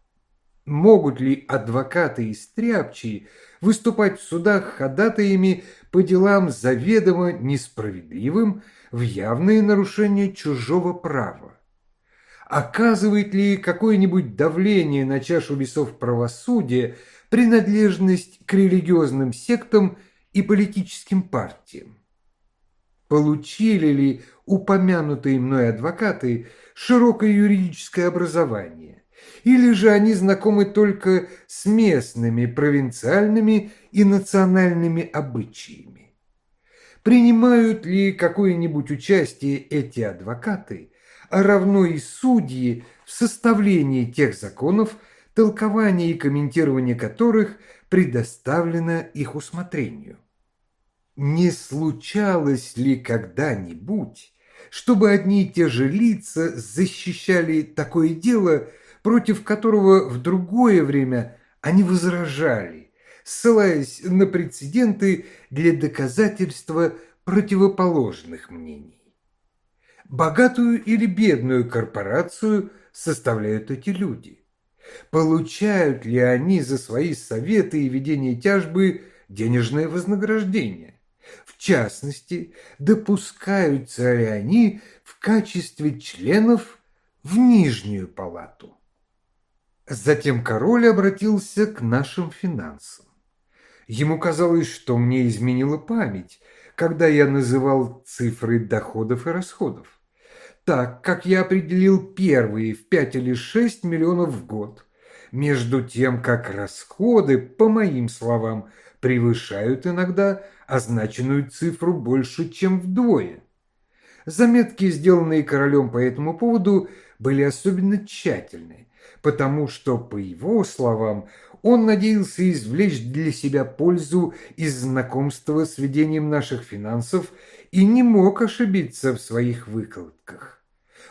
Могут ли адвокаты и стряпчие выступать в судах ходатаями по делам заведомо несправедливым в явное нарушение чужого права? Оказывает ли какое-нибудь давление на чашу весов правосудия принадлежность к религиозным сектам и политическим партиям. Получили ли упомянутые мной адвокаты широкое юридическое образование, или же они знакомы только с местными, провинциальными и национальными обычаями? Принимают ли какое-нибудь участие эти адвокаты, равно и судьи в составлении тех законов, толкование и комментирование которых предоставлено их усмотрению? Не случалось ли когда-нибудь, чтобы одни и те же лица защищали такое дело, против которого в другое время они возражали, ссылаясь на прецеденты для доказательства противоположных мнений? Богатую или бедную корпорацию составляют эти люди. Получают ли они за свои советы и ведение тяжбы денежное вознаграждение? В частности, допускаются ли они в качестве членов в Нижнюю палату. Затем король обратился к нашим финансам. Ему казалось, что мне изменила память, когда я называл цифры доходов и расходов. Так как я определил первые в 5 или 6 миллионов в год, между тем как расходы, по моим словам, превышают иногда означенную цифру больше, чем вдвое. Заметки, сделанные королем по этому поводу, были особенно тщательны, потому что, по его словам, он надеялся извлечь для себя пользу из знакомства с ведением наших финансов и не мог ошибиться в своих выкладках.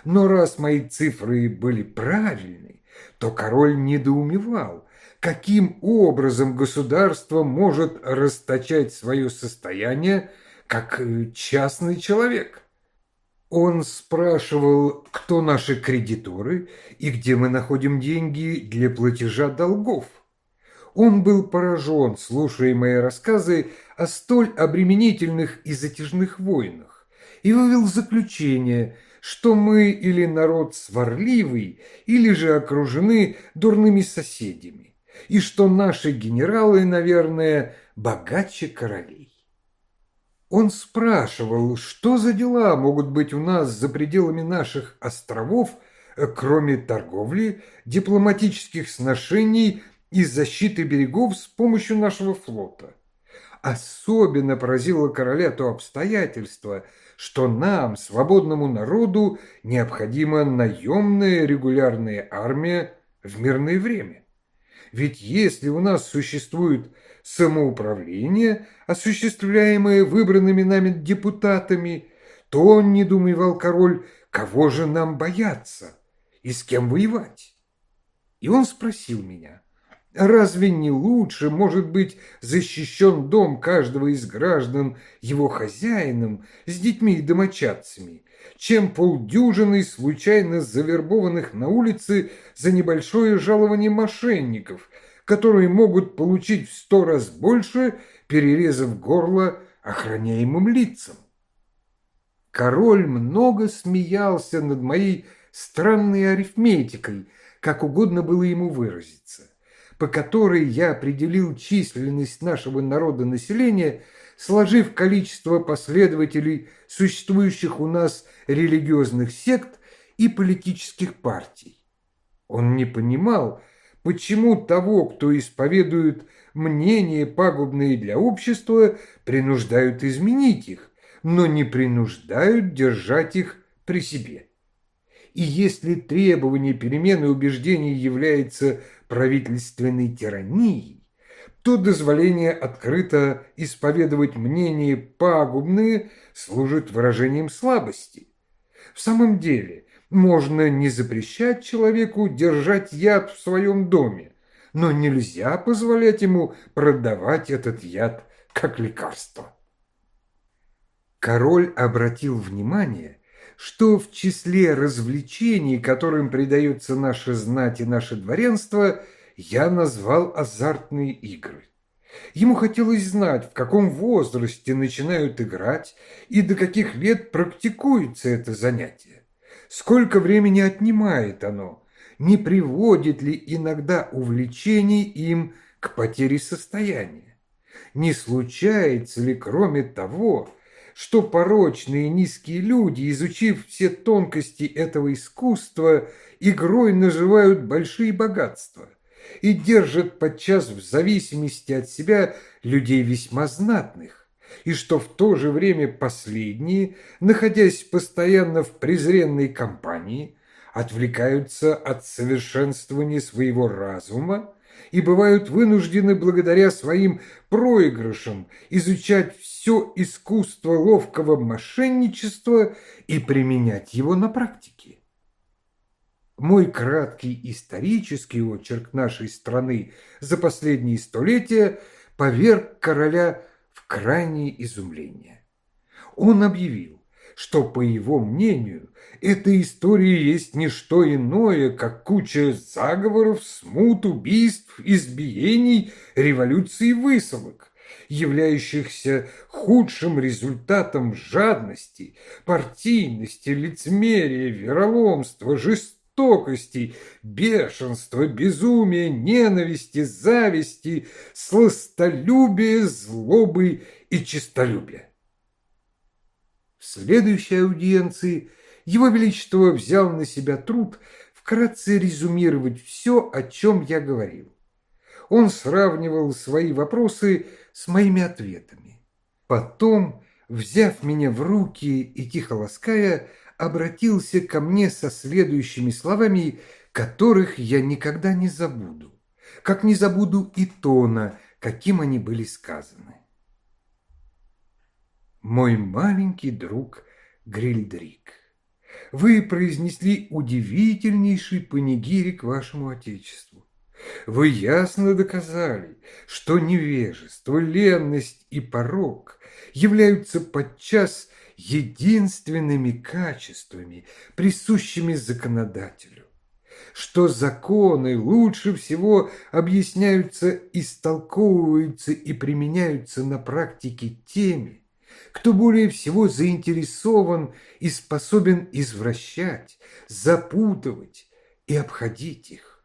Но раз мои цифры были правильны, то король недоумевал, каким образом государство может расточать свое состояние как э, частный человек. Он спрашивал, кто наши кредиторы и где мы находим деньги для платежа долгов. Он был поражен, слушая мои рассказы о столь обременительных и затяжных войнах, и вывел заключение, что мы или народ сварливый, или же окружены дурными соседями и что наши генералы, наверное, богаче королей. Он спрашивал, что за дела могут быть у нас за пределами наших островов, кроме торговли, дипломатических сношений и защиты берегов с помощью нашего флота. Особенно поразило короля то обстоятельство, что нам, свободному народу, необходима наемная регулярная армия в мирное время. Ведь если у нас существует самоуправление, осуществляемое выбранными нами депутатами, то, не думал король, кого же нам бояться и с кем воевать? И он спросил меня, разве не лучше, может быть, защищен дом каждого из граждан его хозяином с детьми и домочадцами, чем полдюжины случайно завербованных на улице за небольшое жалование мошенников, которые могут получить в сто раз больше, перерезав горло охраняемым лицам. Король много смеялся над моей странной арифметикой, как угодно было ему выразиться, по которой я определил численность нашего народа населения – сложив количество последователей существующих у нас религиозных сект и политических партий. Он не понимал, почему того, кто исповедует мнения, пагубные для общества, принуждают изменить их, но не принуждают держать их при себе. И если требование перемены убеждений является правительственной тиранией, то дозволение открыто исповедовать мнения пагубные служит выражением слабости. В самом деле, можно не запрещать человеку держать яд в своем доме, но нельзя позволять ему продавать этот яд как лекарство. Король обратил внимание, что в числе развлечений, которым придается наше знать и наше дворянство – я назвал азартные игры. Ему хотелось знать, в каком возрасте начинают играть и до каких лет практикуется это занятие. Сколько времени отнимает оно, не приводит ли иногда увлечение им к потере состояния. Не случается ли, кроме того, что порочные низкие люди, изучив все тонкости этого искусства, игрой наживают большие богатства – и держит подчас в зависимости от себя людей весьма знатных, и что в то же время последние, находясь постоянно в презренной компании, отвлекаются от совершенствования своего разума и бывают вынуждены благодаря своим проигрышам изучать все искусство ловкого мошенничества и применять его на практике. Мой краткий исторический очерк нашей страны за последние столетия поверг короля в крайнее изумление. Он объявил, что, по его мнению, эта история есть не что иное, как куча заговоров, смут, убийств, избиений, революций и высылок, являющихся худшим результатом жадности, партийности, лицемерия, вероломства, жестокости, бешенства, безумия, ненависти, зависти, сластолюбия, злобы и честолюбия. В следующей аудиенции Его Величество взял на себя труд вкратце резюмировать все, о чем я говорил. Он сравнивал свои вопросы с моими ответами. Потом, взяв меня в руки и тихо лаская, обратился ко мне со следующими словами, которых я никогда не забуду, как не забуду и тона, каким они были сказаны. Мой маленький друг Грильдрик, вы произнесли удивительнейший панигирик вашему Отечеству. Вы ясно доказали, что невежество, ленность и порок являются подчас единственными качествами, присущими законодателю, что законы лучше всего объясняются, истолковываются и применяются на практике теми, кто более всего заинтересован и способен извращать, запутывать и обходить их.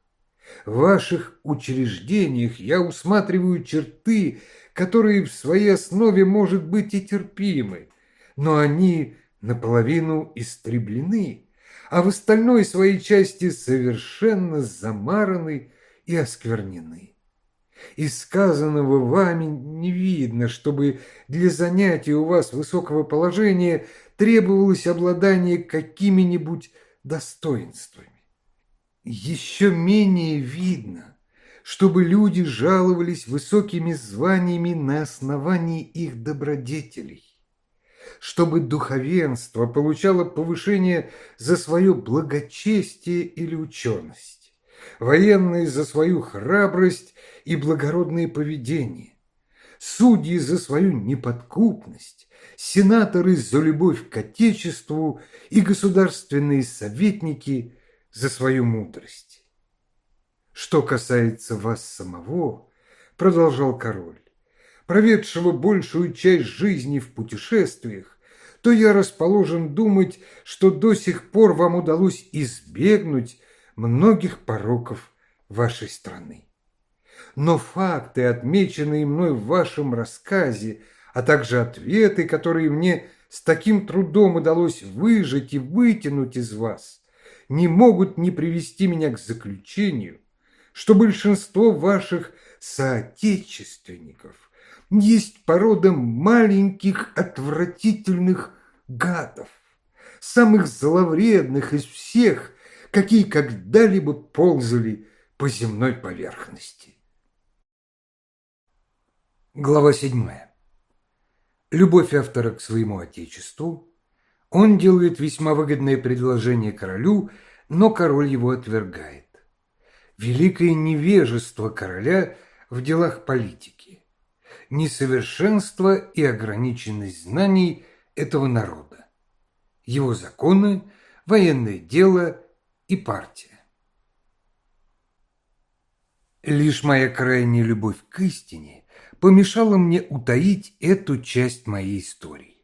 В ваших учреждениях я усматриваю черты, которые в своей основе, может быть, и терпимы, но они наполовину истреблены, а в остальной своей части совершенно замараны и осквернены. Из сказанного вами не видно, чтобы для занятия у вас высокого положения требовалось обладание какими-нибудь достоинствами. Еще менее видно, чтобы люди жаловались высокими званиями на основании их добродетелей, чтобы духовенство получало повышение за свое благочестие или ученость, военные за свою храбрость и благородное поведение, судьи за свою неподкупность, сенаторы за любовь к Отечеству и государственные советники за свою мудрость. Что касается вас самого, продолжал король, проведшего большую часть жизни в путешествиях, то я расположен думать, что до сих пор вам удалось избегнуть многих пороков вашей страны. Но факты, отмеченные мной в вашем рассказе, а также ответы, которые мне с таким трудом удалось выжать и вытянуть из вас, не могут не привести меня к заключению, что большинство ваших соотечественников есть порода маленьких отвратительных гадов, самых зловредных из всех, какие когда-либо ползали по земной поверхности. Глава седьмая. Любовь автора к своему отечеству. Он делает весьма выгодное предложение королю, но король его отвергает. Великое невежество короля в делах политики. Несовершенство и ограниченность знаний этого народа. Его законы, военное дело и партия. Лишь моя крайняя любовь к истине помешало мне утаить эту часть моей истории.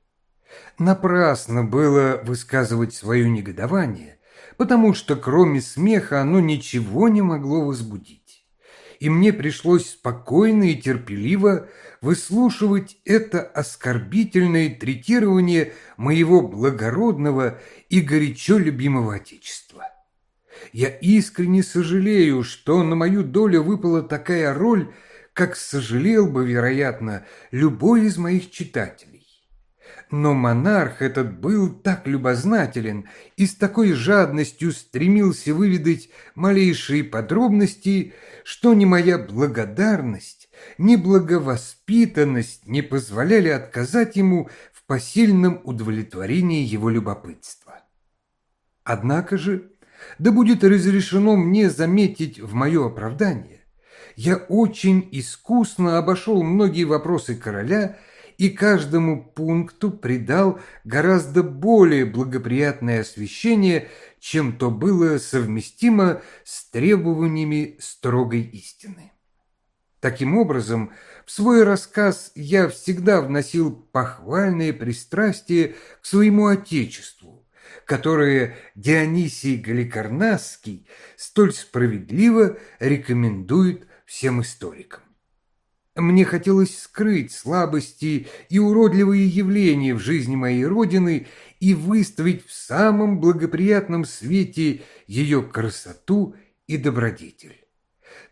Напрасно было высказывать свое негодование, потому что кроме смеха оно ничего не могло возбудить. И мне пришлось спокойно и терпеливо выслушивать это оскорбительное третирование моего благородного и горячо любимого Отечества. Я искренне сожалею, что на мою долю выпала такая роль, как сожалел бы, вероятно, любой из моих читателей. Но монарх этот был так любознателен и с такой жадностью стремился выведать малейшие подробности, что ни моя благодарность, ни благовоспитанность не позволяли отказать ему в посильном удовлетворении его любопытства. Однако же, да будет разрешено мне заметить в мое оправдание, я очень искусно обошел многие вопросы короля и каждому пункту придал гораздо более благоприятное освещение, чем то было совместимо с требованиями строгой истины. Таким образом, в свой рассказ я всегда вносил похвальное пристрастие к своему отечеству, которое Дионисий Галикарнасский столь справедливо рекомендует всем историкам. Мне хотелось скрыть слабости и уродливые явления в жизни моей родины и выставить в самом благоприятном свете ее красоту и добродетель.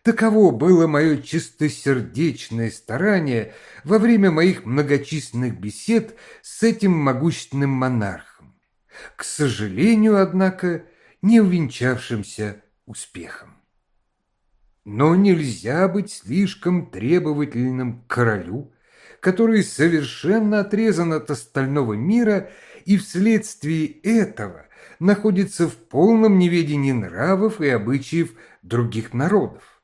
Таково было мое чистосердечное старание во время моих многочисленных бесед с этим могущественным монархом, к сожалению, однако, не увенчавшимся успехом. Но нельзя быть слишком требовательным к королю, который совершенно отрезан от остального мира и вследствие этого находится в полном неведении нравов и обычаев других народов.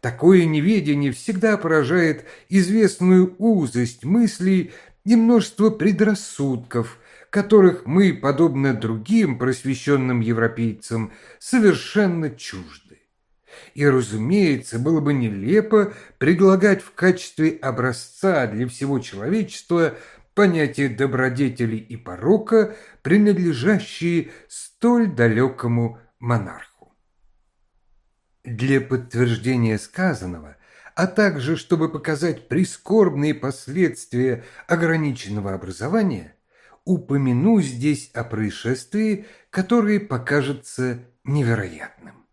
Такое неведение всегда поражает известную узость мыслей и множество предрассудков, которых мы, подобно другим просвещенным европейцам, совершенно чужды. И, разумеется, было бы нелепо предлагать в качестве образца для всего человечества понятие добродетели и порока, принадлежащие столь далекому монарху. Для подтверждения сказанного а также чтобы показать прискорбные последствия ограниченного образования, упомяну здесь о происшествии, которое покажется невероятным.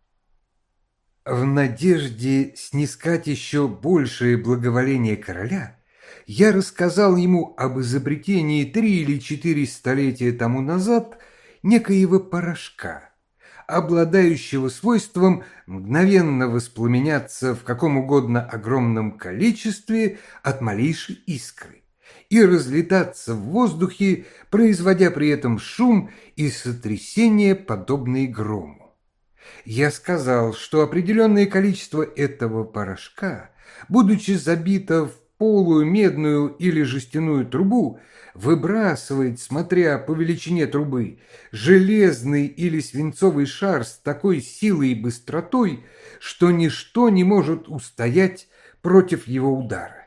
В надежде снискать еще большее благоволение короля, я рассказал ему об изобретении три или четыре столетия тому назад некоего порошка, обладающего свойством мгновенно воспламеняться в каком угодно огромном количестве от малейшей искры и разлетаться в воздухе, производя при этом шум и сотрясение, подобные грому. Я сказал, что определенное количество этого порошка, будучи забито в полую медную или жестяную трубу, выбрасывает, смотря по величине трубы, железный или свинцовый шар с такой силой и быстротой, что ничто не может устоять против его удара.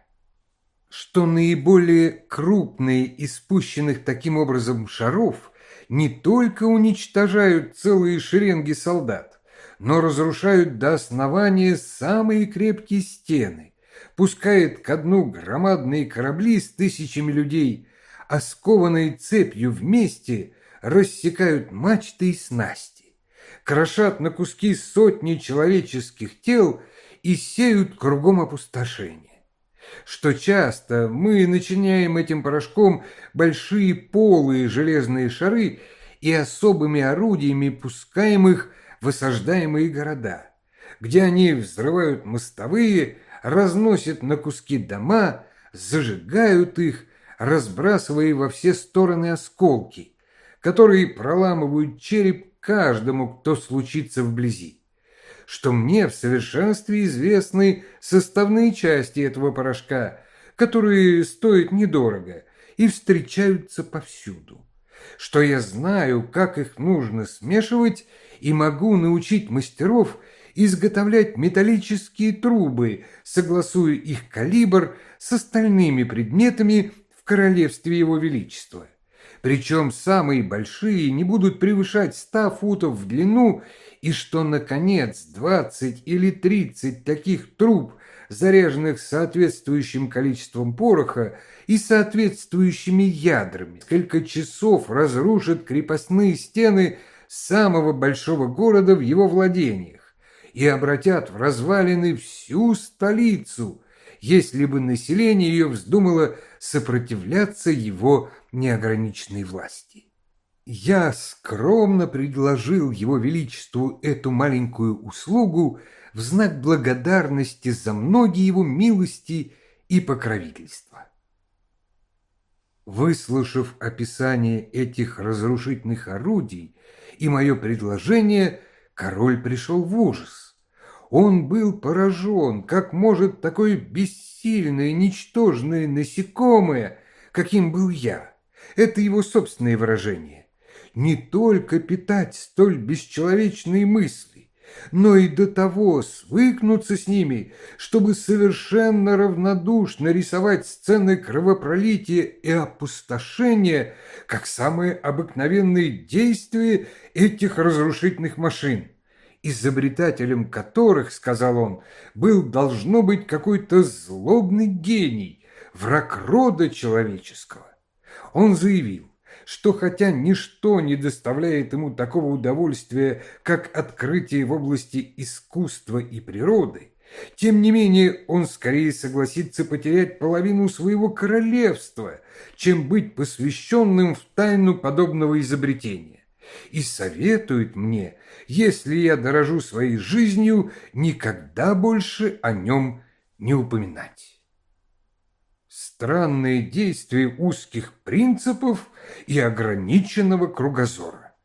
Что наиболее крупные из спущенных таким образом шаров не только уничтожают целые шеренги солдат, но разрушают до основания самые крепкие стены, пускает ко дну громадные корабли с тысячами людей, а скованные цепью вместе рассекают мачты и снасти, крошат на куски сотни человеческих тел и сеют кругом опустошение. Что часто мы начиняем этим порошком большие полые железные шары и особыми орудиями пускаем их в осаждаемые города, где они взрывают мостовые, разносят на куски дома, зажигают их, разбрасывая во все стороны осколки, которые проламывают череп каждому, кто случится вблизи. Что мне в совершенстве известны составные части этого порошка, которые стоят недорого и встречаются повсюду. Что я знаю, как их нужно смешивать, и могу научить мастеров – изготовлять металлические трубы, согласуя их калибр с остальными предметами в королевстве его величества. Причем самые большие не будут превышать ста футов в длину, и что, наконец, двадцать или тридцать таких труб, заряженных соответствующим количеством пороха и соответствующими ядрами, несколько часов разрушат крепостные стены самого большого города в его владениях и обратят в развалины всю столицу, если бы население ее вздумало сопротивляться его неограниченной власти. Я скромно предложил его величеству эту маленькую услугу в знак благодарности за многие его милости и покровительства. Выслушав описание этих разрушительных орудий и мое предложение, король пришел в ужас. Он был поражен, как может такое бессильное, ничтожное насекомое, каким был я. Это его собственное выражение. Не только питать столь бесчеловечные мысли, но и до того свыкнуться с ними, чтобы совершенно равнодушно рисовать сцены кровопролития и опустошения, как самые обыкновенные действия этих разрушительных машин изобретателем которых, сказал он, был должно быть какой-то злобный гений, враг рода человеческого. Он заявил, что хотя ничто не доставляет ему такого удовольствия, как открытие в области искусства и природы, тем не менее он скорее согласится потерять половину своего королевства, чем быть посвященным в тайну подобного изобретения и советует мне, если я дорожу своей жизнью, никогда больше о нем не упоминать. Странные действия узких принципов и ограниченного кругозора.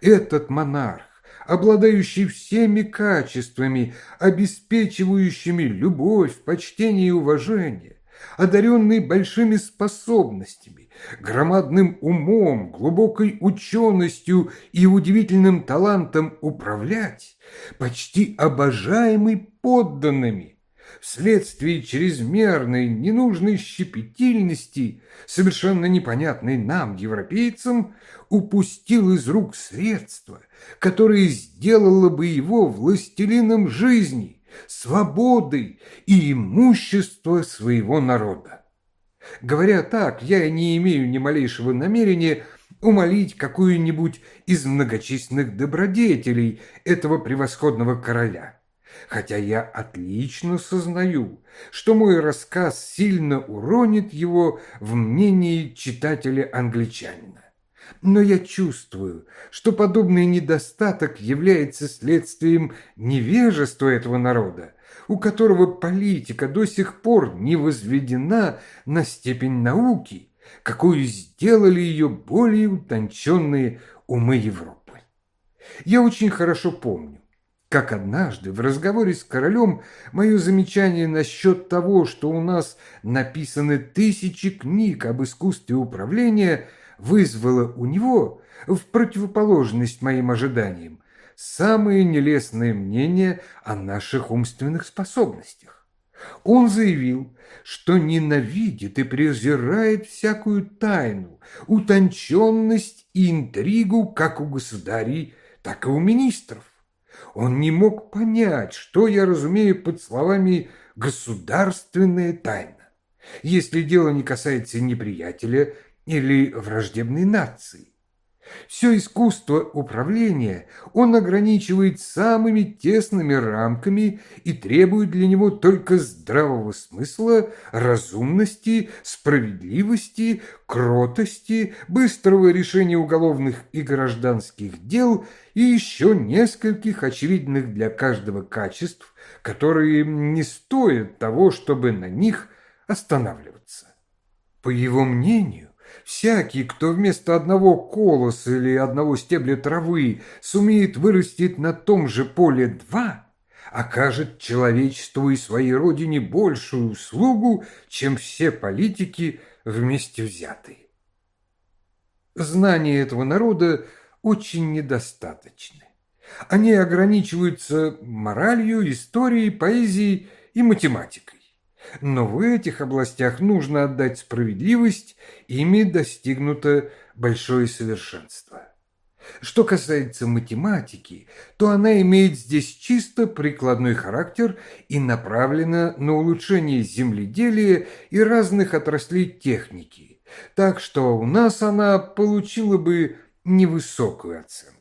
Этот монарх, обладающий всеми качествами, обеспечивающими любовь, почтение и уважение, одаренный большими способностями, громадным умом, глубокой ученостью и удивительным талантом управлять, почти обожаемый подданными, вследствие чрезмерной, ненужной щепетильности, совершенно непонятной нам, европейцам, упустил из рук средства, которое сделало бы его властелином жизни, свободы и имущества своего народа. Говоря так, я не имею ни малейшего намерения умолить какую-нибудь из многочисленных добродетелей этого превосходного короля. Хотя я отлично сознаю, что мой рассказ сильно уронит его в мнении читателя-англичанина. Но я чувствую, что подобный недостаток является следствием невежества этого народа, у которого политика до сих пор не возведена на степень науки, какую сделали ее более утонченные умы Европы. Я очень хорошо помню, как однажды в разговоре с королем мое замечание насчет того, что у нас написаны тысячи книг об искусстве управления, вызвало у него, в противоположность моим ожиданиям, самые нелестные мнения о наших умственных способностях. Он заявил, что ненавидит и презирает всякую тайну, утонченность и интригу как у государей, так и у министров. Он не мог понять, что я разумею под словами «государственная тайна». Если дело не касается неприятеля или враждебной нации. Все искусство управления он ограничивает самыми тесными рамками и требует для него только здравого смысла, разумности, справедливости, кротости, быстрого решения уголовных и гражданских дел и еще нескольких очевидных для каждого качеств, которые не стоят того, чтобы на них останавливаться. По его мнению, Всякий, кто вместо одного колоса или одного стебля травы сумеет вырастить на том же поле два, окажет человечеству и своей родине большую услугу, чем все политики вместе взятые. Знания этого народа очень недостаточны. Они ограничиваются моралью, историей, поэзией и математикой. Но в этих областях нужно отдать справедливость, ими достигнуто большое совершенство. Что касается математики, то она имеет здесь чисто прикладной характер и направлена на улучшение земледелия и разных отраслей техники, так что у нас она получила бы невысокую оценку.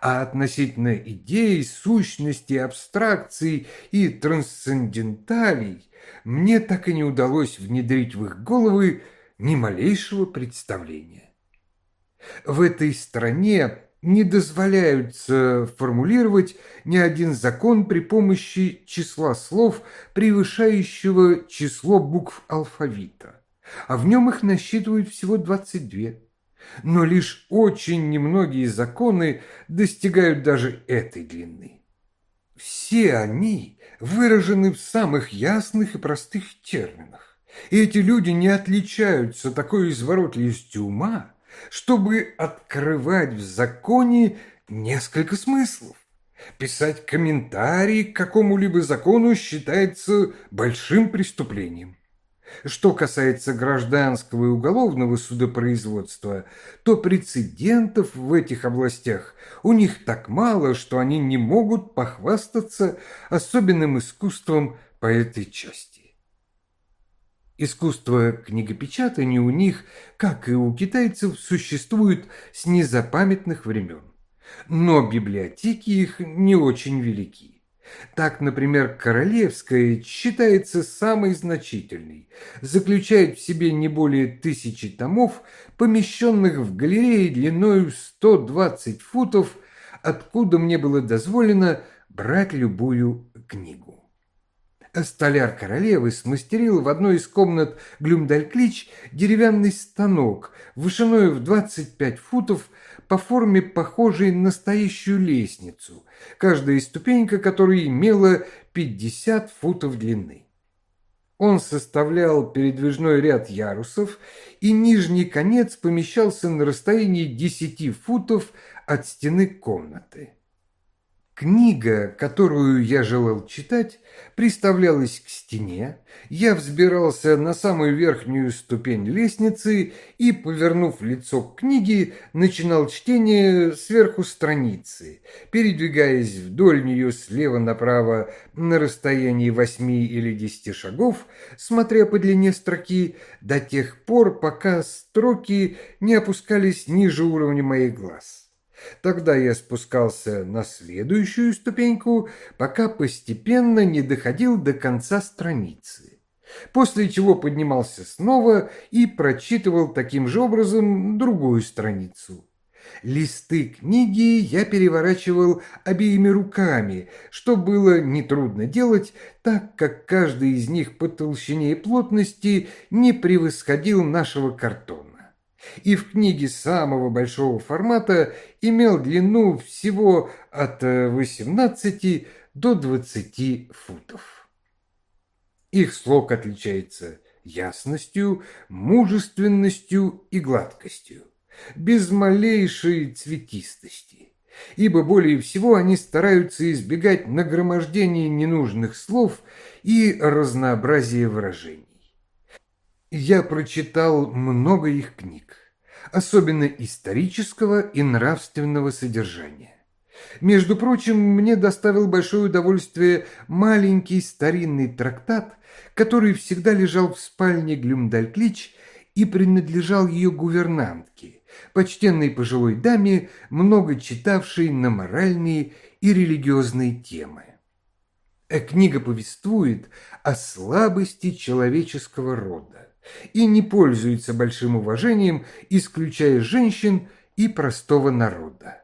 А относительно идей, сущностей, абстракций и трансценденталей мне так и не удалось внедрить в их головы ни малейшего представления. В этой стране не дозволяются формулировать ни один закон при помощи числа слов, превышающего число букв алфавита, а в нем их насчитывают всего 22. Но лишь очень немногие законы достигают даже этой длины. Все они выражены в самых ясных и простых терминах. И эти люди не отличаются такой изворотливостью ума, чтобы открывать в законе несколько смыслов. Писать комментарии к какому-либо закону считается большим преступлением. Что касается гражданского и уголовного судопроизводства, то прецедентов в этих областях у них так мало, что они не могут похвастаться особенным искусством по этой части. Искусство книгопечатания у них, как и у китайцев, существует с незапамятных времен. Но библиотеки их не очень велики. Так, например, королевская считается самой значительной, заключает в себе не более тысячи томов, помещенных в галерее длиной 120 футов, откуда мне было дозволено брать любую книгу. Столяр королевы смастерил в одной из комнат Глюмдальклич деревянный станок вышиной в 25 футов по форме похожей на настоящую лестницу, каждая ступенька которой имела 50 футов длины. Он составлял передвижной ряд ярусов, и нижний конец помещался на расстоянии 10 футов от стены комнаты. Книга, которую я желал читать, приставлялась к стене, я взбирался на самую верхнюю ступень лестницы и, повернув лицо к книге, начинал чтение сверху страницы, передвигаясь вдоль нее слева направо на расстоянии восьми или десяти шагов, смотря по длине строки, до тех пор, пока строки не опускались ниже уровня моих глаз. Тогда я спускался на следующую ступеньку, пока постепенно не доходил до конца страницы. После чего поднимался снова и прочитывал таким же образом другую страницу. Листы книги я переворачивал обеими руками, что было нетрудно делать, так как каждый из них по толщине и плотности не превосходил нашего картона и в книге самого большого формата имел длину всего от 18 э, до 20 футов. Их слог отличается ясностью, мужественностью и гладкостью, без малейшей цветистости, ибо более всего они стараются избегать нагромождения ненужных слов и разнообразия выражений. Я прочитал много их книг, особенно исторического и нравственного содержания. Между прочим, мне доставил большое удовольствие маленький старинный трактат, который всегда лежал в спальне Глюмдальклич и принадлежал ее гувернантке, почтенной пожилой даме, много читавшей на моральные и религиозные темы. Э, книга повествует о слабости человеческого рода и не пользуется большим уважением, исключая женщин и простого народа.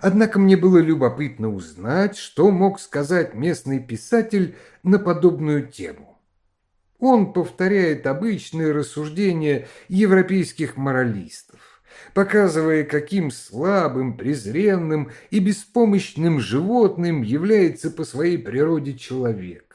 Однако мне было любопытно узнать, что мог сказать местный писатель на подобную тему. Он повторяет обычные рассуждения европейских моралистов, показывая, каким слабым, презренным и беспомощным животным является по своей природе человек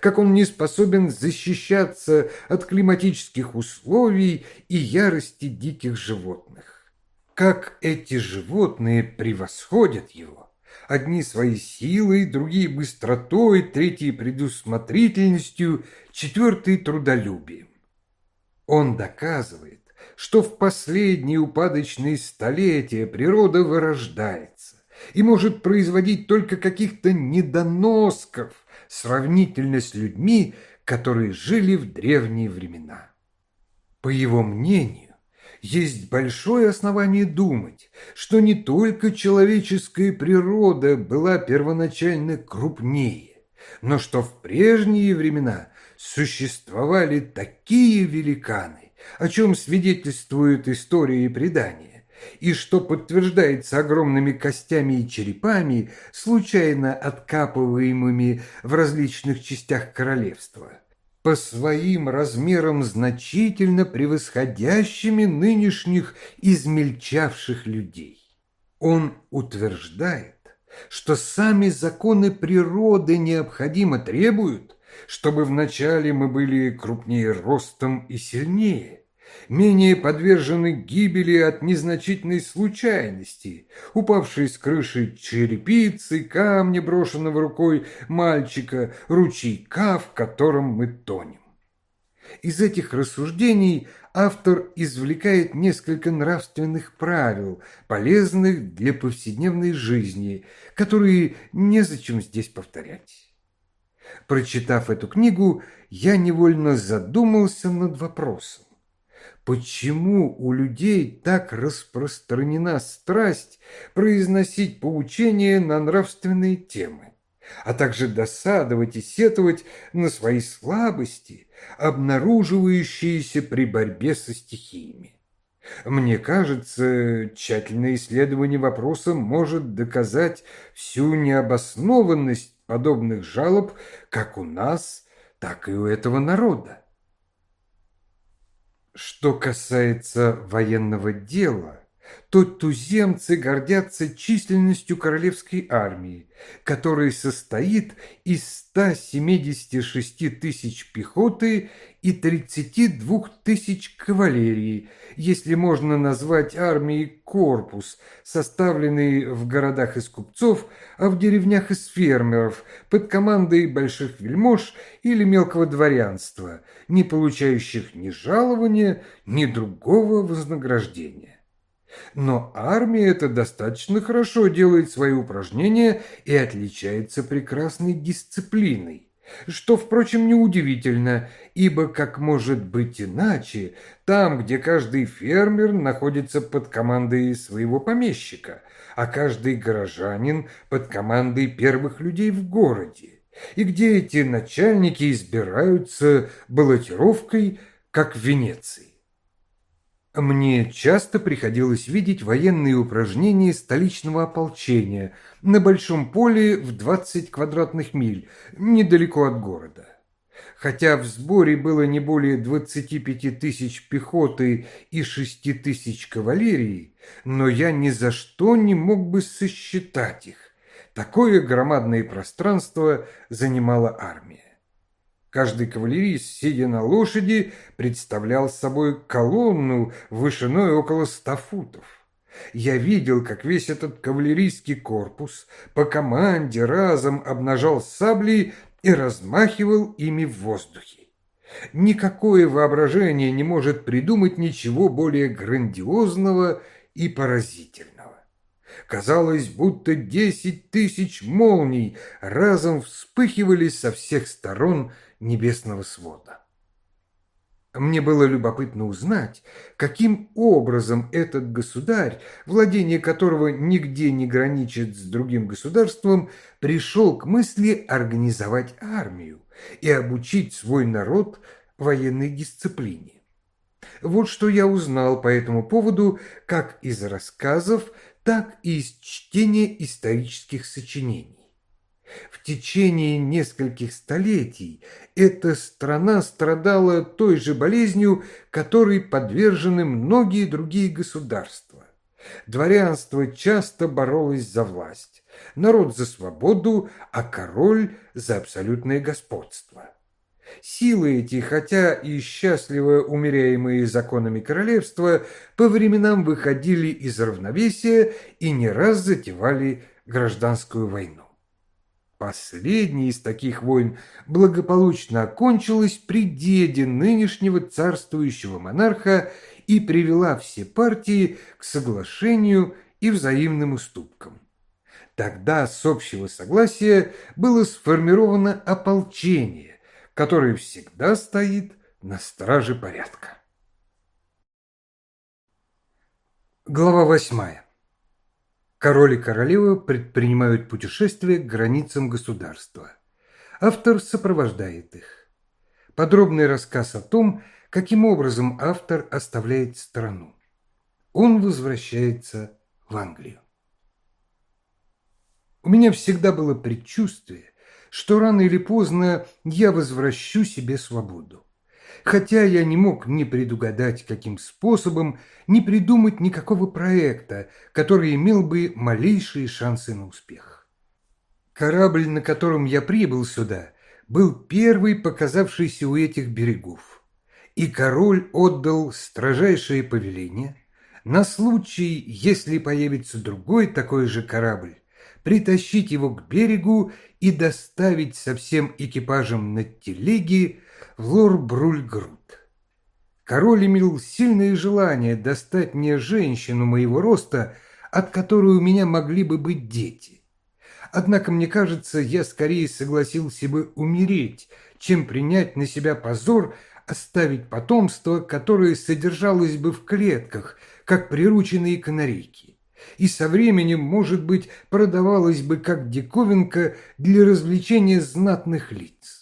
как он не способен защищаться от климатических условий и ярости диких животных. Как эти животные превосходят его. Одни своей силой, другие быстротой, третьи предусмотрительностью, четвертые трудолюбием. Он доказывает, что в последние упадочные столетия природа вырождается и может производить только каких-то недоносков, сравнительно с людьми, которые жили в древние времена. По его мнению, есть большое основание думать, что не только человеческая природа была первоначально крупнее, но что в прежние времена существовали такие великаны, о чем свидетельствуют истории и предания, и что подтверждается огромными костями и черепами, случайно откапываемыми в различных частях королевства, по своим размерам значительно превосходящими нынешних измельчавших людей. Он утверждает, что сами законы природы необходимо требуют, чтобы вначале мы были крупнее ростом и сильнее, менее подвержены гибели от незначительной случайности, упавшей с крыши черепицы, камня, брошенного рукой мальчика, ручейка, в котором мы тонем. Из этих рассуждений автор извлекает несколько нравственных правил, полезных для повседневной жизни, которые незачем здесь повторять. Прочитав эту книгу, я невольно задумался над вопросом почему у людей так распространена страсть произносить поучения на нравственные темы, а также досадовать и сетовать на свои слабости, обнаруживающиеся при борьбе со стихиями. Мне кажется, тщательное исследование вопроса может доказать всю необоснованность подобных жалоб как у нас, так и у этого народа. Что касается военного дела, то туземцы гордятся численностью королевской армии, которая состоит из 176 тысяч пехоты и 32 тысяч кавалерии, если можно назвать армией корпус, составленный в городах из купцов, а в деревнях из фермеров, под командой больших вельмож или мелкого дворянства, не получающих ни жалования, ни другого вознаграждения. Но армия это достаточно хорошо делает свои упражнения и отличается прекрасной дисциплиной. Что, впрочем, неудивительно, ибо, как может быть иначе, там, где каждый фермер находится под командой своего помещика, а каждый горожанин под командой первых людей в городе, и где эти начальники избираются баллотировкой, как в Венеции. Мне часто приходилось видеть военные упражнения столичного ополчения на большом поле в 20 квадратных миль, недалеко от города. Хотя в сборе было не более 25 тысяч пехоты и 6 тысяч кавалерии, но я ни за что не мог бы сосчитать их. Такое громадное пространство занимала армия. Каждый кавалерист, сидя на лошади, представлял собой колонну вышиной около ста футов. Я видел, как весь этот кавалерийский корпус по команде разом обнажал сабли и размахивал ими в воздухе. Никакое воображение не может придумать ничего более грандиозного и поразительного. Казалось, будто десять тысяч молний разом вспыхивали со всех сторон небесного свода. Мне было любопытно узнать, каким образом этот государь, владение которого нигде не граничит с другим государством, пришел к мысли организовать армию и обучить свой народ военной дисциплине. Вот что я узнал по этому поводу как из рассказов, так и из чтения исторических сочинений. В течение нескольких столетий эта страна страдала той же болезнью, которой подвержены многие другие государства. Дворянство часто боролось за власть, народ за свободу, а король за абсолютное господство. Силы эти, хотя и счастливо умеряемые законами королевства, по временам выходили из равновесия и не раз затевали гражданскую войну. Последняя из таких войн благополучно окончилась при деде нынешнего царствующего монарха и привела все партии к соглашению и взаимным уступкам. Тогда с общего согласия было сформировано ополчение, которое всегда стоит на страже порядка. Глава восьмая. Король и королева предпринимают путешествие к границам государства. Автор сопровождает их. Подробный рассказ о том, каким образом автор оставляет страну. Он возвращается в Англию. У меня всегда было предчувствие, что рано или поздно я возвращу себе свободу хотя я не мог ни предугадать, каким способом, ни придумать никакого проекта, который имел бы малейшие шансы на успех. Корабль, на котором я прибыл сюда, был первый показавшийся у этих берегов, и король отдал строжайшее повеление на случай, если появится другой такой же корабль, притащить его к берегу и доставить со всем экипажем на телеге Лор-Брульгрут. Король имел сильное желание достать мне женщину моего роста, от которой у меня могли бы быть дети. Однако, мне кажется, я скорее согласился бы умереть, чем принять на себя позор оставить потомство, которое содержалось бы в клетках, как прирученные канарейки, и со временем, может быть, продавалось бы как диковинка для развлечения знатных лиц.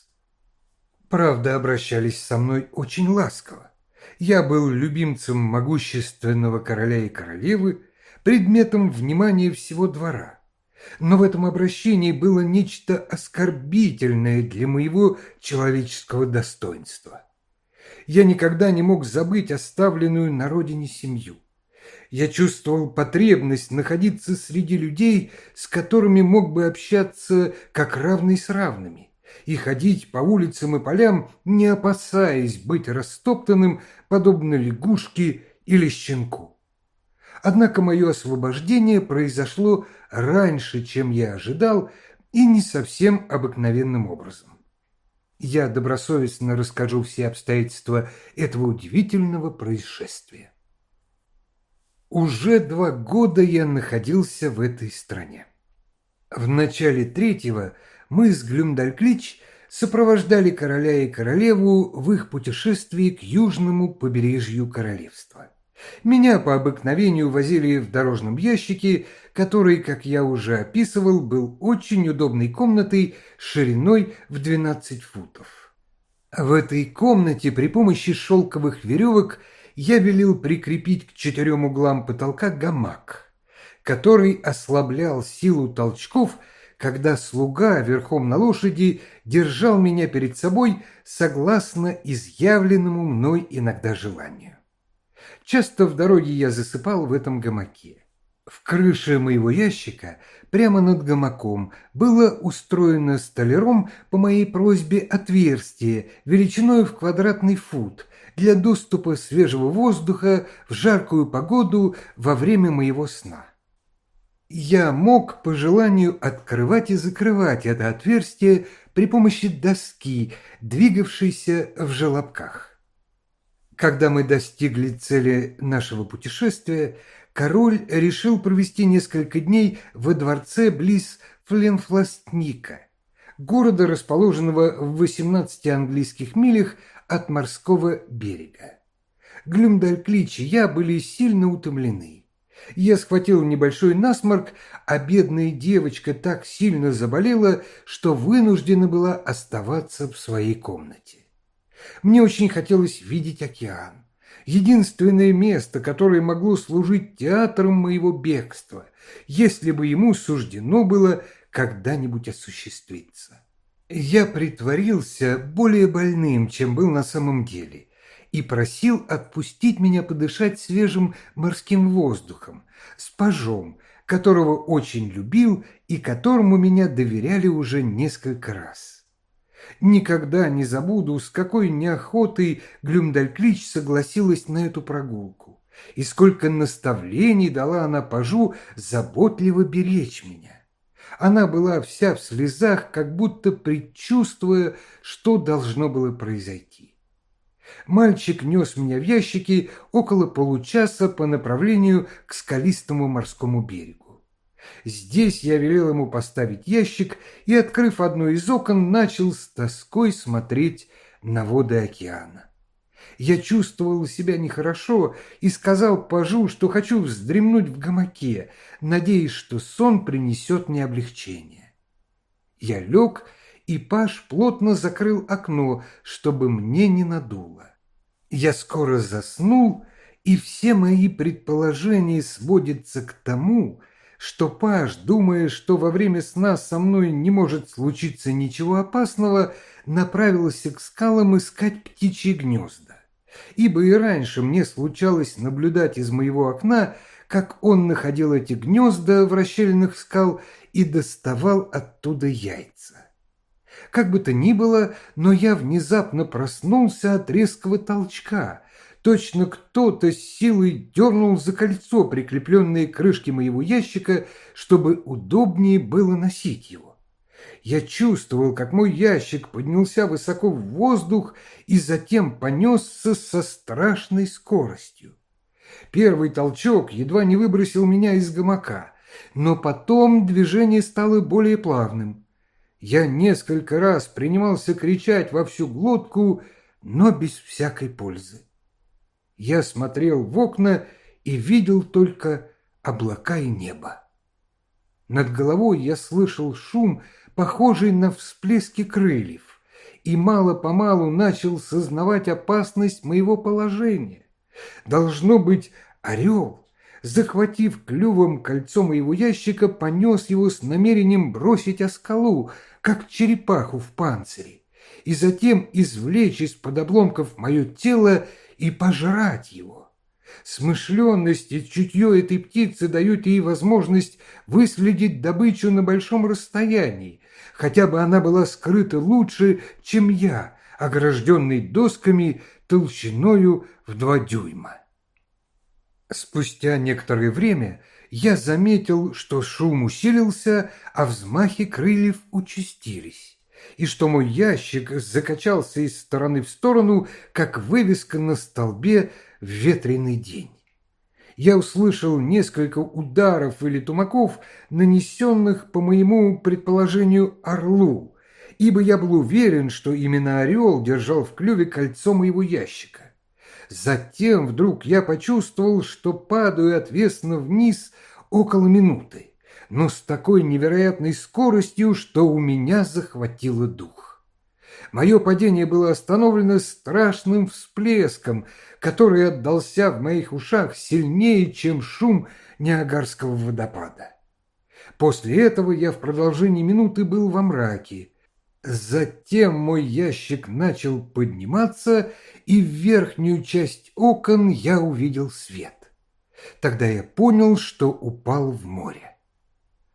Правда, обращались со мной очень ласково. Я был любимцем могущественного короля и королевы, предметом внимания всего двора. Но в этом обращении было нечто оскорбительное для моего человеческого достоинства. Я никогда не мог забыть оставленную на родине семью. Я чувствовал потребность находиться среди людей, с которыми мог бы общаться как равный с равными, и ходить по улицам и полям, не опасаясь быть растоптанным, подобно лягушке или щенку. Однако мое освобождение произошло раньше, чем я ожидал, и не совсем обыкновенным образом. Я добросовестно расскажу все обстоятельства этого удивительного происшествия. Уже два года я находился в этой стране. В начале третьего мы с Глюмдальклич сопровождали короля и королеву в их путешествии к южному побережью королевства. Меня по обыкновению возили в дорожном ящике, который, как я уже описывал, был очень удобной комнатой шириной в 12 футов. В этой комнате при помощи шелковых веревок – я велел прикрепить к четырем углам потолка гамак, который ослаблял силу толчков, когда слуга верхом на лошади держал меня перед собой согласно изъявленному мной иногда желанию. Часто в дороге я засыпал в этом гамаке. В крыше моего ящика, прямо над гамаком, было устроено столяром по моей просьбе отверстие величиной в квадратный фут, для доступа свежего воздуха в жаркую погоду во время моего сна. Я мог по желанию открывать и закрывать это отверстие при помощи доски, двигавшейся в желобках. Когда мы достигли цели нашего путешествия, король решил провести несколько дней во дворце близ Фленфластника, города, расположенного в 18 английских милях от морского берега. Глюмдальклич и я были сильно утомлены. Я схватил небольшой насморк, а бедная девочка так сильно заболела, что вынуждена была оставаться в своей комнате. Мне очень хотелось видеть океан. Единственное место, которое могло служить театром моего бегства, если бы ему суждено было когда-нибудь осуществиться. Я притворился более больным, чем был на самом деле, и просил отпустить меня подышать свежим морским воздухом, с пажом, которого очень любил и которому меня доверяли уже несколько раз. Никогда не забуду, с какой неохотой Глюмдальклич согласилась на эту прогулку, и сколько наставлений дала она пажу заботливо беречь меня. Она была вся в слезах, как будто предчувствуя, что должно было произойти. Мальчик нес меня в ящике около получаса по направлению к скалистому морскому берегу. Здесь я велел ему поставить ящик и, открыв одно из окон, начал с тоской смотреть на воды океана. Я чувствовал себя нехорошо и сказал пажу, что хочу вздремнуть в гамаке, надеясь, что сон принесет мне облегчение. Я лег, и паж плотно закрыл окно, чтобы мне не надуло. Я скоро заснул, и все мои предположения сводятся к тому, что паж, думая, что во время сна со мной не может случиться ничего опасного, направился к скалам искать птичьи гнезда ибо и раньше мне случалось наблюдать из моего окна, как он находил эти гнезда в расщелинах скал и доставал оттуда яйца. Как бы то ни было, но я внезапно проснулся от резкого толчка. Точно кто-то с силой дернул за кольцо, прикрепленное к крышке моего ящика, чтобы удобнее было носить его. Я чувствовал, как мой ящик поднялся высоко в воздух и затем понесся со страшной скоростью. Первый толчок едва не выбросил меня из гамака, но потом движение стало более плавным. Я несколько раз принимался кричать во всю глотку, но без всякой пользы. Я смотрел в окна и видел только облака и небо. Над головой я слышал шум, похожий на всплески крыльев, и мало-помалу начал сознавать опасность моего положения. Должно быть, орел, захватив клювом кольцо моего ящика, понес его с намерением бросить о скалу, как черепаху в панцире, и затем извлечь из-под обломков мое тело и пожрать его. Смышленность и чутье этой птицы дают ей возможность выследить добычу на большом расстоянии, хотя бы она была скрыта лучше, чем я, огражденный досками толщиною в два дюйма. Спустя некоторое время я заметил, что шум усилился, а взмахи крыльев участились, и что мой ящик закачался из стороны в сторону, как вывеска на столбе в ветреный день. Я услышал несколько ударов или тумаков, нанесенных, по моему предположению, орлу, ибо я был уверен, что именно орел держал в клюве кольцо моего ящика. Затем вдруг я почувствовал, что падаю отвесно вниз около минуты, но с такой невероятной скоростью, что у меня захватило дух. Мое падение было остановлено страшным всплеском, который отдался в моих ушах сильнее, чем шум Ниагарского водопада. После этого я в продолжении минуты был во мраке, Затем мой ящик начал подниматься, и в верхнюю часть окон я увидел свет. Тогда я понял, что упал в море.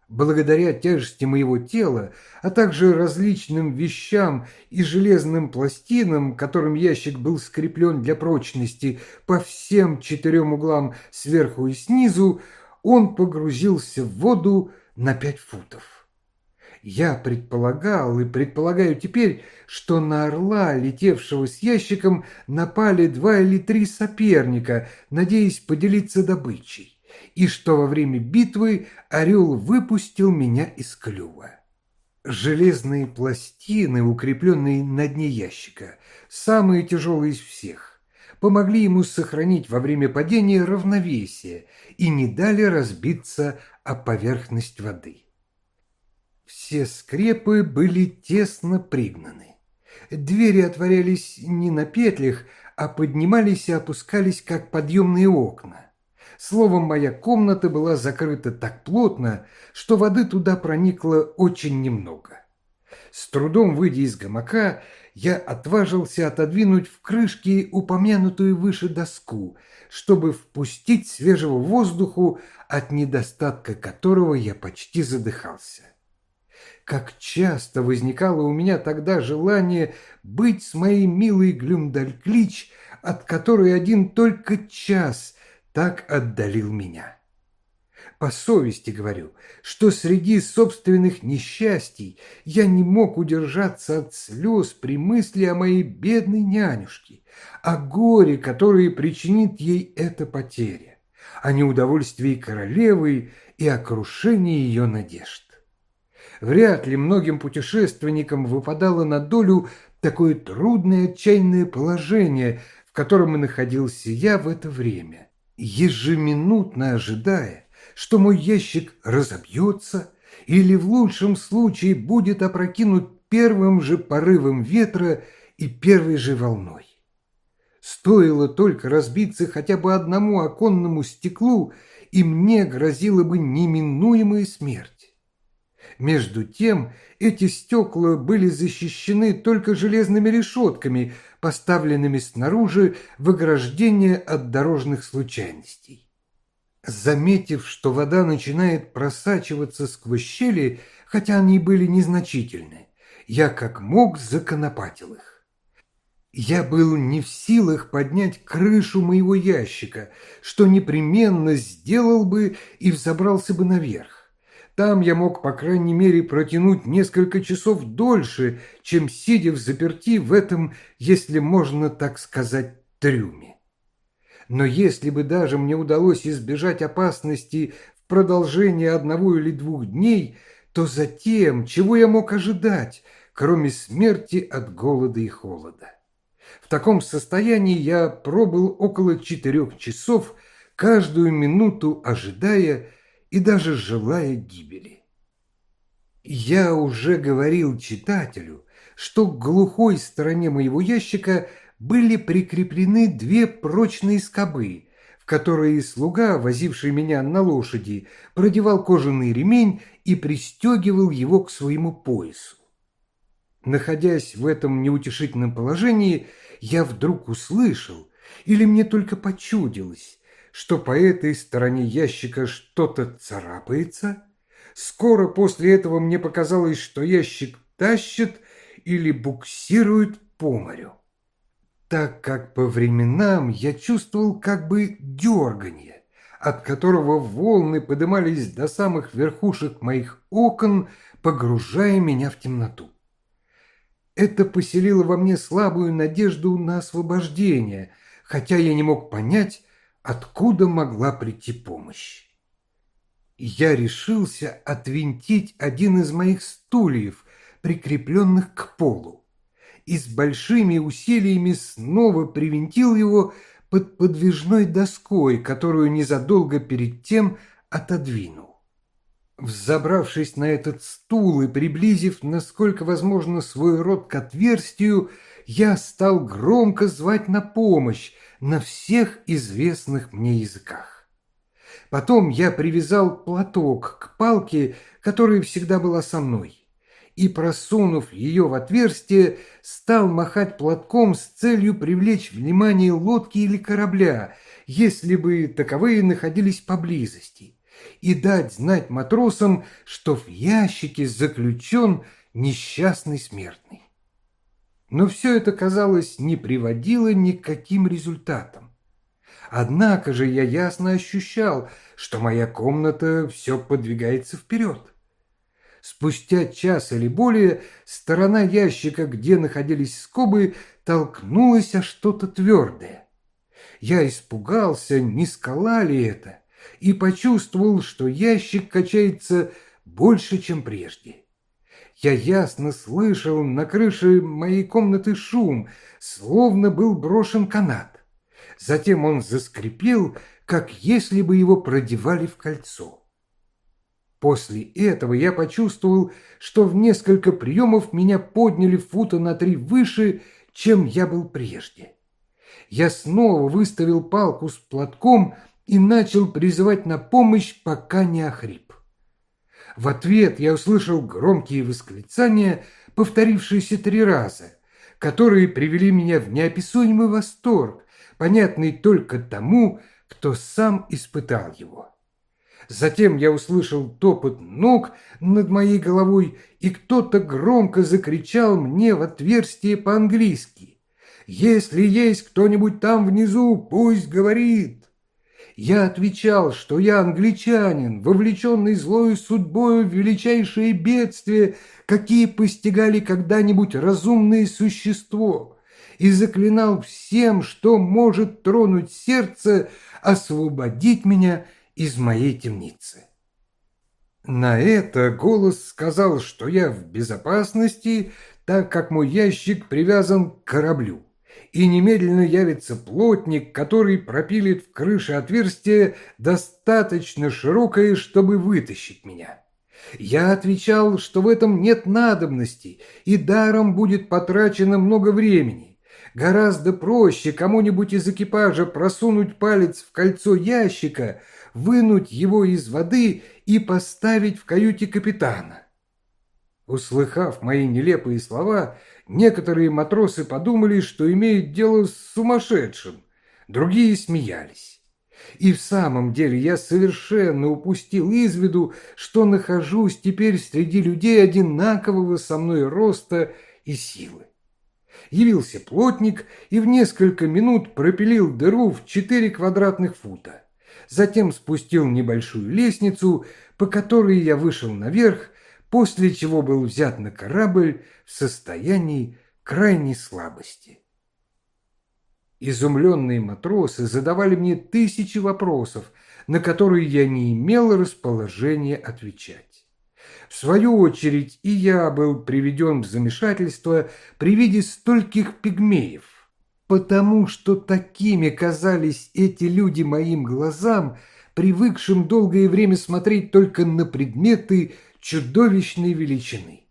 Благодаря тяжести моего тела, а также различным вещам и железным пластинам, которым ящик был скреплен для прочности по всем четырем углам сверху и снизу, он погрузился в воду на пять футов. Я предполагал и предполагаю теперь, что на орла, летевшего с ящиком, напали два или три соперника, надеясь поделиться добычей, и что во время битвы орел выпустил меня из клюва. Железные пластины, укрепленные на дне ящика, самые тяжелые из всех, помогли ему сохранить во время падения равновесие и не дали разбиться о поверхность воды. Все скрепы были тесно пригнаны. Двери отворялись не на петлях, а поднимались и опускались, как подъемные окна. Словом, моя комната была закрыта так плотно, что воды туда проникло очень немного. С трудом выйдя из гамака, я отважился отодвинуть в крышке упомянутую выше доску, чтобы впустить свежего воздуху, от недостатка которого я почти задыхался. Как часто возникало у меня тогда желание быть с моей милой Глюмдальклич, от которой один только час так отдалил меня. По совести говорю, что среди собственных несчастий я не мог удержаться от слез при мысли о моей бедной нянюшке, о горе, которое причинит ей эта потеря, о неудовольствии королевы и о крушении ее надежд. Вряд ли многим путешественникам выпадало на долю такое трудное отчаянное положение, в котором и находился я в это время, ежеминутно ожидая, что мой ящик разобьется или в лучшем случае будет опрокинут первым же порывом ветра и первой же волной. Стоило только разбиться хотя бы одному оконному стеклу, и мне грозила бы неминуемая смерть. Между тем, эти стекла были защищены только железными решетками, поставленными снаружи в ограждение от дорожных случайностей. Заметив, что вода начинает просачиваться сквозь щели, хотя они были незначительны, я как мог законопатил их. Я был не в силах поднять крышу моего ящика, что непременно сделал бы и взобрался бы наверх. Там я мог, по крайней мере, протянуть несколько часов дольше, чем сидя в заперти в этом, если можно так сказать, трюме. Но если бы даже мне удалось избежать опасности в продолжении одного или двух дней, то затем, чего я мог ожидать, кроме смерти от голода и холода? В таком состоянии я пробыл около четырех часов, каждую минуту ожидая, и даже желая гибели. Я уже говорил читателю, что к глухой стороне моего ящика были прикреплены две прочные скобы, в которые слуга, возивший меня на лошади, продевал кожаный ремень и пристегивал его к своему поясу. Находясь в этом неутешительном положении, я вдруг услышал, или мне только почудилось, что по этой стороне ящика что-то царапается. Скоро после этого мне показалось, что ящик тащит или буксирует по морю. Так как по временам я чувствовал как бы дерганье, от которого волны подымались до самых верхушек моих окон, погружая меня в темноту. Это поселило во мне слабую надежду на освобождение, хотя я не мог понять, откуда могла прийти помощь. Я решился отвинтить один из моих стульев, прикрепленных к полу, и с большими усилиями снова привинтил его под подвижной доской, которую незадолго перед тем отодвинул. Взобравшись на этот стул и приблизив, насколько возможно, свой рот к отверстию, я стал громко звать на помощь на всех известных мне языках. Потом я привязал платок к палке, которая всегда была со мной, и, просунув ее в отверстие, стал махать платком с целью привлечь внимание лодки или корабля, если бы таковые находились поблизости, и дать знать матросам, что в ящике заключен несчастный смертный. Но все это, казалось, не приводило ни к каким результатам. Однако же я ясно ощущал, что моя комната все подвигается вперед. Спустя час или более сторона ящика, где находились скобы, толкнулась о что-то твердое. Я испугался, не скала ли это, и почувствовал, что ящик качается больше, чем прежде. Я ясно слышал на крыше моей комнаты шум, словно был брошен канат. Затем он заскрипел, как если бы его продевали в кольцо. После этого я почувствовал, что в несколько приемов меня подняли фута на три выше, чем я был прежде. Я снова выставил палку с платком и начал призывать на помощь, пока не охрип. В ответ я услышал громкие восклицания, повторившиеся три раза, которые привели меня в неописуемый восторг, понятный только тому, кто сам испытал его. Затем я услышал топот ног над моей головой, и кто-то громко закричал мне в отверстие по-английски. «Если есть кто-нибудь там внизу, пусть говорит!» Я отвечал, что я англичанин, вовлеченный злою судьбою в величайшие бедствия, какие постигали когда-нибудь разумное существо, и заклинал всем, что может тронуть сердце, освободить меня из моей темницы. На это голос сказал, что я в безопасности, так как мой ящик привязан к кораблю и немедленно явится плотник, который пропилит в крыше отверстие достаточно широкое, чтобы вытащить меня. Я отвечал, что в этом нет надобности, и даром будет потрачено много времени. Гораздо проще кому-нибудь из экипажа просунуть палец в кольцо ящика, вынуть его из воды и поставить в каюте капитана. Услыхав мои нелепые слова, некоторые матросы подумали, что имеют дело с сумасшедшим, другие смеялись. И в самом деле я совершенно упустил из виду, что нахожусь теперь среди людей одинакового со мной роста и силы. Явился плотник и в несколько минут пропилил дыру в четыре квадратных фута. Затем спустил небольшую лестницу, по которой я вышел наверх после чего был взят на корабль в состоянии крайней слабости. Изумленные матросы задавали мне тысячи вопросов, на которые я не имел расположения отвечать. В свою очередь и я был приведен в замешательство при виде стольких пигмеев, потому что такими казались эти люди моим глазам, привыкшим долгое время смотреть только на предметы, чудовищной величины.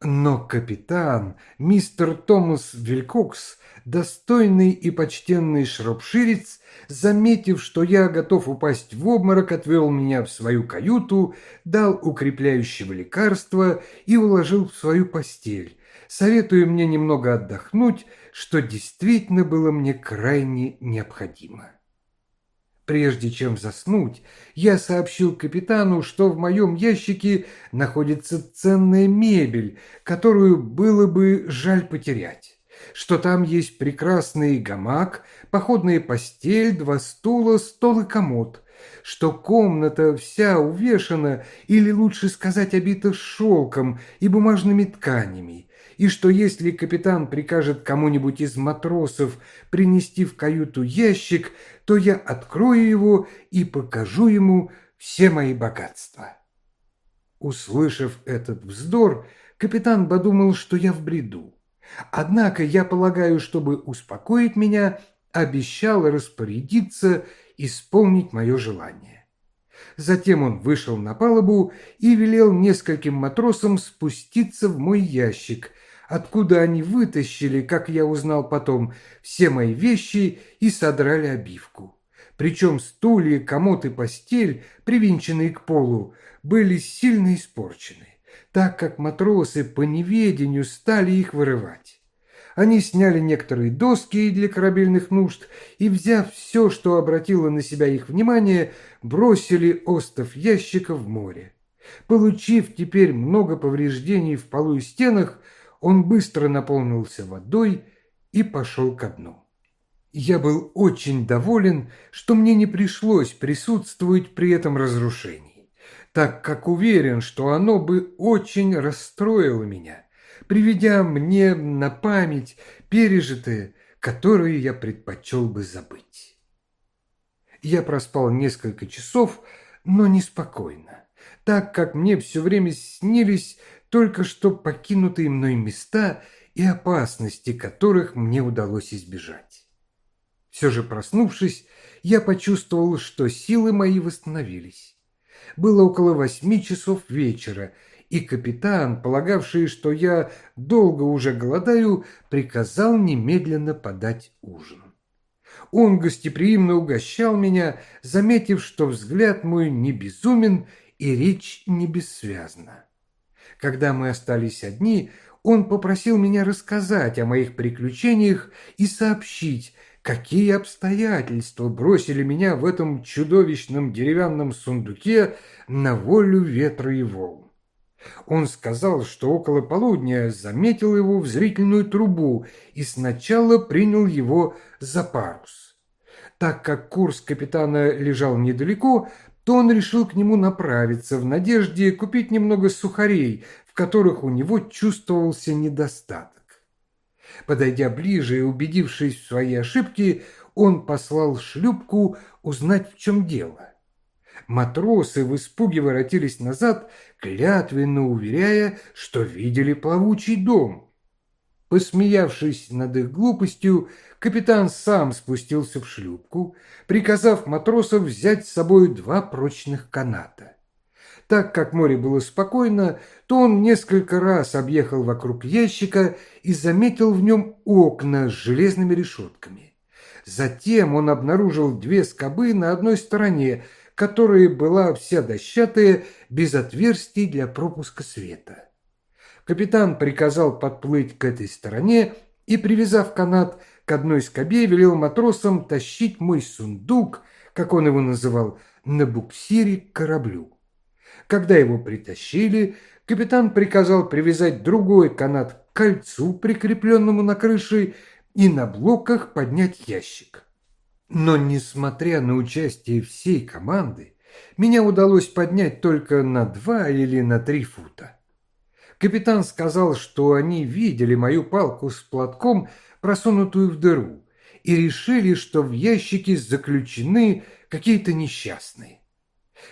Но капитан, мистер Томас Вилькокс, достойный и почтенный шропширец, заметив, что я готов упасть в обморок, отвел меня в свою каюту, дал укрепляющего лекарства и уложил в свою постель, советуя мне немного отдохнуть, что действительно было мне крайне необходимо. Прежде чем заснуть, я сообщил капитану, что в моем ящике находится ценная мебель, которую было бы жаль потерять, что там есть прекрасный гамак, походная постель, два стула, стол и комод, что комната вся увешана, или лучше сказать, обита шелком и бумажными тканями, и что если капитан прикажет кому-нибудь из матросов принести в каюту ящик, то я открою его и покажу ему все мои богатства. Услышав этот вздор, капитан подумал, что я в бреду. Однако я полагаю, чтобы успокоить меня, обещал распорядиться исполнить мое желание. Затем он вышел на палубу и велел нескольким матросам спуститься в мой ящик, откуда они вытащили, как я узнал потом, все мои вещи и содрали обивку. Причем стулья, комод и постель, привинченные к полу, были сильно испорчены, так как матросы по неведению стали их вырывать. Они сняли некоторые доски для корабельных нужд и, взяв все, что обратило на себя их внимание, бросили остов ящика в море. Получив теперь много повреждений в полу и стенах, он быстро наполнился водой и пошел ко дну. Я был очень доволен, что мне не пришлось присутствовать при этом разрушении, так как уверен, что оно бы очень расстроило меня, приведя мне на память пережитое, которое я предпочел бы забыть. Я проспал несколько часов, но неспокойно, так как мне все время снились только что покинутые мной места и опасности, которых мне удалось избежать. Все же проснувшись, я почувствовал, что силы мои восстановились. Было около восьми часов вечера, и капитан, полагавший, что я долго уже голодаю, приказал немедленно подать ужин. Он гостеприимно угощал меня, заметив, что взгляд мой не безумен и речь не бессвязна. Когда мы остались одни, он попросил меня рассказать о моих приключениях и сообщить, какие обстоятельства бросили меня в этом чудовищном деревянном сундуке на волю ветра и волн. Он сказал, что около полудня заметил его в зрительную трубу и сначала принял его за парус. Так как курс капитана лежал недалеко, то он решил к нему направиться в надежде купить немного сухарей, в которых у него чувствовался недостаток. Подойдя ближе и убедившись в своей ошибке, он послал шлюпку узнать, в чем дело. Матросы в испуге воротились назад, клятвенно уверяя, что видели плавучий дом. Посмеявшись над их глупостью, капитан сам спустился в шлюпку, приказав матросам взять с собой два прочных каната. Так как море было спокойно, то он несколько раз объехал вокруг ящика и заметил в нем окна с железными решетками. Затем он обнаружил две скобы на одной стороне, которая была вся дощатая, без отверстий для пропуска света. Капитан приказал подплыть к этой стороне и, привязав канат к одной скобе, велел матросам тащить мой сундук, как он его называл, на буксире к кораблю. Когда его притащили, капитан приказал привязать другой канат к кольцу, прикрепленному на крыше, и на блоках поднять ящик. Но, несмотря на участие всей команды, меня удалось поднять только на два или на три фута. Капитан сказал, что они видели мою палку с платком, просунутую в дыру, и решили, что в ящике заключены какие-то несчастные.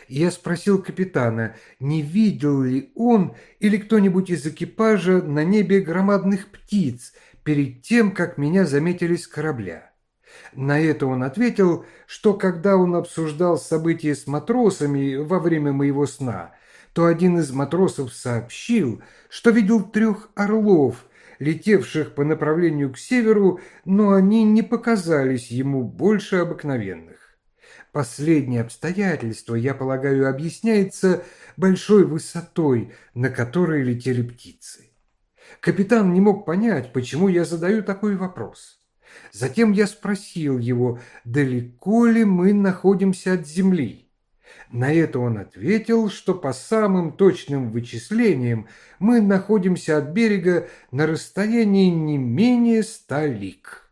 Я спросил капитана, не видел ли он или кто-нибудь из экипажа на небе громадных птиц перед тем, как меня заметили с корабля. На это он ответил, что когда он обсуждал события с матросами во время моего сна, то один из матросов сообщил, что видел трех орлов, летевших по направлению к северу, но они не показались ему больше обыкновенных. Последнее обстоятельство, я полагаю, объясняется большой высотой, на которой летели птицы. Капитан не мог понять, почему я задаю такой вопрос. Затем я спросил его, далеко ли мы находимся от земли. На это он ответил, что по самым точным вычислениям мы находимся от берега на расстоянии не менее ста лиг.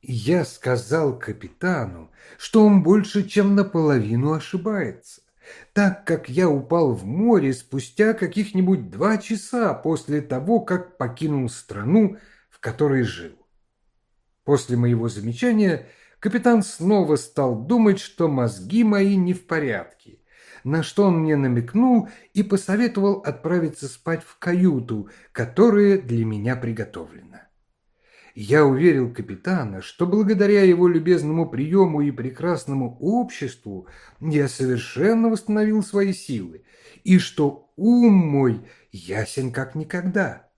Я сказал капитану, что он больше, чем наполовину ошибается, так как я упал в море спустя каких-нибудь два часа после того, как покинул страну, в которой жил. После моего замечания капитан снова стал думать, что мозги мои не в порядке, на что он мне намекнул и посоветовал отправиться спать в каюту, которая для меня приготовлена. Я уверил капитана, что благодаря его любезному приему и прекрасному обществу я совершенно восстановил свои силы, и что ум мой ясен как никогда.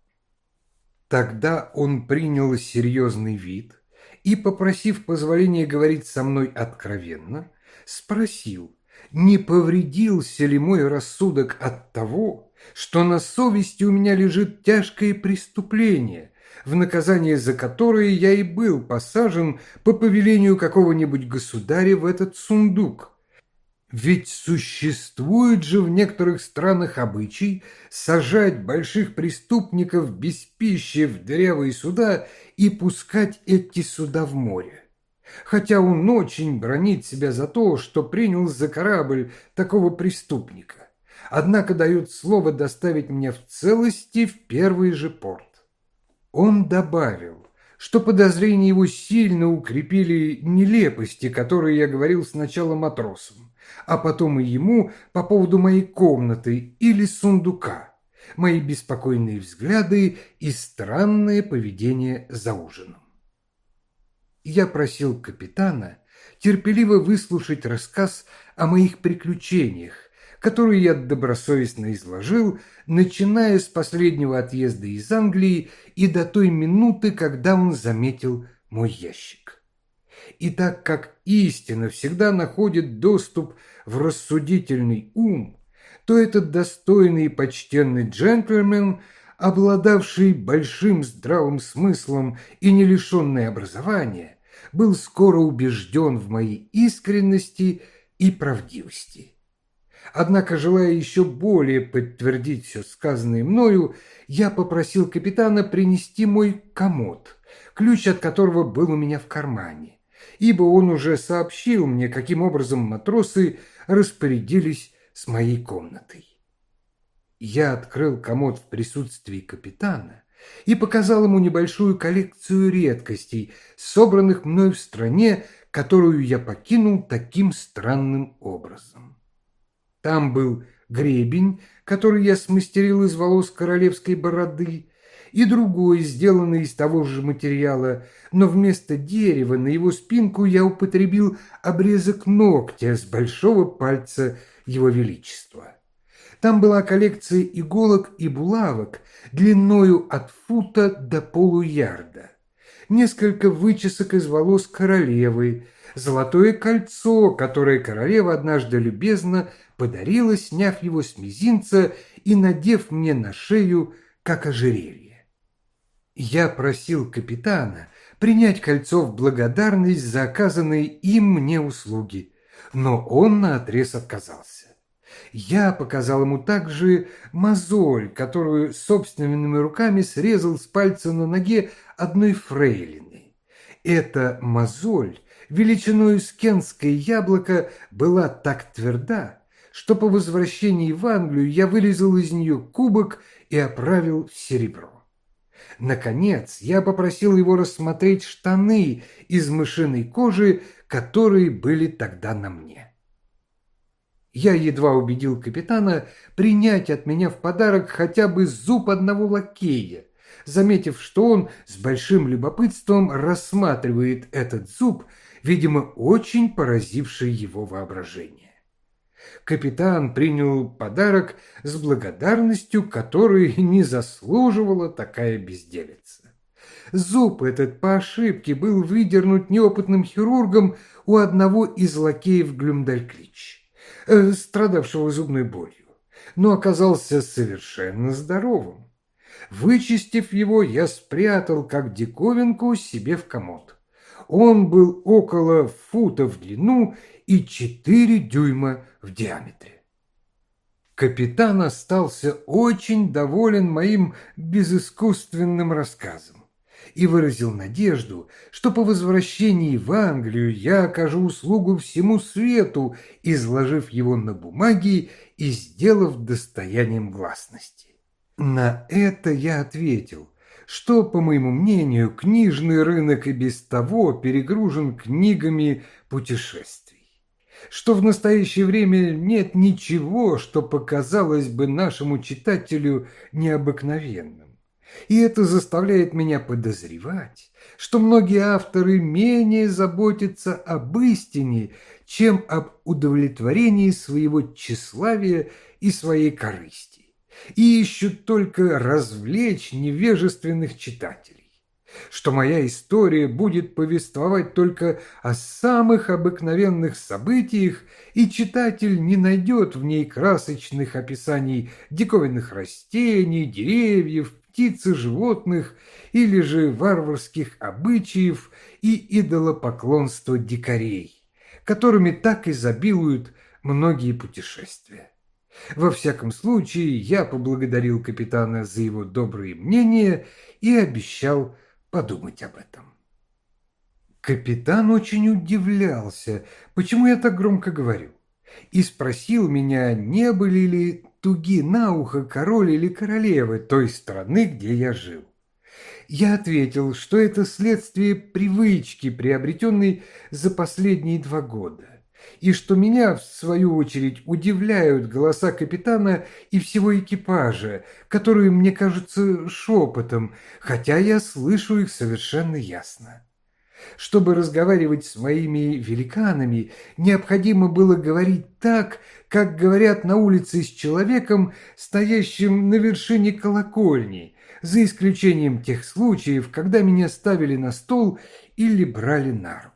Тогда он принял серьезный вид и, попросив позволения говорить со мной откровенно, спросил, не повредился ли мой рассудок от того, что на совести у меня лежит тяжкое преступление, в наказание за которое я и был посажен по повелению какого-нибудь государя в этот сундук. Ведь существует же в некоторых странах обычай сажать больших преступников без пищи в дырявые суда и пускать эти суда в море. Хотя он очень бронит себя за то, что принял за корабль такого преступника, однако дает слово доставить меня в целости в первый же порт. Он добавил, что подозрения его сильно укрепили нелепости, которые я говорил сначала матросам а потом и ему по поводу моей комнаты или сундука, мои беспокойные взгляды и странное поведение за ужином. Я просил капитана терпеливо выслушать рассказ о моих приключениях, которые я добросовестно изложил, начиная с последнего отъезда из Англии и до той минуты, когда он заметил мой ящик. И так как истина всегда находит доступ в рассудительный ум, то этот достойный и почтенный джентльмен, обладавший большим здравым смыслом и не лишенный образования, был скоро убежден в моей искренности и правдивости. Однако, желая еще более подтвердить все сказанное мною, я попросил капитана принести мой комод, ключ от которого был у меня в кармане ибо он уже сообщил мне, каким образом матросы распорядились с моей комнатой. Я открыл комод в присутствии капитана и показал ему небольшую коллекцию редкостей, собранных мной в стране, которую я покинул таким странным образом. Там был гребень, который я смастерил из волос королевской бороды, и другой, сделанный из того же материала, но вместо дерева на его спинку я употребил обрезок ногтя с большого пальца его величества. Там была коллекция иголок и булавок длиною от фута до полуярда, несколько вычесок из волос королевы, золотое кольцо, которое королева однажды любезно подарила, сняв его с мизинца и надев мне на шею, как ожерелье. Я просил капитана принять кольцо в благодарность за оказанные им мне услуги, но он наотрез отказался. Я показал ему также мозоль, которую собственными руками срезал с пальца на ноге одной фрейлины. Эта мозоль, величиной с кенское яблоко, была так тверда, что по возвращении в Англию я вырезал из нее кубок и оправил в серебро. Наконец, я попросил его рассмотреть штаны из мышиной кожи, которые были тогда на мне. Я едва убедил капитана принять от меня в подарок хотя бы зуб одного лакея, заметив, что он с большим любопытством рассматривает этот зуб, видимо, очень поразивший его воображение капитан принял подарок с благодарностью, которой не заслуживала такая безделица. Зуб этот по ошибке был выдернут неопытным хирургом у одного из лакеев Глюмдальклич, э, страдавшего зубной болью, но оказался совершенно здоровым. Вычистив его, я спрятал как диковинку себе в комод. Он был около фута в длину и четыре дюйма в диаметре. Капитан остался очень доволен моим безыскусственным рассказом и выразил надежду, что по возвращении в Англию я окажу услугу всему свету, изложив его на бумаге и сделав достоянием гласности. На это я ответил, что, по моему мнению, книжный рынок и без того перегружен книгами путешествий, что в настоящее время нет ничего, что показалось бы нашему читателю необыкновенным. И это заставляет меня подозревать, что многие авторы менее заботятся об истине, чем об удовлетворении своего тщеславия и своей корысти и ищут только развлечь невежественных читателей, что моя история будет повествовать только о самых обыкновенных событиях, и читатель не найдет в ней красочных описаний диковинных растений, деревьев, птиц и животных, или же варварских обычаев и идолопоклонства дикарей, которыми так изобилуют многие путешествия. Во всяком случае, я поблагодарил капитана за его добрые мнения и обещал подумать об этом. Капитан очень удивлялся, почему я так громко говорю, и спросил меня, не были ли туги на ухо король или королевы той страны, где я жил. Я ответил, что это следствие привычки, приобретенной за последние два года и что меня, в свою очередь, удивляют голоса капитана и всего экипажа, которые мне кажутся шепотом, хотя я слышу их совершенно ясно. Чтобы разговаривать с моими великанами, необходимо было говорить так, как говорят на улице с человеком, стоящим на вершине колокольни, за исключением тех случаев, когда меня ставили на стол или брали на руки.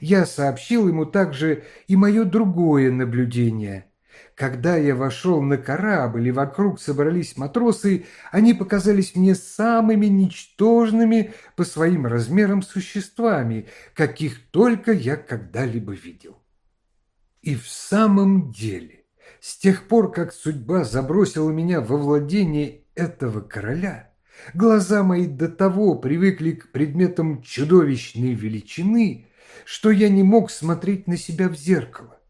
Я сообщил ему также и мое другое наблюдение. Когда я вошел на корабль и вокруг собрались матросы, они показались мне самыми ничтожными по своим размерам существами, каких только я когда-либо видел. И в самом деле, с тех пор, как судьба забросила меня во владение этого короля, глаза мои до того привыкли к предметам чудовищной величины, что я не мог смотреть на себя в зеркало,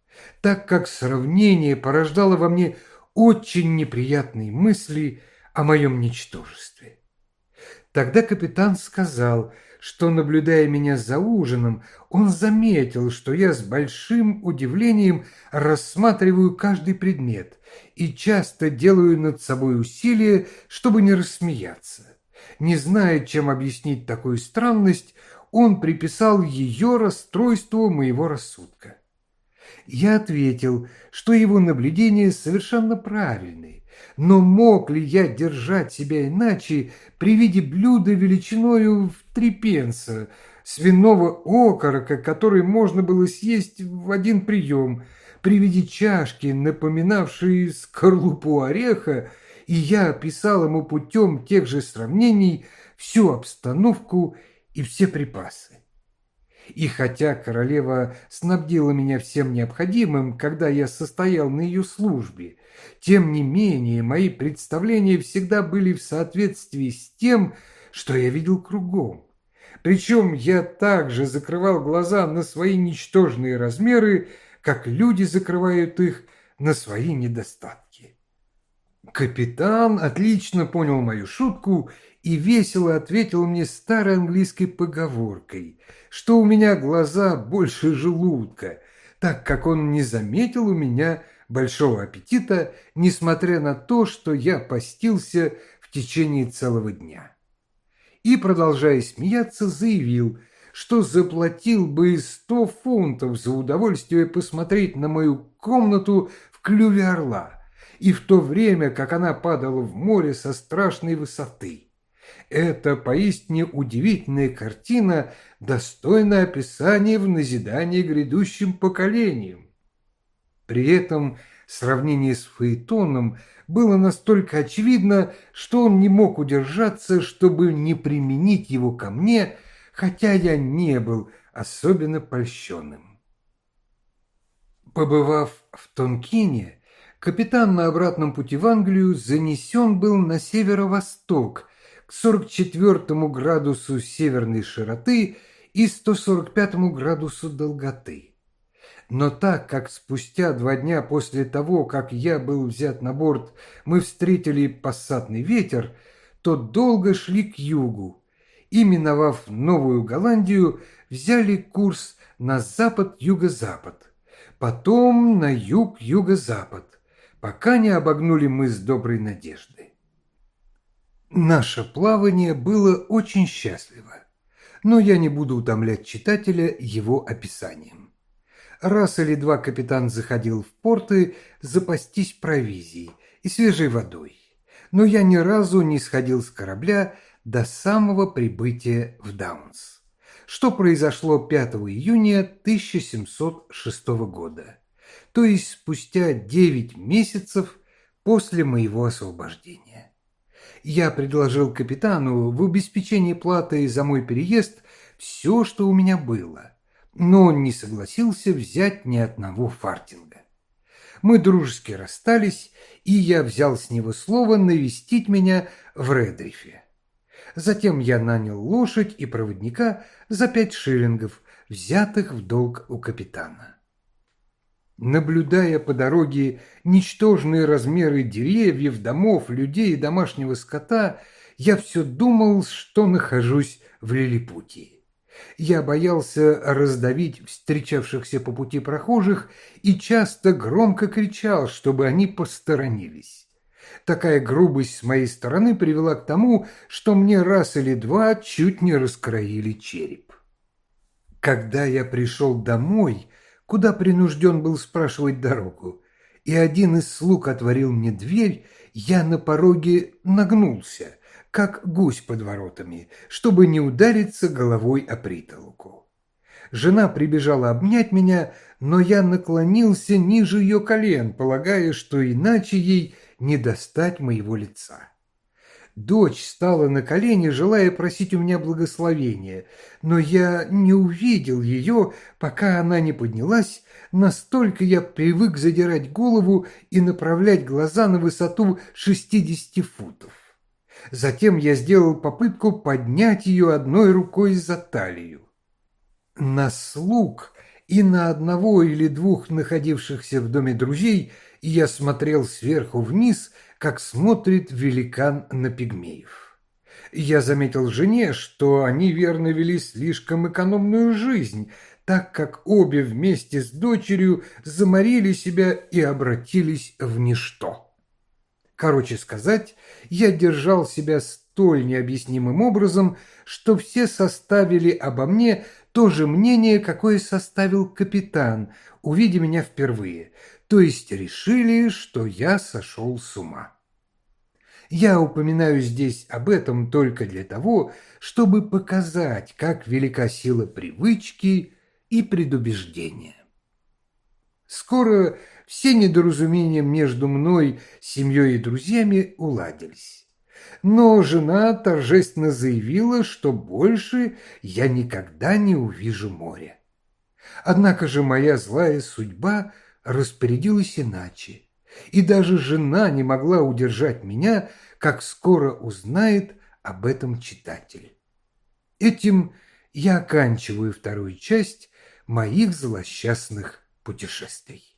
так как сравнение порождало во мне очень неприятные мысли о моем ничтожестве. Тогда капитан сказал, что, наблюдая меня за ужином, он заметил, что я с большим удивлением рассматриваю каждый предмет и часто делаю над собой усилия, чтобы не рассмеяться. Не зная, чем объяснить такую странность, он приписал ее расстройству моего рассудка. Я ответил, что его наблюдения совершенно правильные, но мог ли я держать себя иначе при виде блюда величиною в три пенса, свиного окорока, который можно было съесть в один прием, при виде чашки, напоминавшей скорлупу ореха, и я описал ему путем тех же сравнений всю обстановку и все припасы. И хотя королева снабдила меня всем необходимым, когда я состоял на ее службе, тем не менее мои представления всегда были в соответствии с тем, что я видел кругом. Причем я также закрывал глаза на свои ничтожные размеры, как люди закрывают их на свои недостатки. Капитан отлично понял мою шутку и весело ответил мне старой английской поговоркой, что у меня глаза больше желудка, так как он не заметил у меня большого аппетита, несмотря на то, что я постился в течение целого дня. И, продолжая смеяться, заявил, что заплатил бы сто фунтов за удовольствие посмотреть на мою комнату в клюве орла, и в то время, как она падала в море со страшной высоты. Это поистине удивительная картина, достойная описания в назидании грядущим поколениям. При этом Сравнение с Фаэтоном было настолько очевидно, что он не мог удержаться, чтобы не применить его ко мне, хотя я не был особенно польщенным. Побывав в Тонкине, капитан на обратном пути в Англию занесен был на северо-восток, к 44 градусу северной широты и 145 градусу долготы. Но так как спустя два дня после того, как я был взят на борт, мы встретили пассатный ветер, то долго шли к югу и, миновав Новую Голландию, взяли курс на запад-юго-запад, потом на юг-юго-запад, пока не обогнули мыс Доброй Надежды. Наше плавание было очень счастливо, но я не буду утомлять читателя его описанием. Раз или два капитан заходил в порты запастись провизией и свежей водой, но я ни разу не сходил с корабля до самого прибытия в Даунс, что произошло 5 июня 1706 года, то есть спустя 9 месяцев после моего освобождения я предложил капитану в обеспечении платы за мой переезд все, что у меня было, но он не согласился взять ни одного фартинга. Мы дружески расстались, и я взял с него слово навестить меня в Редрифе. Затем я нанял лошадь и проводника за пять шиллингов, взятых в долг у капитана. Наблюдая по дороге ничтожные размеры деревьев, домов, людей и домашнего скота, я все думал, что нахожусь в Лилипутии. Я боялся раздавить встречавшихся по пути прохожих и часто громко кричал, чтобы они посторонились. Такая грубость с моей стороны привела к тому, что мне раз или два чуть не раскроили череп. Когда я пришел домой, куда принужден был спрашивать дорогу, и один из слуг отворил мне дверь, я на пороге нагнулся, как гусь под воротами, чтобы не удариться головой о притолоку. Жена прибежала обнять меня, но я наклонился ниже ее колен, полагая, что иначе ей не достать моего лица. Дочь стала на колени, желая просить у меня благословения, но я не увидел ее, пока она не поднялась, настолько я привык задирать голову и направлять глаза на высоту 60 футов. Затем я сделал попытку поднять ее одной рукой за талию. На слуг и на одного или двух находившихся в доме друзей я смотрел сверху вниз – как смотрит великан на пигмеев. Я заметил жене, что они верно вели слишком экономную жизнь, так как обе вместе с дочерью заморили себя и обратились в ничто. Короче сказать, я держал себя столь необъяснимым образом, что все составили обо мне то же мнение, какое составил капитан, увидя меня впервые, то есть решили, что я сошел с ума. Я упоминаю здесь об этом только для того, чтобы показать, как велика сила привычки и предубеждения. Скоро все недоразумения между мной, семьей и друзьями уладились. Но жена торжественно заявила, что больше я никогда не увижу море. Однако же моя злая судьба распорядилась иначе, и даже жена не могла удержать меня, как скоро узнает об этом читатель. Этим я оканчиваю вторую часть моих злосчастных путешествий.